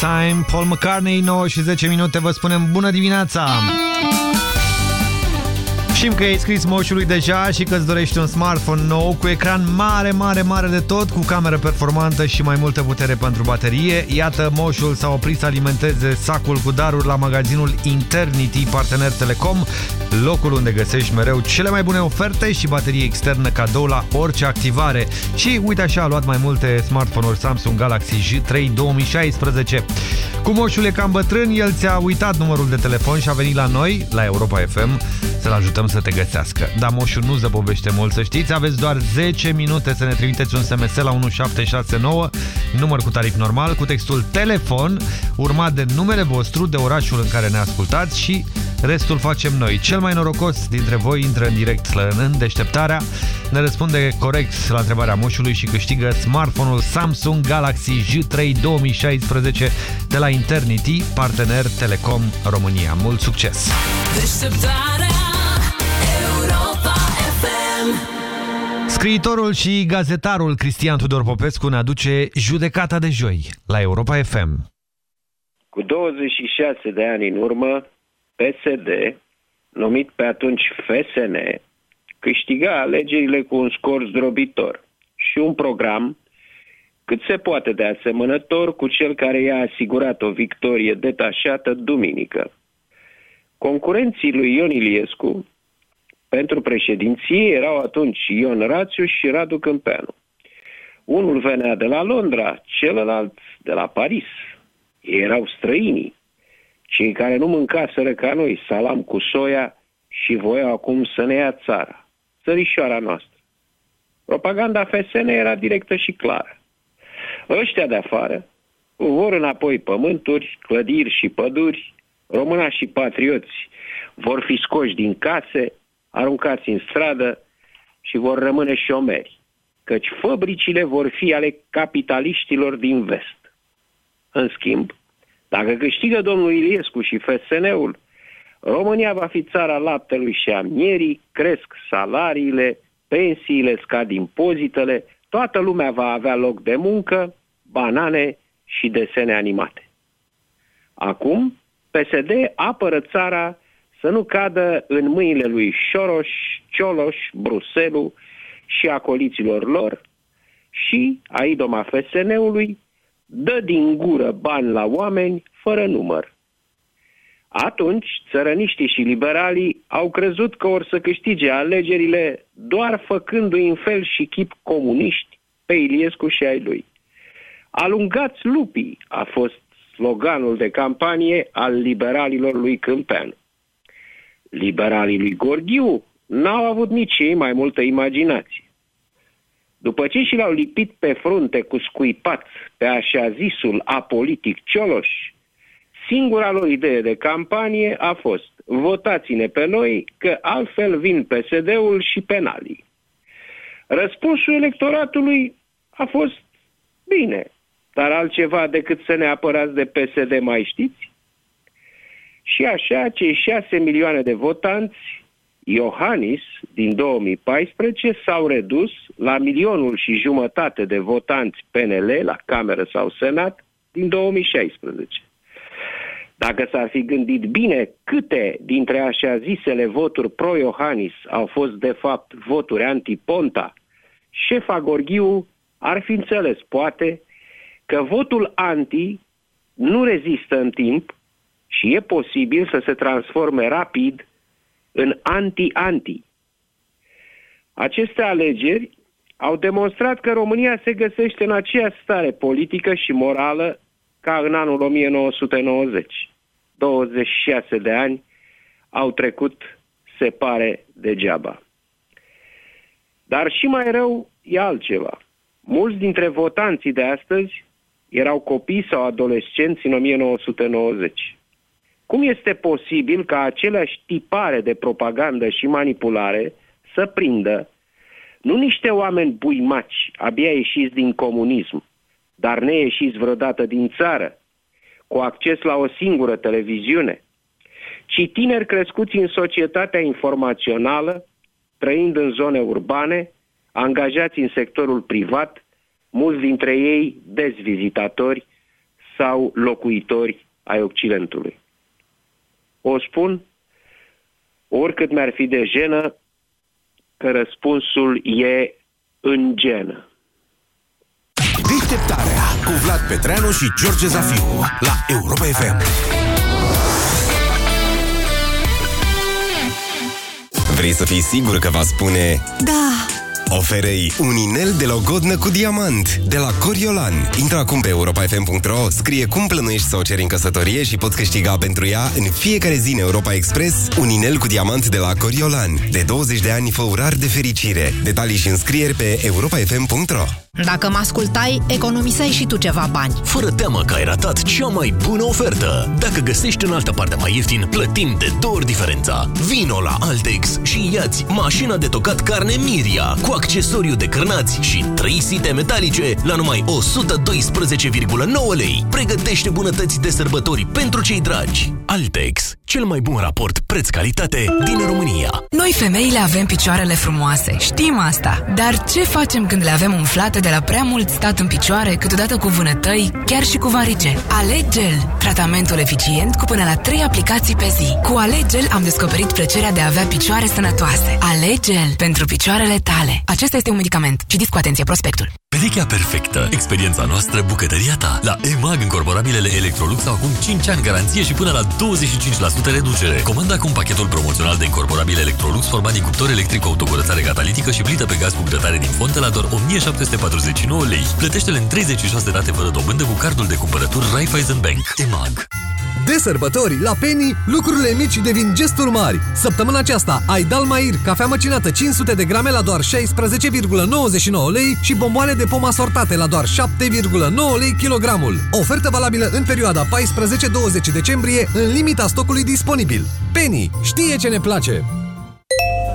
S35: Time,
S3: Paul McCartney, 9 și 10 minute, vă spunem bună dimineața! Știm că ai scris moșului deja și că îți dorești un smartphone nou cu ecran mare, mare, mare de tot, cu cameră performantă și mai multă putere pentru baterie. Iată, moșul s-a oprit să alimenteze sacul cu daruri la magazinul Internity, partener Telecom, locul unde găsești mereu cele mai bune oferte și baterie externă cadou la orice activare. Și uite așa, a luat mai multe smartphone-uri Samsung Galaxy J3 2016. Cu moșul e cam bătrân, el ți-a uitat numărul de telefon și a venit la noi, la Europa FM, să-l ajutăm să te găsească. Dar moșul nu zăbovește mult, să știți, aveți doar 10 minute să ne trimiteți un SMS la 1769, număr cu tarif normal, cu textul telefon, urmat de numele vostru, de orașul în care ne ascultați și restul facem noi. Cel mai norocos dintre voi intră în direct în deșteptarea, ne răspunde corect la întrebarea moșului și câștigă smartphone-ul Samsung Galaxy J3 2016 de la Internity, partener Telecom România. Mult succes!
S52: Deșteptarea Europa FM
S3: Scriitorul și gazetarul Cristian Tudor Popescu ne aduce judecata de joi la Europa FM.
S53: Cu 26 de ani în urmă, PSD, numit pe atunci FSN, câștiga alegerile cu un scor zdrobitor și un program cât se poate de asemănător cu cel care i-a asigurat o victorie detașată duminică. Concurenții lui Ion Iliescu pentru președinție erau atunci Ion Rațiu și Radu Câmpeanu. Unul venea de la Londra, celălalt de la Paris. Ei erau străinii, cei care nu mâncaseră ca noi salam cu soia și voiau acum să ne ia țara, țărișoara noastră. Propaganda FSN era directă și clară. Ăștia de afară vor înapoi pământuri, clădiri și păduri, româna și patrioți vor fi scoși din case, aruncați în stradă și vor rămâne șomeri, căci fabricile vor fi ale capitaliștilor din vest. În schimb, dacă câștigă domnul Iliescu și FSN-ul, România va fi țara laptelui și a mierii, cresc salariile, pensiile, scad impozitele, toată lumea va avea loc de muncă, banane și desene animate. Acum, PSD apără țara să nu cadă în mâinile lui Șoroș, Cioloș, Bruselu și acoliților lor și a idoma FSN-ului dă din gură bani la oameni fără număr. Atunci, țărăniștii și liberalii au crezut că or să câștige alegerile doar făcându-i în fel și chip comuniști pe Iliescu și ai lui. Alungați lupii a fost sloganul de campanie al liberalilor lui Câmpeanu. Liberalii lui Gorghiu n-au avut nici ei mai multă imaginație. După ce și l-au lipit pe frunte cu scuipați pe așa zisul apolitic Cioloș, singura lor idee de campanie a fost votați-ne pe noi că altfel vin PSD-ul și penalii. Răspunsul electoratului a fost bine, dar altceva decât să ne apărați de PSD mai știți? Și așa, cei șase milioane de votanți, Iohannis, din 2014, s-au redus la milionul și jumătate de votanți PNL, la Cameră sau Senat, din 2016. Dacă s-ar fi gândit bine câte dintre așa zisele voturi pro-Iohannis au fost de fapt voturi anti-Ponta, șefa Gorghiu ar fi înțeles, poate, că votul anti nu rezistă în timp și e posibil să se transforme rapid în anti-anti. Aceste alegeri au demonstrat că România se găsește în aceeași stare politică și morală ca în anul 1990. 26 de ani au trecut, se pare, degeaba. Dar și mai rău e altceva. Mulți dintre votanții de astăzi erau copii sau adolescenți în 1990. Cum este posibil ca aceleași tipare de propagandă și manipulare să prindă nu niște oameni buimaci, abia ieșiți din comunism, dar neieșiți vreodată din țară, cu acces la o singură televiziune, ci tineri crescuți în societatea informațională, trăind în zone urbane, angajați în sectorul privat, mulți dintre ei dezvizitatori sau locuitori ai Occidentului. O spun oricât mi-ar fi de jenă că răspunsul e în genă.
S12: Deșteptarea cu Vlad Petreanu și George Zafiu la Europa FM.
S54: Vrei să fii sigur că va spune
S45: Da!
S4: Oferei un inel de logodnă cu diamant de la Coriolan. Intră acum pe europa.fm.ro, scrie cum plănuiești să o ceri în căsătorie și poți câștiga pentru ea în fiecare zi în Europa Express un inel cu diamant de la Coriolan. De 20 de ani fă urar de fericire. Detalii și înscrieri pe europa.fm.ro
S55: Dacă mă ascultai, economiseai și tu ceva bani.
S10: Fără teamă că ai ratat cea mai bună ofertă. Dacă găsești în altă parte mai ieftin, plătim de două ori diferența. Vino la Altex și iați mașina de tocat carne Miria cu accesoriu de cârnați și 3 site metalice la numai 112,9 lei. Pregătește bunătăți de sărbători pentru cei dragi. Altex, cel mai bun raport preț-calitate din România.
S56: Noi femeile avem picioarele frumoase, știm asta. Dar ce facem când le avem umflate de la prea mult stat în picioare, câteodată cu vânătăi, chiar și cu varice? Alegel, tratamentul eficient cu până la 3 aplicații pe zi. Cu Alegel am descoperit plăcerea de a avea picioare sănătoase. Alegel pentru picioarele tale. Acesta este un medicament. Citiți cu atenție prospectul.
S5: Perechea perfectă. Experiența noastră, bucătăria ta. La EMAG, încorporabilele Electrolux au acum 5 ani garanție și până la 25% reducere. Comanda acum pachetul promoțional de incorporabile Electrolux format din cuptor electric cu autocurățare catalitică și plită pe gaz cu grătare din fontă la doar 1749 lei. Plătește-le în 36 date fără dobândă cu cardul de cumpărături Raiffeisen Bank. EMAG.
S6: De sărbători, la Penny, lucrurile mici devin gesturi mari. Săptămâna aceasta ai Dalmair, cafea măcinată 500 de grame la doar 16,99 lei și bomboane de pom asortate la doar 7,9 lei kilogramul. Ofertă valabilă în perioada 14-20 decembrie, în limita stocului disponibil. Penny știe ce ne place!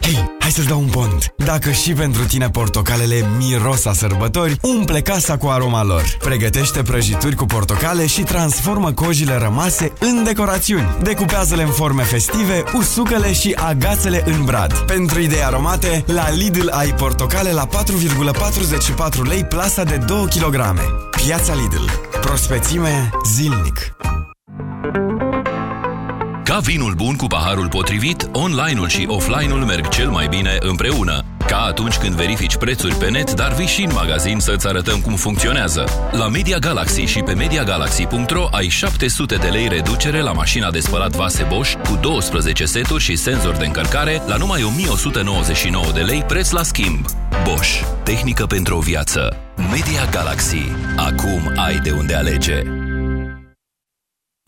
S25: Hei, hai să-ți dau un pont! Dacă și pentru tine portocalele miros a sărbători, umple casa cu aroma lor. Pregătește prăjituri cu portocale și transformă cojile rămase în decorațiuni. Decupează-le în forme festive, usucă-le și agață-le în brad. Pentru idei aromate, la Lidl ai portocale la 4,44 lei plasa de 2 kg. Piața Lidl. Prospețime zilnic.
S5: Ca vinul bun cu paharul potrivit, online-ul și offline-ul merg cel mai bine împreună. Ca atunci când verifici prețuri pe net, dar vii și în magazin să-ți arătăm cum funcționează. La Media Galaxy și pe MediaGalaxy.ro ai 700 de lei reducere la mașina de spălat vase Bosch cu 12 seturi și senzor de încărcare la numai 1199 de lei preț la schimb. Bosch. Tehnică pentru o viață. Media Galaxy. Acum ai de unde alege.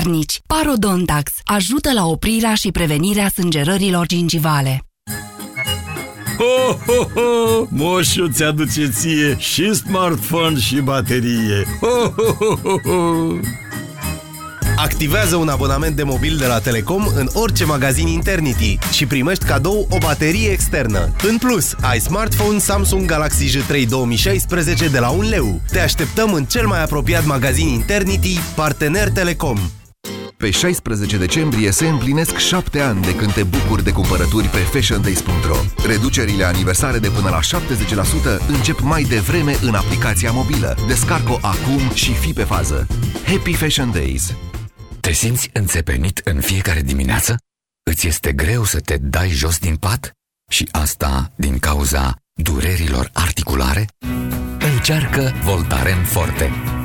S8: puternici. Parodontax ajută la oprirea și prevenirea sângerărilor gingivale.
S57: Ho, ho, ho! Moșu ți-aduce ție și smartphone și baterie. Ho, ho, ho, ho, ho!
S58: Activează un abonament de mobil de la Telecom în orice magazin Internity și primești cadou o baterie externă. În plus, ai smartphone Samsung Galaxy J3 2016 de la 1 leu. Te așteptăm în cel mai apropiat magazin Internity, partener Telecom.
S12: Pe 16 decembrie se împlinesc 7 ani de când te bucuri de cumpărături pe fashiondays.ro. Reducerile aniversare de până la 70% încep mai devreme în aplicația mobilă. Descarcă-o acum și fi pe fază. Happy Fashion Days!
S7: Te simți înțepenit în fiecare dimineață? Îți este greu să te dai jos din pat? Și asta din cauza durerilor articulare? Încearcă Voltaren Forte.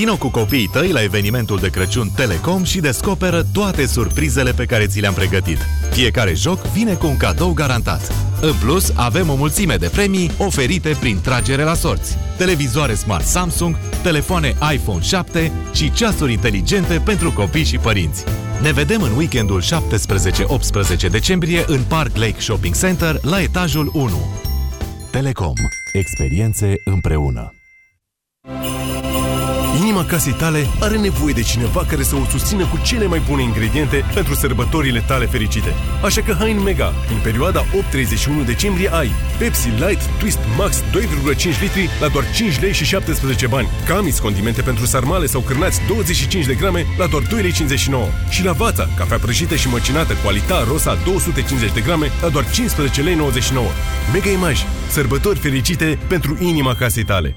S13: Vino cu copiii tăi la evenimentul de Crăciun Telecom și descoperă toate surprizele pe care ți le-am pregătit. Fiecare joc vine cu un cadou garantat. În plus, avem o mulțime de premii oferite prin tragere la sorți. Televizoare Smart Samsung, telefoane iPhone 7 și ceasuri inteligente pentru copii și părinți. Ne vedem în weekendul 17-18 decembrie în Park Lake Shopping Center la etajul 1. Telecom. Experiențe împreună.
S14: Inima casei tale are nevoie de cineva care să o susțină cu cele mai bune ingrediente pentru sărbătorile tale fericite. Așa că hai în Mega! În perioada 8-31 decembrie ai Pepsi Light Twist Max 2,5 litri la doar 5 lei și 17 bani. Camis condimente pentru sarmale sau cârnați 25 de grame la doar 2 lei 59. Și la Vața, cafea prăjită și măcinată Qualita Rosa 250 de grame la doar 15 lei 99. Mega Image. Sărbători fericite pentru inima casei tale.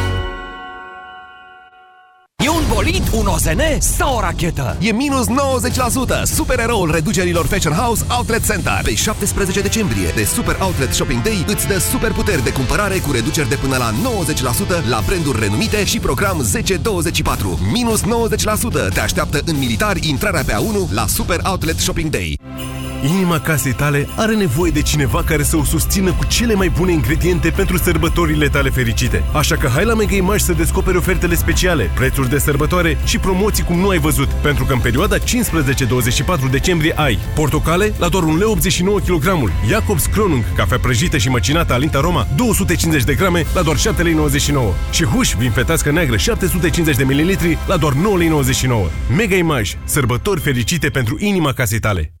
S59: E un bolid, un OZN sau o rachetă?
S12: E minus 90%! Supereroul reducerilor Fashion House Outlet Center. Pe 17 decembrie, de Super Outlet Shopping Day, îți dă super puteri de cumpărare cu reduceri de până la 90% la branduri renumite și program 1024. Minus 90% te așteaptă în militari intrarea pe A1 la Super Outlet Shopping Day.
S14: Inima casei tale are nevoie de cineva care să o susțină cu cele mai bune ingrediente pentru sărbătorile tale fericite. Așa că hai la Mega Image să descoperi ofertele speciale, prețuri de sărbătoare și promoții cum nu ai văzut. Pentru că în perioada 15-24 decembrie ai portocale la doar 1,89 lei kg, Jacobs Kronung, cafea prăjită și măcinată Alinta Roma, 250 de grame la doar 7,99 lei și huș vin fetească neagră 750 de ml la doar 9,99 lei. Mega Image, sărbători fericite pentru inima casei tale.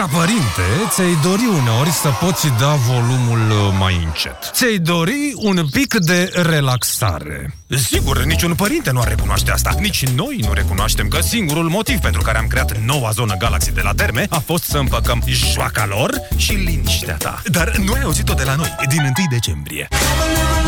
S60: Ca părinte, ți-ai dori uneori să poți da volumul uh, mai încet. Ți-ai dori un pic de relaxare. Sigur, niciun părinte nu ar recunoaște asta. Nici noi nu recunoaștem că singurul motiv pentru care am creat noua zonă Galaxy de la Terme a fost să împăcăm joaca lor și liniștea ta. Dar nu ai auzit-o de la noi, din 1 decembrie.
S1: Europa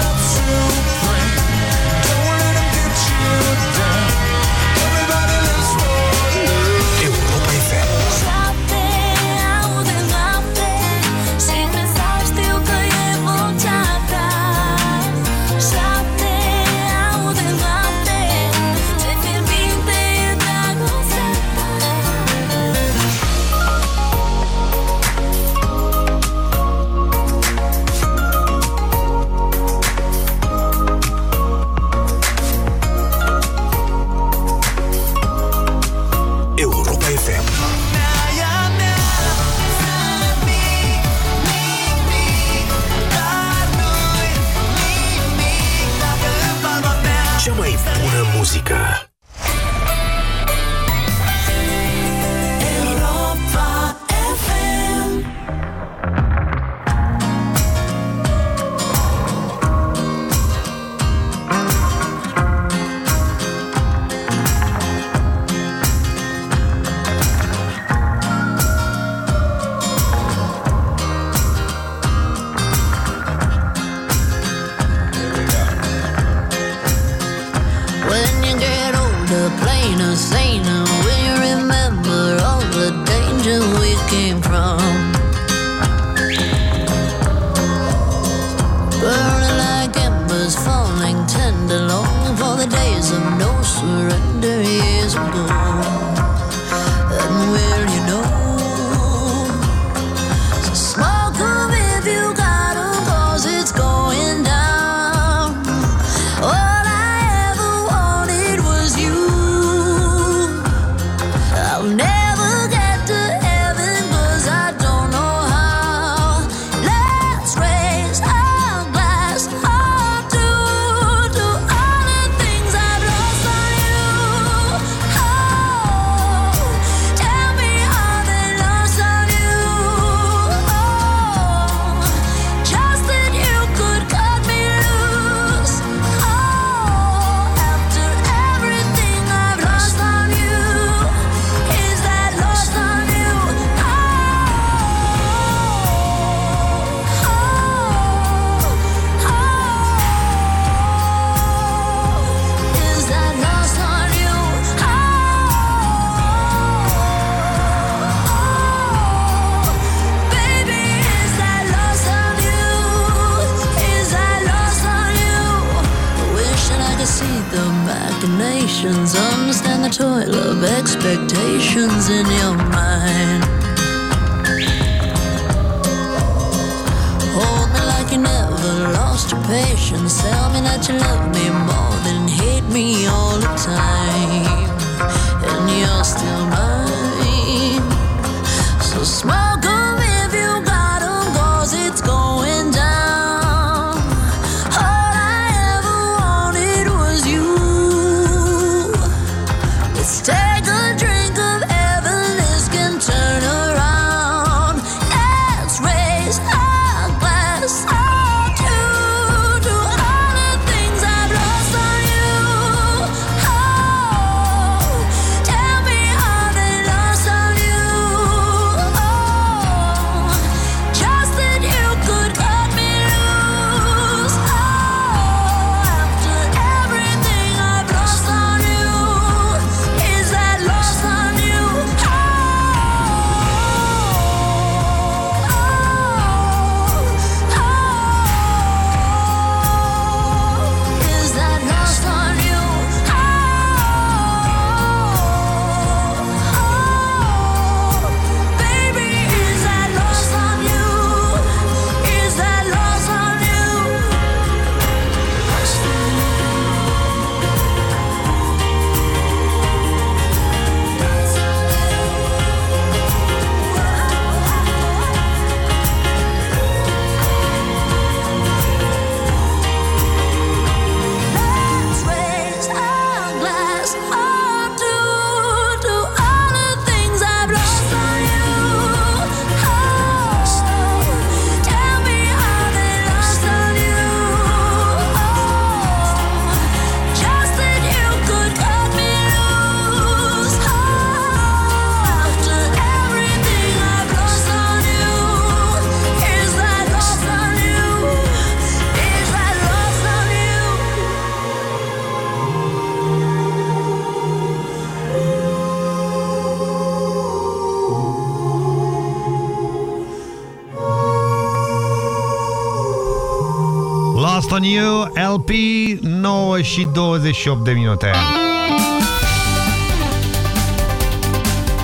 S3: și 28 de minute.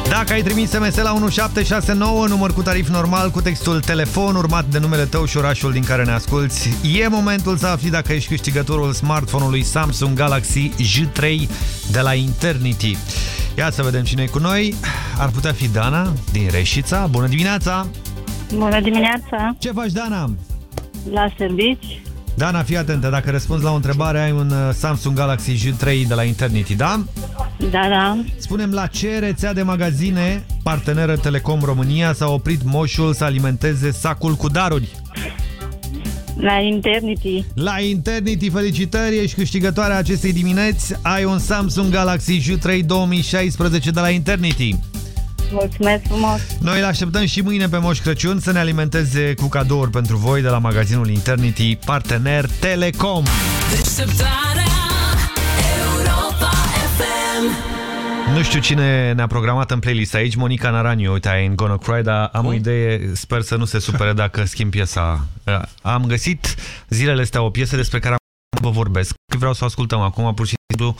S3: Dacă ai trimis SMS la 1769, număr cu tarif normal, cu textul telefon, urmat de numele tău și orașul din care ne asculti, e momentul să afli dacă ești câștigătorul smartphone-ului Samsung Galaxy J3 de la Internity. Ia să vedem cine e cu noi. Ar putea fi Dana din Reșița. Bună dimineața!
S61: Bună dimineața!
S3: Ce faci, Dana?
S61: La servici?
S3: Dana, fii atentă, dacă răspunzi la o întrebare, ai un uh, Samsung Galaxy J3 de la Internity, da?
S61: Da, da.
S3: Spunem la ce rețea de magazine parteneră Telecom România s-a oprit moșul să alimenteze sacul cu daruri.
S61: La Internity.
S3: La Internity, felicitări, ești câștigătoarea acestei dimineți. Ai un Samsung Galaxy J3 2016 de la Internity.
S61: Mulțumesc frumos!
S3: Noi îl așteptăm și mâine pe Moș Crăciun să ne alimenteze cu cadouri pentru voi de la magazinul Internity, partener Telecom.
S1: Deșteptarea Europa FM
S3: Nu știu cine ne-a programat în playlist aici, Monica Naraniu, uite, ai în Gonna Cry, dar am o idee, sper să nu se supere dacă schimb piesa. Uh, Am găsit zilele astea o piesă despre care am vă vorbesc. Vreau să o ascultăm acum, pur și simplu.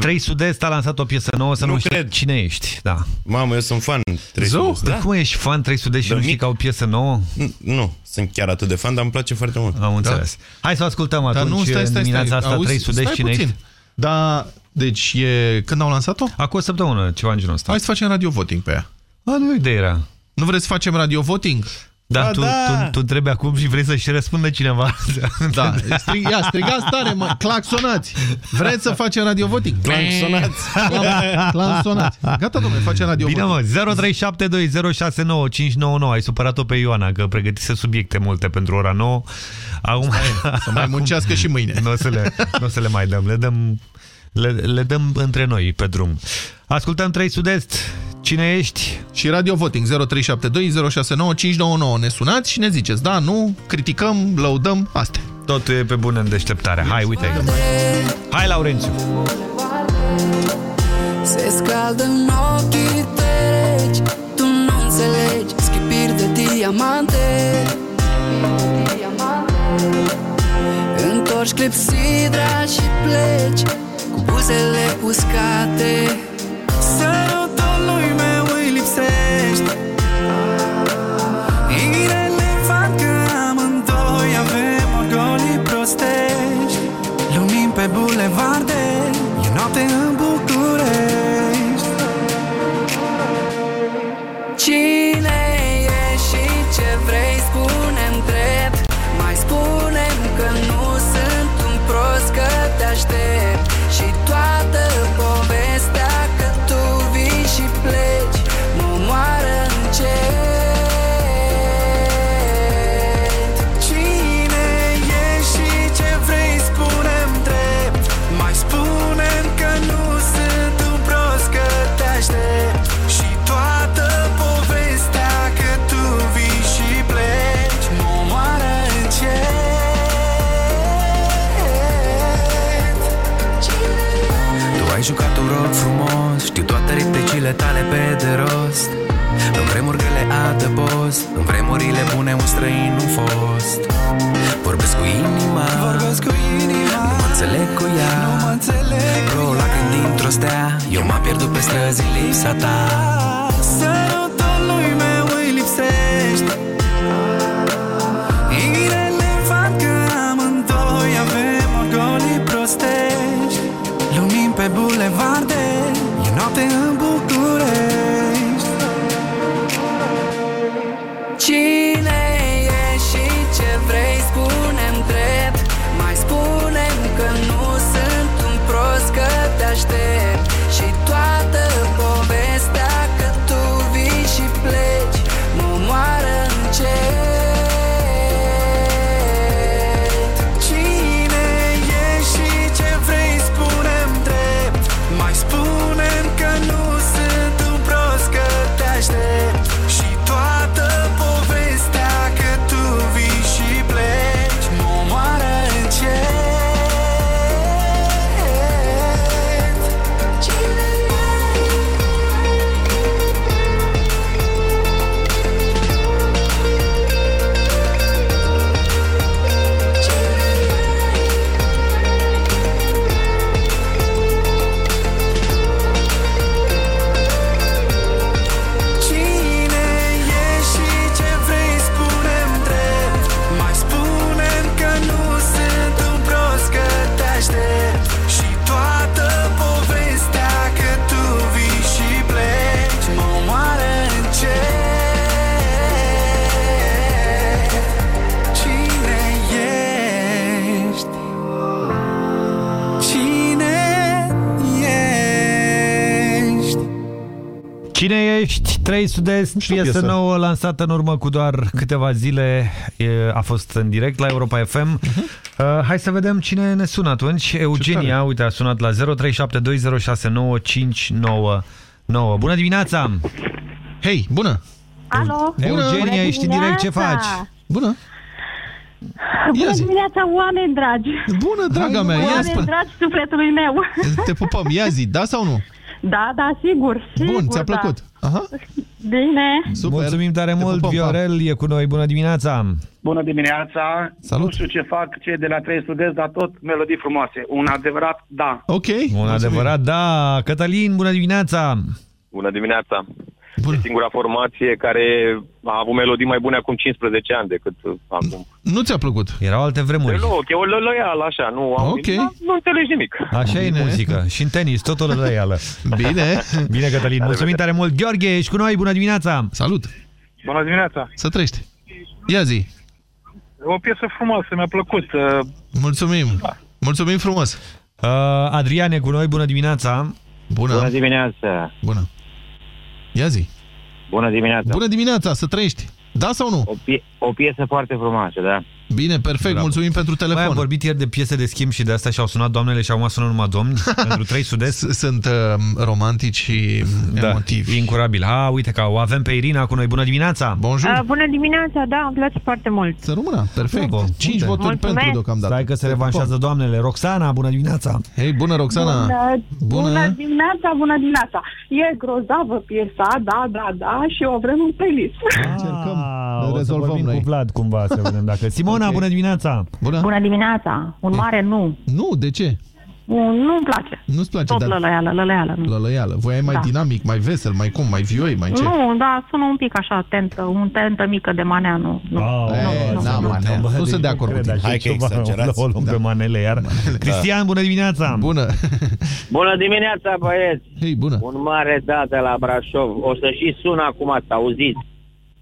S3: 3 Sud-Est a lansat o piesă nouă, să nu,
S2: Nu
S3: știu
S2: cred.
S3: cine ești. Da.
S2: Mamă, eu sunt fan 3
S3: Zău,
S2: Sud-Est.
S3: Cum ești fan 3 Sud-Est și nu știi că au piesă nouă?
S2: Nu, sunt chiar atât de fan, dar îmi place foarte mult.
S3: Am înțeles. Hai să o ascultăm
S2: Dar
S3: atunci
S2: nu, stai, stai,
S3: dimineața
S2: stai.
S3: asta
S2: Auzi,
S3: 3 Sud-Est,
S2: stai
S3: cine
S2: puțin.
S3: ești?
S2: Da, deci e... Când au lansat-o?
S3: Acum o săptămână, ceva în genul ăsta.
S2: Hai să facem radio voting pe ea.
S3: A, nu idee era.
S2: Nu vreți să facem radio voting?
S3: Da,
S2: Ba
S3: tu,
S2: da.
S3: Tu, tu întrebi acum și vrei să-și răspundă cineva.
S2: Da, strig, ia, strigați tare, mă, claxonați. Vreți să facem radio voting? Claxonați. Claxonați. Gata, domnule, facem radio
S3: Bine, mă,
S2: voting.
S3: 0372069599. Ai supărat-o pe Ioana, că pregătise subiecte multe pentru ora 9. Acum,
S2: să mai muncească și mâine.
S3: Nu o să le, n-o să le mai dăm. Le dăm, le, le dăm între noi pe drum. Ascultăm 3 Sud-Est. Cine ești?
S2: Și radio voting 0372069599. Ne sunați și ne ziceți, da, nu, criticăm, lăudăm, astea.
S3: Totul e pe bune în deșteptare. Hai, uite Hai, Laurențiu.
S21: Se scaldă în ochii tăi Tu nu înțelegi Schipiri de diamante Întorci clepsidra și pleci Cu buzele uscate. Sărutul lui meu îi lipsește. Irelevant că amândoi avem orgolii prostești. Lumini pe bulevarde E noapte în București. Cine e și ce vrei spune-mi drept. Mai spune că nu sunt un prost că te aștept replicile tale pe de rost. În vremuri grele adăpost În vremurile bune un străin nu fost. Vorbesc cu inima Vorbesc cu inima Nu mă înțeleg cu ea. Nu mă înțeleg. Vreo lacrimi dintr-o stea Eu m-am pierdut pe străzi în lipsa ta. Sărutul lui meu îi lipsește că Cine ești?
S3: 3 Sud-Est, piesă
S2: piesă.
S3: nouă lansată în urmă cu doar câteva zile, e, a fost în direct la Europa FM. Uh, hai să vedem cine ne sună atunci. Eugenia, uite, a sunat la 0372069599. Bună dimineața!
S2: Hei, bună!
S61: Alo?
S3: Eugenia, ești în direct, ce
S61: dimineața!
S3: faci?
S2: Bună!
S61: Bună
S2: zi.
S61: dimineața, oameni dragi!
S2: Bună, draga mea, ia
S61: Oameni
S2: spune.
S61: dragi sufletului meu!
S2: Te pupăm, ia zi, da sau nu?
S61: Da, da, sigur, sigur
S2: Bun, ți-a
S61: da.
S2: plăcut? Aha.
S61: Bine!
S3: Super. Mulțumim tare mult,
S2: pupăm, pa.
S3: Viorel e cu noi. Bună dimineața!
S62: Bună dimineața!
S2: Salut.
S62: Nu știu ce fac cei de la 3 Sud-Est, dar tot melodii frumoase. Un adevărat da.
S2: Ok.
S3: Un adevărat, da! Cătălin, bună dimineața!
S63: Bună dimineața! E singura formație care a avut melodii mai bune acum 15 ani decât uh, acum.
S2: Nu ți-a plăcut?
S3: Erau alte vremuri.
S63: Deloc, e o lălăială așa, nu, am,
S3: Ok.
S63: nu, nu înțelegi nimic.
S3: Așa e în muzică. Și în tenis, tot o lălăială.
S2: Bine.
S3: Bine, Cătălin. Mulțumim tare mult. Gheorghe, ești cu noi. Bună dimineața!
S2: Salut!
S62: Bună dimineața!
S2: Să trăiești. Ia zi.
S62: O piesă frumoasă, mi-a plăcut. Uh,
S2: Mulțumim. Mulțumim frumos.
S3: Uh, Adrian e cu noi. Bună dimineața!
S2: Bună.
S64: Bună dimineața!
S2: Bună. Ia zi.
S64: Bună dimineața!
S2: Bună dimineața, să trăiești. Da sau nu?
S64: O, pie- o piesă foarte frumoasă, da.
S2: Bine, perfect.
S3: Bravo.
S2: Mulțumim pentru
S3: Băi,
S2: telefon.
S3: am vorbit ieri de piese de schimb și de asta și-au sunat doamnele și acum sună numai domni pentru 3 sud-est.
S2: Sunt uh, romantici și
S3: Da,
S2: emotivi.
S3: incurabil. Ha, uite că o avem pe Irina cu noi. Bună dimineața!
S2: Bonjour!
S61: Uh, bună dimineața, da, îmi place foarte mult.
S2: Să rămână, perfect.
S3: Bravo.
S2: 5
S3: Uite.
S2: voturi
S61: Mulțumesc.
S2: pentru deocamdată.
S3: Stai că se revanșează doamnele. Roxana, bună dimineața!
S2: Hei, bună Roxana!
S61: Bună,
S2: Bună.
S61: bună dimineața, bună dimineața. E grozavă piesa, da, da, da, și o vrem în playlist.
S2: Încercăm,
S3: Ah, o să
S2: rezolvăm
S3: vorbim
S2: noi.
S3: cu Vlad cumva să vedem dacă... Simona,
S2: Ok.
S3: bună dimineața!
S2: Bună.
S61: Bună dimineața, un mare nu.
S2: Nu, de ce?
S61: Nu-mi place.
S2: Nu-ți place,
S61: Tot
S2: dar...
S61: lălăială, lălăială.
S2: Lălăială. Voi ai mai
S61: Da.
S2: dinamic, mai vesel, mai cum, mai vioi, mai ce?
S61: Nu, da, sună un pic așa, tentă, un tentă mică de manea, nu. nu.
S2: E,
S61: nu,
S2: na,
S61: nu.
S2: manea. Nu sunt de acord cu tine.
S3: Hai că exagerați. O luăm pe manele iar. Cristian, bună dimineața!
S2: Bună!
S63: Bună dimineața, băieți!
S2: Hei, bună!
S63: Un mare da de la Brașov. O să și sună acum, să auziți.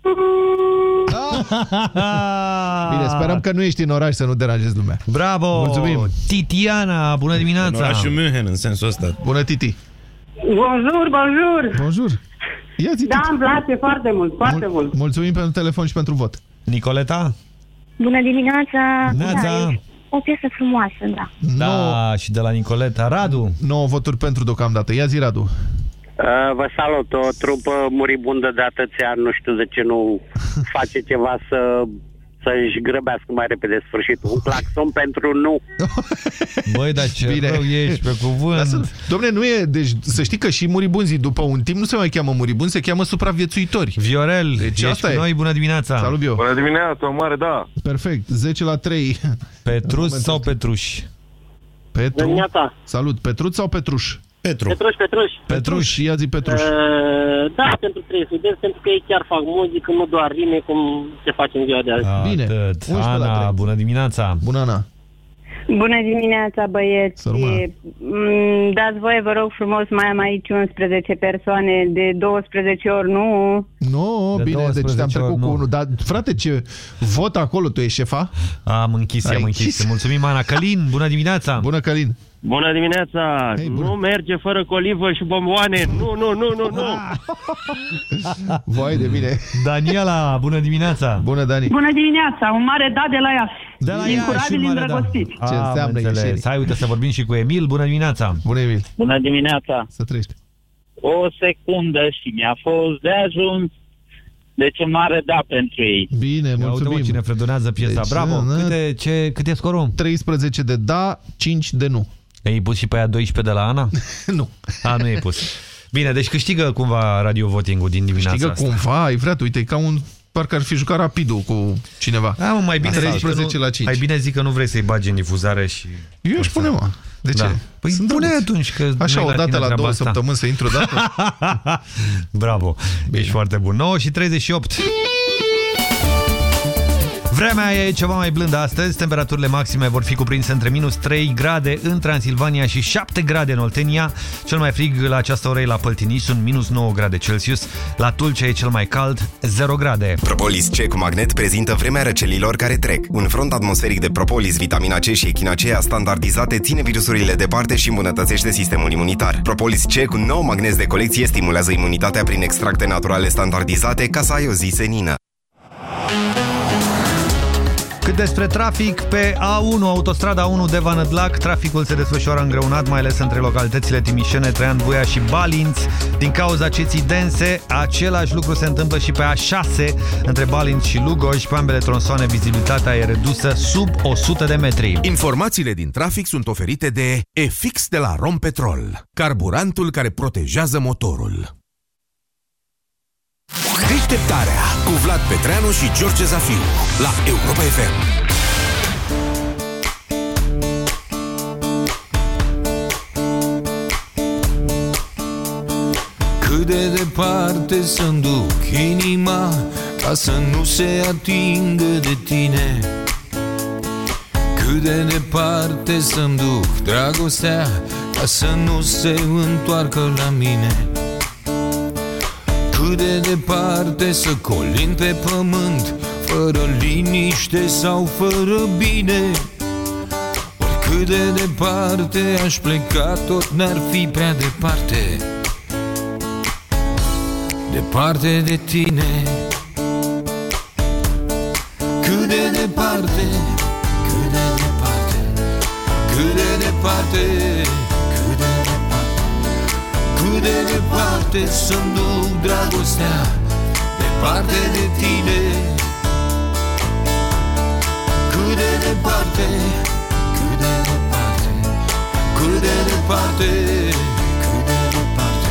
S2: Bine, sperăm că nu ești în oraș să nu deranjezi lumea.
S3: Bravo!
S2: Mulțumim!
S3: Titiana, bună dimineața!
S19: În orașul München, în sensul ăsta.
S2: Bună, Titi!
S61: Bonjour, bonjour!
S2: Bonjour! Ia zi,
S61: Da, îmi place foarte mult, foarte
S2: Mul-
S61: mult.
S2: Mulțumim pentru telefon și pentru vot.
S3: Nicoleta?
S65: Bună dimineața!
S3: Neața.
S65: Da, e o piesă frumoasă, da.
S3: Da, și de la Nicoleta. Radu?
S2: 9 voturi pentru deocamdată. Ia zi, Radu.
S66: Uh, vă salut, o trupă muribundă de atâția ani, nu știu de ce nu face ceva să să-și grăbească mai repede sfârșitul. Un claxon pentru nu.
S3: Băi, dar ce Bine. rău ești pe cuvânt.
S2: Lasă, domne, nu e, deci să știi că și muribunzii după un timp nu se mai cheamă muribunzi, se cheamă supraviețuitori.
S3: Viorel,
S2: deci
S3: ești
S2: asta
S3: cu
S2: e.
S3: noi, bună dimineața.
S2: Salut, Bio.
S67: Bună dimineața, o mare da.
S2: Perfect, 10 la 3.
S3: Petrus sau Petruș?
S2: Petru.
S66: Dimineața.
S2: Salut, Petruț sau Petruș?
S19: Petru.
S66: Petruș, Petruș.
S2: Petruș, ia zi Petruș.
S66: Uh, da, pentru trei studenți, pentru că ei chiar fac muzică, nu doar rime, cum se face în ziua de azi.
S2: Bine.
S3: Atât.
S2: 11 la
S3: Ana,
S2: 3.
S3: bună dimineața.
S2: Bună, Ana.
S65: Bună dimineața, băieți!
S2: Să rămână.
S65: Mm, Dați voie, vă rog frumos, mai am aici 11 persoane de 12 ori, nu?
S2: Nu,
S3: De
S2: bine, deci
S3: 12
S2: te-am trecut
S3: ori,
S2: cu
S3: nu.
S2: unul. Dar, frate, ce vot acolo, tu ești șefa?
S3: Am închis,
S2: Ai
S3: am închis.
S2: închis.
S3: Mulțumim, Ana. Călin, bună dimineața.
S2: Bună, Călin.
S66: Bună dimineața!
S2: Hei, bună.
S66: nu merge fără colivă și bomboane! Nu, nu, nu, nu, nu!
S2: Vai de mine.
S3: Daniela, bună dimineața.
S2: Bună, Dani.
S61: Bună dimineața, un mare da de la Iași.
S3: De la
S61: Din
S3: Iași,
S61: curabili
S3: mare, da.
S61: îndrăgostiți.
S2: Ce
S3: Am
S2: înseamnă
S3: înțeles.
S2: ieșiri?
S3: Hai, uite să vorbim și cu Emil. Bună dimineața.
S2: Bună, Emil.
S66: Bună dimineața!
S2: Să trăiești.
S66: O secundă și mi-a fost de ajuns. Deci un mare da pentru ei.
S2: Bine,
S3: Ia uite, mă,
S2: mulțumim.
S3: cine fredonează piesa.
S2: Deci,
S3: Bravo.
S2: na,
S3: Câte, ce, cât e scorul?
S2: 13 de da, 5 de nu.
S3: Ai pus și pe aia 12 de la Ana?
S2: nu.
S3: A, nu e pus. Bine, deci câștigă cumva radio voting-ul din dimineața
S2: Știgă
S3: asta.
S2: cumva, ai vrea, uite, e ca un... Parcă ar fi jucat rapidul cu cineva.
S3: A, mă, mai bine zici că
S2: 13
S3: nu,
S2: la 5.
S3: Mai bine zic că nu vrei să-i bagi în difuzare și...
S2: Eu aș pune, mă. De ce?
S3: Da. Păi
S2: Sunt
S3: pune
S2: drăguț.
S3: atunci că
S2: Așa,
S3: nu e
S2: o dată
S3: tine
S2: la
S3: treaba
S2: două
S3: asta.
S2: săptămâni să intru o dată?
S3: Bravo, ești foarte bun. 9 și 38. Vremea e ceva mai blândă astăzi, temperaturile maxime vor fi cuprinse între minus 3 grade în Transilvania și 7 grade în Oltenia. Cel mai frig la această oră e la Păltini, sunt minus 9 grade Celsius. La Tulcea e cel mai cald, 0 grade.
S4: Propolis C cu magnet prezintă vremea răcelilor care trec. Un front atmosferic de propolis, vitamina C și echinacea standardizate ține virusurile departe și îmbunătățește sistemul imunitar. Propolis C cu nou magnet de colecție stimulează imunitatea prin extracte naturale standardizate ca să ai o zi senină.
S3: Cât despre trafic, pe A1, autostrada 1 de Vanădlac, traficul se desfășoară îngreunat, mai ales între localitățile Timișene, Traian Voia și Balinț. Din cauza ceții dense, același lucru se întâmplă și pe A6, între Balinț și Lugoj. Pe ambele tronsoane, vizibilitatea e redusă sub 100 de metri.
S68: Informațiile din trafic sunt oferite de EFIX de la Rompetrol, carburantul care protejează motorul. Deșteptarea cu Vlad Petreanu și George Zafiu la Europa FM.
S35: Cât de departe să-mi duc inima Ca să nu se atingă de tine Cât de departe să-mi duc dragostea Ca să nu se întoarcă la mine Cât de departe să colin pe pământ Fără liniște sau fără bine. Oricât de departe aș pleca Tot n-ar fi prea departe. Departe de tine. Cât de departe Cât de departe Cât de departe. Cât de departe Cât de departe Să-mi duc dragostea Departe de tine. Cât de departe Cât de departe Cât de departe Cât de departe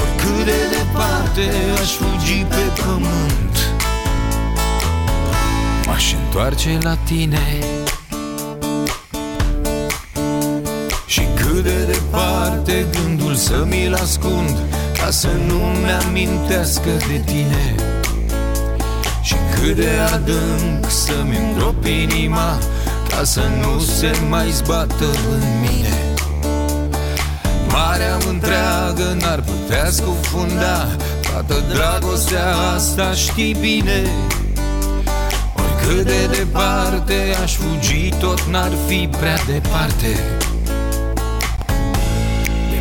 S35: Oricât de departe Aș fugi pe pământ. M-aș întoarce la tine vine gândul să mi-l ascund Ca să nu-mi amintească de tine. Și cât de adânc să-mi îngrop inima Ca să nu se mai zbată în mine. Marea întreagă n-ar putea scufunda Toată dragostea asta știi bine. Oricât de departe aș fugi Tot n-ar fi prea departe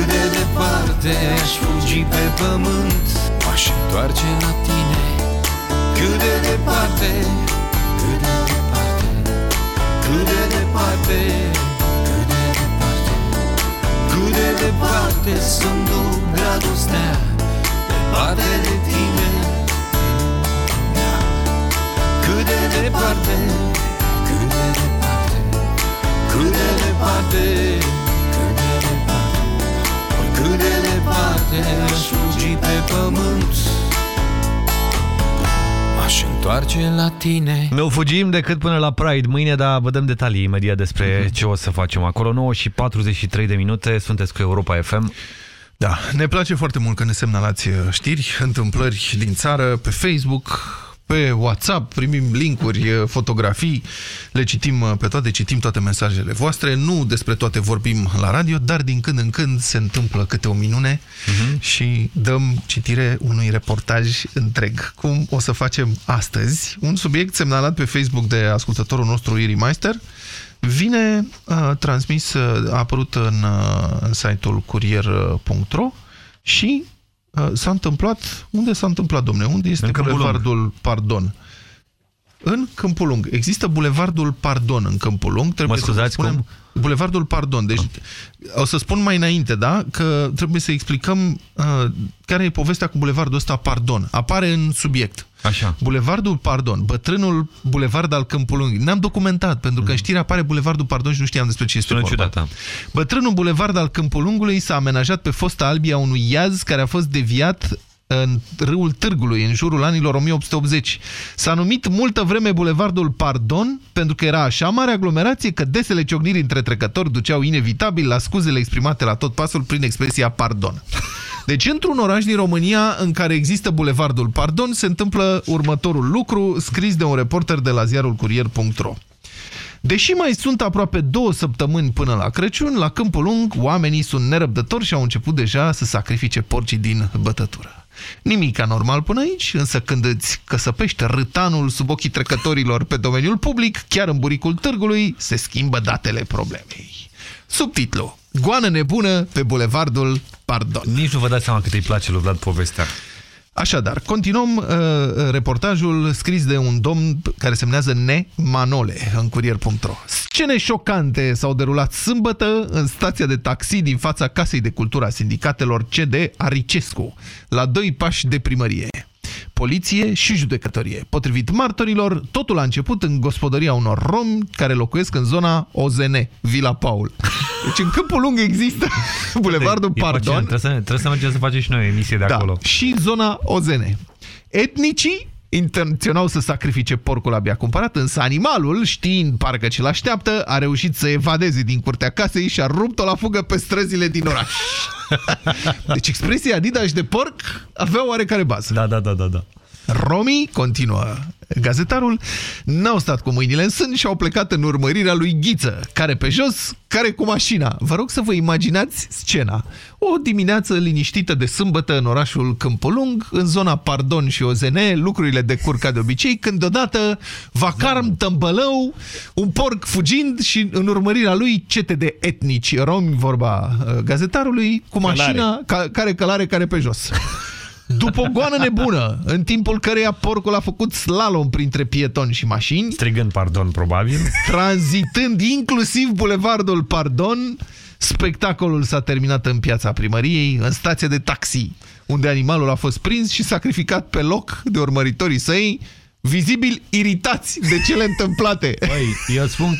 S35: Cât de departe Aș fugi pe pământ. M-aș întoarce la tine. Cât de departe Cât de departe Cât de departe Cât de departe Cât de departe Să-mi duc dragostea Departe de tine. Cât de departe Cât de departe Cât de departe Cât de departe Oricât de departe Aș fugi pe pământ M-aș întoarce la tine
S3: Nu fugim decât până la Pride mâine, dar vă dăm detalii imediat despre ce o să facem acolo. 9 și 43 de minute, sunteți cu Europa FM.
S2: Da, ne place foarte mult că ne semnalați uh, știri, întâmplări din țară, pe Facebook, pe WhatsApp, primim linkuri, uh, fotografii, le citim uh, pe toate, citim toate mesajele voastre, nu despre toate vorbim la radio, dar din când în când se întâmplă câte o minune uh-huh. și dăm citire unui reportaj întreg. Cum o să facem astăzi? Un subiect semnalat pe Facebook de ascultătorul nostru Iri Meister, vine uh, transmis, uh, a apărut în, uh, în site-ul curier.ro și uh, s-a întâmplat, unde s-a întâmplat, domne? Unde este
S3: În Câmpul
S2: bulevardul Pardon? În Câmpul Lung. Există bulevardul Pardon în Câmpul Lung. Trebuie
S3: Mă scuzați,
S2: să spunem,
S3: cum?
S2: Bulevardul Pardon. Deci, o să spun mai înainte, da? Că trebuie să explicăm uh, care e povestea cu bulevardul ăsta Pardon. Apare în subiect.
S3: Așa.
S2: Bulevardul Pardon, bătrânul bulevard al Câmpului Lung. Ne-am documentat, pentru că în știre apare Bulevardul Pardon și nu știam despre ce este
S3: Sună
S2: vorba.
S3: ciudat, da.
S2: Bătrânul bulevard al Câmpulungului s-a amenajat pe fosta albia unui iaz care a fost deviat în râul Târgului, în jurul anilor 1880. S-a numit multă vreme bulevardul Pardon, pentru că era așa mare aglomerație că desele ciocniri între trecători duceau inevitabil la scuzele exprimate la tot pasul prin expresia pardon. Deci, într-un oraș din România în care există bulevardul Pardon, se întâmplă următorul lucru, scris de un reporter de la ziarul curier.ro. Deși mai sunt aproape două săptămâni până la Crăciun, la Câmpul Lung, oamenii sunt nerăbdători și au început deja să sacrifice porcii din bătătură. Nimic anormal până aici, însă când îți căsăpești râtanul sub ochii trecătorilor pe domeniul public, chiar în buricul târgului, se schimbă datele problemei. Subtitlu. Goană nebună pe bulevardul Pardon.
S3: Nici nu vă dați seama cât îi place lui Vlad povestea.
S2: Așadar, continuăm uh, reportajul scris de un domn care semnează Ne Manole în curier.ro. Scene șocante s-au derulat sâmbătă în stația de taxi din fața Casei de Cultură a Sindicatelor CD Aricescu, la doi pași de primărie. Poliție și judecătorie. Potrivit martorilor, totul a început în gospodăria unor romi care locuiesc în zona OZN, Vila Paul. Deci în Câmpul Lung există bulevardul
S3: E
S2: Pardon.
S3: fascinant. Trebuie să, trebuie să mergem să facem și noi o emisie de
S2: Da,
S3: acolo.
S2: și zona OZN. Etnicii intenționau să sacrifice porcul abia cumpărat, însă animalul, știind parcă ce l-așteaptă, a reușit să evadeze din curtea casei și a rupt-o la fugă pe străzile din oraș. Deci expresia Adidas de porc avea oarecare bază.
S3: Da, da, da, da. da.
S2: Romii, continuă gazetarul, n-au stat cu mâinile în sân și au plecat în urmărirea lui Ghiță, care pe jos, care cu mașina. Vă rog să vă imaginați scena. O dimineață liniștită de sâmbătă în orașul Câmpulung, în zona Pardon și OZN, lucrurile decurg ca de obicei, când deodată vacarm, tămbălău, un porc fugind și în urmărirea lui cete de etnici romi, vorba uh, gazetarului, cu mașina, ca, care călare, care pe jos. După o goană nebună, în timpul căreia porcul a făcut slalom printre pietoni și mașini,
S3: Strigând pardon, probabil.
S2: tranzitând inclusiv bulevardul Pardon, Spectacolul s-a terminat în piața primăriei, în stația de taxi, unde animalul a fost prins și sacrificat pe loc de urmăritorii săi, vizibil iritați de cele întâmplate.
S3: Băi, eu spun,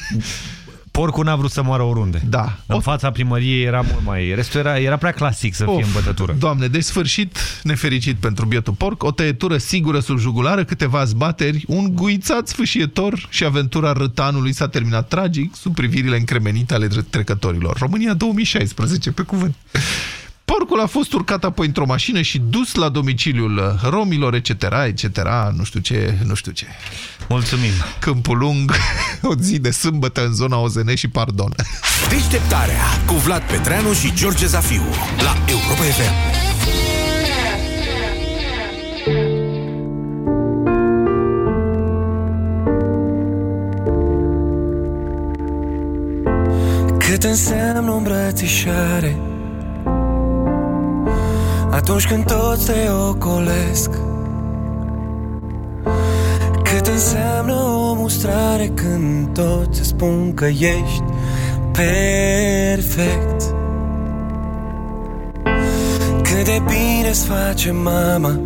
S3: porcul n-a vrut să moară oriunde.
S2: Da.
S3: În fața primăriei era mult mai... Restul era, era prea clasic să fie
S2: Of,
S3: în bătătură.
S2: Doamne, de sfârșit, nefericit pentru bietul porc, o tăietură sigură sub jugulară, câteva zbateri, un guițat sfâșietor și aventura rătanului s-a terminat tragic sub privirile încremenite ale trecătorilor. România 2016, pe cuvânt. Porcul a fost urcat apoi într-o mașină și dus la domiciliul romilor, etc., etc., nu știu ce, nu știu ce.
S3: Mulțumim.
S2: Câmpul lung, o zi de sâmbătă în zona OZN și pardon.
S69: Deșteptarea cu Vlad Petreanu și George Zafiu la Europa FM.
S70: Cât înseamnă o îmbrățișare Atunci când toți te ocolesc Cât înseamnă o mustrare Când toți îți spun că ești perfect. Cât de bine îți face mama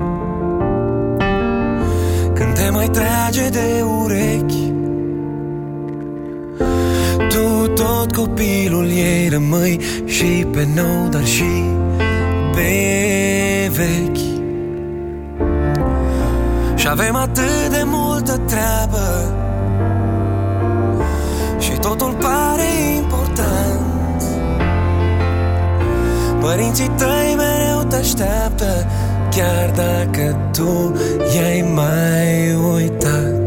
S70: Când te mai trage de urechi. Tu tot copilul ei rămâi Și pe nou, dar și pe vechi. Și avem atât de multă treabă. Și totul pare important. Părinții tăi mereu te așteaptă Chiar dacă tu i-ai mai uitat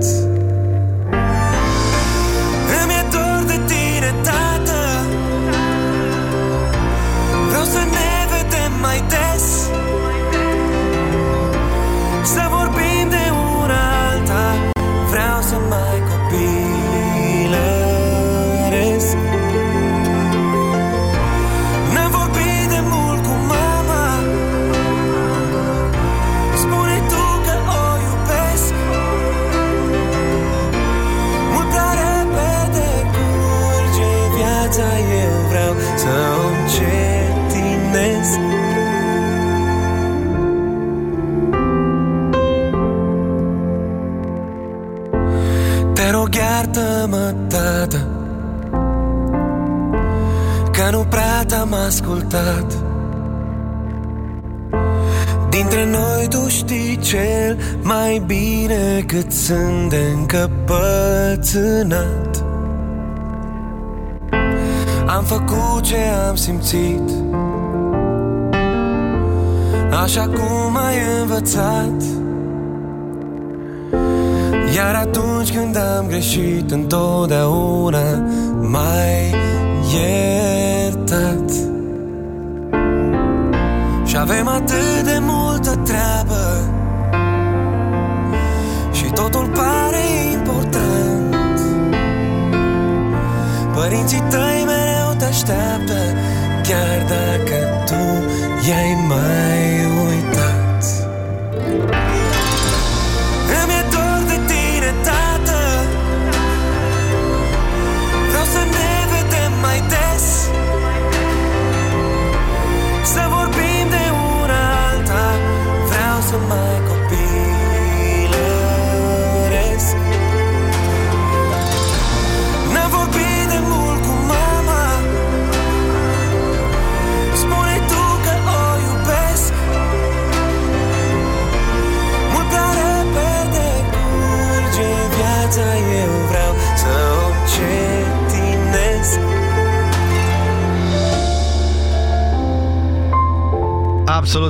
S70: iartă-mă, tată Că nu prea te-am ascultat. Dintre noi tu știi cel mai bine cât sunt de încăpățânat. Am făcut ce am simțit Așa cum ai învățat Iar atunci când am greșit întotdeauna mai iertat. Și avem atât de multă treabă. Și totul pare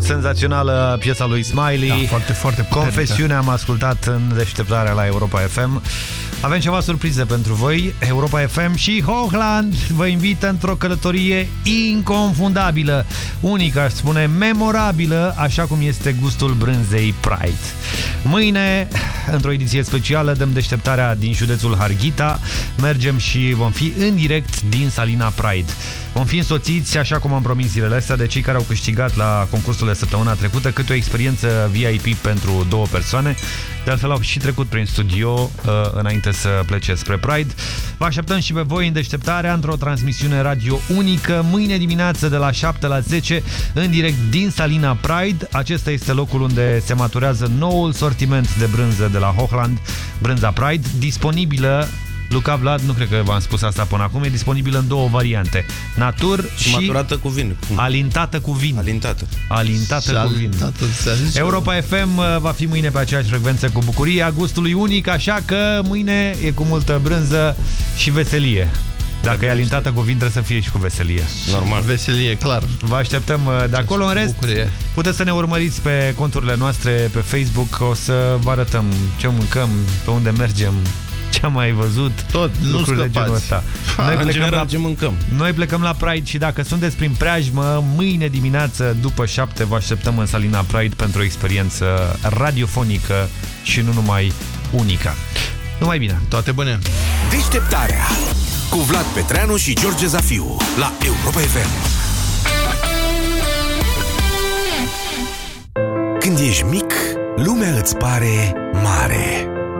S3: senzațională piesa lui Smiley.
S2: Da, foarte, foarte puternică.
S3: Confesiune am ascultat în deșteptarea la Europa FM. Avem ceva surprize pentru voi. Europa FM și Hochland vă invită într-o călătorie inconfundabilă, unică, aș spune, memorabilă, așa cum este gustul brânzei Pride. Mâine, într-o ediție specială, dăm deșteptarea din județul Harghita. Mergem și vom fi în direct din Salina Pride. Vom fi însoțiți, așa cum am promis zilele astea, de cei care au câștigat la concursul de săptămâna trecută câte o experiență VIP pentru două persoane. De altfel au și trecut prin studio uh, înainte să plece spre Pride. Vă așteptăm și pe voi în deșteptarea într-o transmisiune radio unică mâine dimineață de la 7 la 10 în direct din Salina Pride. Acesta este locul unde se maturează noul sortiment de brânză de la Hochland, brânza Pride, disponibilă Luca Vlad, nu cred că v-am spus asta până acum, e disponibilă în două variante. Natur și,
S19: Și maturată cu vin. Cum?
S3: alintată cu vin.
S19: Alintată.
S3: Alintată
S2: Și
S3: cu vin.
S2: alintată, ți-a zis
S3: Europa FM uh, va fi mâine pe aceeași frecvență cu bucurie a gustului unic, așa că mâine e cu multă brânză și veselie. Dacă e alintată cu vin, trebuie să fie și cu veselie.
S19: Normal.
S2: Veselie, clar.
S3: Vă așteptăm uh, de acolo. În rest,
S2: Bucurie.
S3: puteți să ne urmăriți pe conturile noastre pe Facebook. O să vă arătăm ce mâncăm, pe unde mergem, ce am mai văzut.
S2: Tot, nu
S3: lucruri de
S2: scăpați.
S3: genul ăsta.
S19: Ha,
S3: Noi
S19: în
S3: plecăm,
S19: general,
S3: la,
S19: ce mâncăm?
S3: noi plecăm la Pride și dacă sunteți prin preajmă, mâine dimineață, după 7, vă așteptăm în Salina Pride pentru o experiență radiofonică și nu numai unică. Numai bine!
S2: Toate bune!
S12: Deșteptarea cu Vlad Petreanu și George Zafiu la Europa FM. Când ești mic, lumea îți pare mare.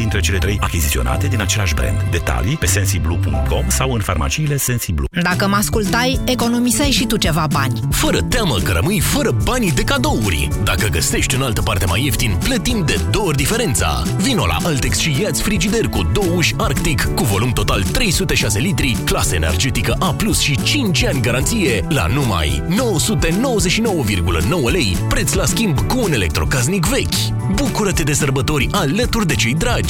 S71: dintre cele trei achiziționate din același brand. Detalii pe sensiblu.com sau în farmaciile Sensiblu.
S8: Dacă mă ascultai, economiseai și tu ceva bani.
S10: Fără teamă că rămâi fără banii de cadouri. Dacă găsești în altă parte mai ieftin, plătim de două ori diferența. Vino la Altex și ia-ți frigider cu două uși Arctic cu volum total 306 litri, clasă energetică A+, și 5 ani garanție la numai 999,9 lei, preț la schimb cu un electrocasnic vechi. Bucură-te de sărbători alături de cei dragi.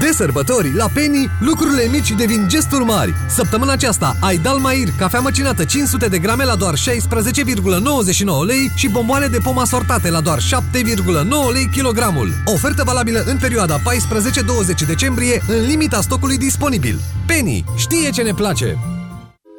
S6: De sărbători, la Penny, lucrurile mici devin gesturi mari. Săptămâna aceasta ai Dalmair, cafea măcinată 500 de grame la doar 16,99 lei și bomboane de pom asortate la doar 7,9 lei kilogramul. Ofertă valabilă în perioada 14-20 decembrie, în limita stocului disponibil. Penny știe ce ne place!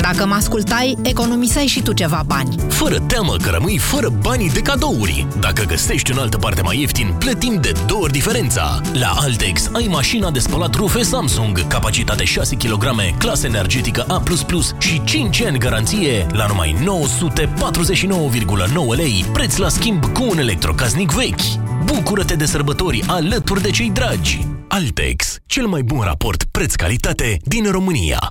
S8: Dacă mă ascultai, economiseai și tu ceva bani.
S10: Fără teamă că rămâi fără banii de cadouri. Dacă găsești în altă parte mai ieftin, plătim de două ori diferența. La Altex ai mașina de spălat rufe Samsung, capacitate 6 kg, clasă energetică A++ și 5 ani garanție la numai 949,9 lei, preț la schimb cu un electrocasnic vechi. Bucură-te de sărbători alături de cei dragi. Altex, cel mai bun raport preț-calitate din România.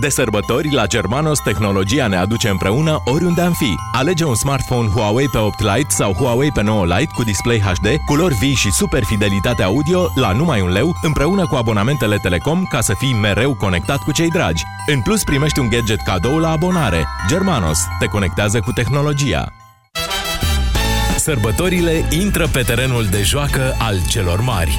S13: De sărbători, la Germanos, tehnologia ne aduce împreună oriunde am fi. Alege un smartphone Huawei pe 8 Lite sau Huawei pe 9 Lite cu display HD, culori vii și super fidelitate audio la numai un leu, împreună cu abonamentele Telecom ca să fii mereu conectat cu cei dragi. În plus, primești un gadget cadou la abonare. Germanos te conectează cu tehnologia.
S10: Sărbătorile intră pe terenul de joacă al celor mari.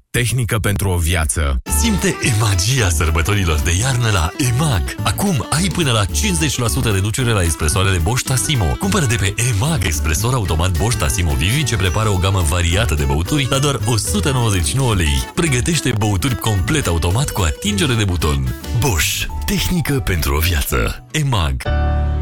S10: Tehnică pentru o viață.
S7: Simte magia sărbătorilor de iarnă la EMAG. Acum ai până la 50% reducere la espresoarele Bosch Tassimo. Cumpără de pe EMAG espresor automat Bosch Tassimo Vivi ce prepară o gamă variată de băuturi la doar 199 lei. Pregătește băuturi complet automat cu atingere de buton. Bosch. Tehnică pentru o viață. EMAG.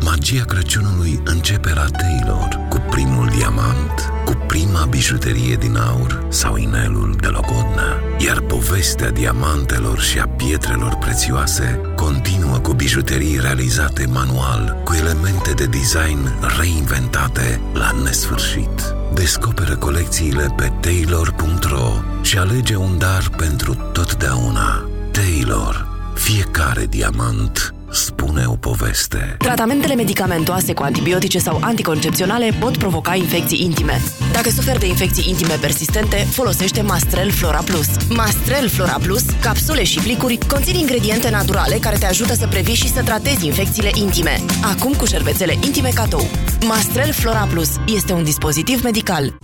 S30: Magia Crăciunului începe la Taylor cu primul diamant, cu prima bijuterie din aur sau inelul de logodnă. Iar povestea diamantelor și a pietrelor prețioase continuă cu bijuterii realizate manual, cu elemente de design reinventate la nesfârșit. Descoperă colecțiile pe taylor.ro și alege un dar pentru totdeauna. Taylor. Fiecare diamant spune o poveste.
S72: Tratamentele medicamentoase cu antibiotice sau anticoncepționale pot provoca infecții intime. Dacă suferi de infecții intime persistente, folosește Mastrel Flora Plus. Mastrel Flora Plus, capsule și plicuri, conțin ingrediente naturale care te ajută să previi și să tratezi infecțiile intime. Acum cu șervețele intime cadou. Mastrel Flora Plus este un dispozitiv medical.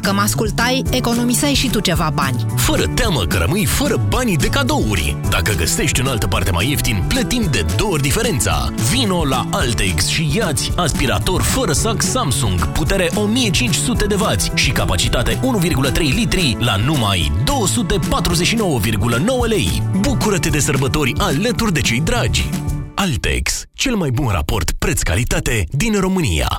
S8: Dacă mă ascultai, economiseai și tu ceva bani.
S10: Fără teamă că rămâi fără banii de cadouri. Dacă găsești în altă parte mai ieftin, plătim de două ori diferența. Vino la Altex și iați aspirator fără sac Samsung, putere 1500 de W și capacitate 1,3 litri la numai 249,9 lei. Bucură-te de sărbători alături de cei dragi. Altex, cel mai bun raport preț-calitate din România.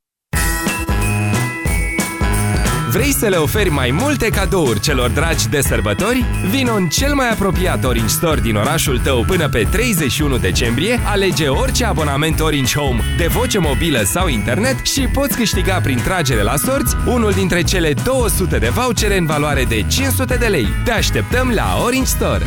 S39: Vrei să le oferi mai multe cadouri celor dragi de sărbători? Vino în cel mai apropiat Orange Store din orașul tău până pe 31 decembrie, alege orice abonament Orange Home de voce mobilă sau internet și poți câștiga prin tragere la sorți unul dintre cele 200 de vouchere în valoare de 500 de lei. Te așteptăm la Orange Store!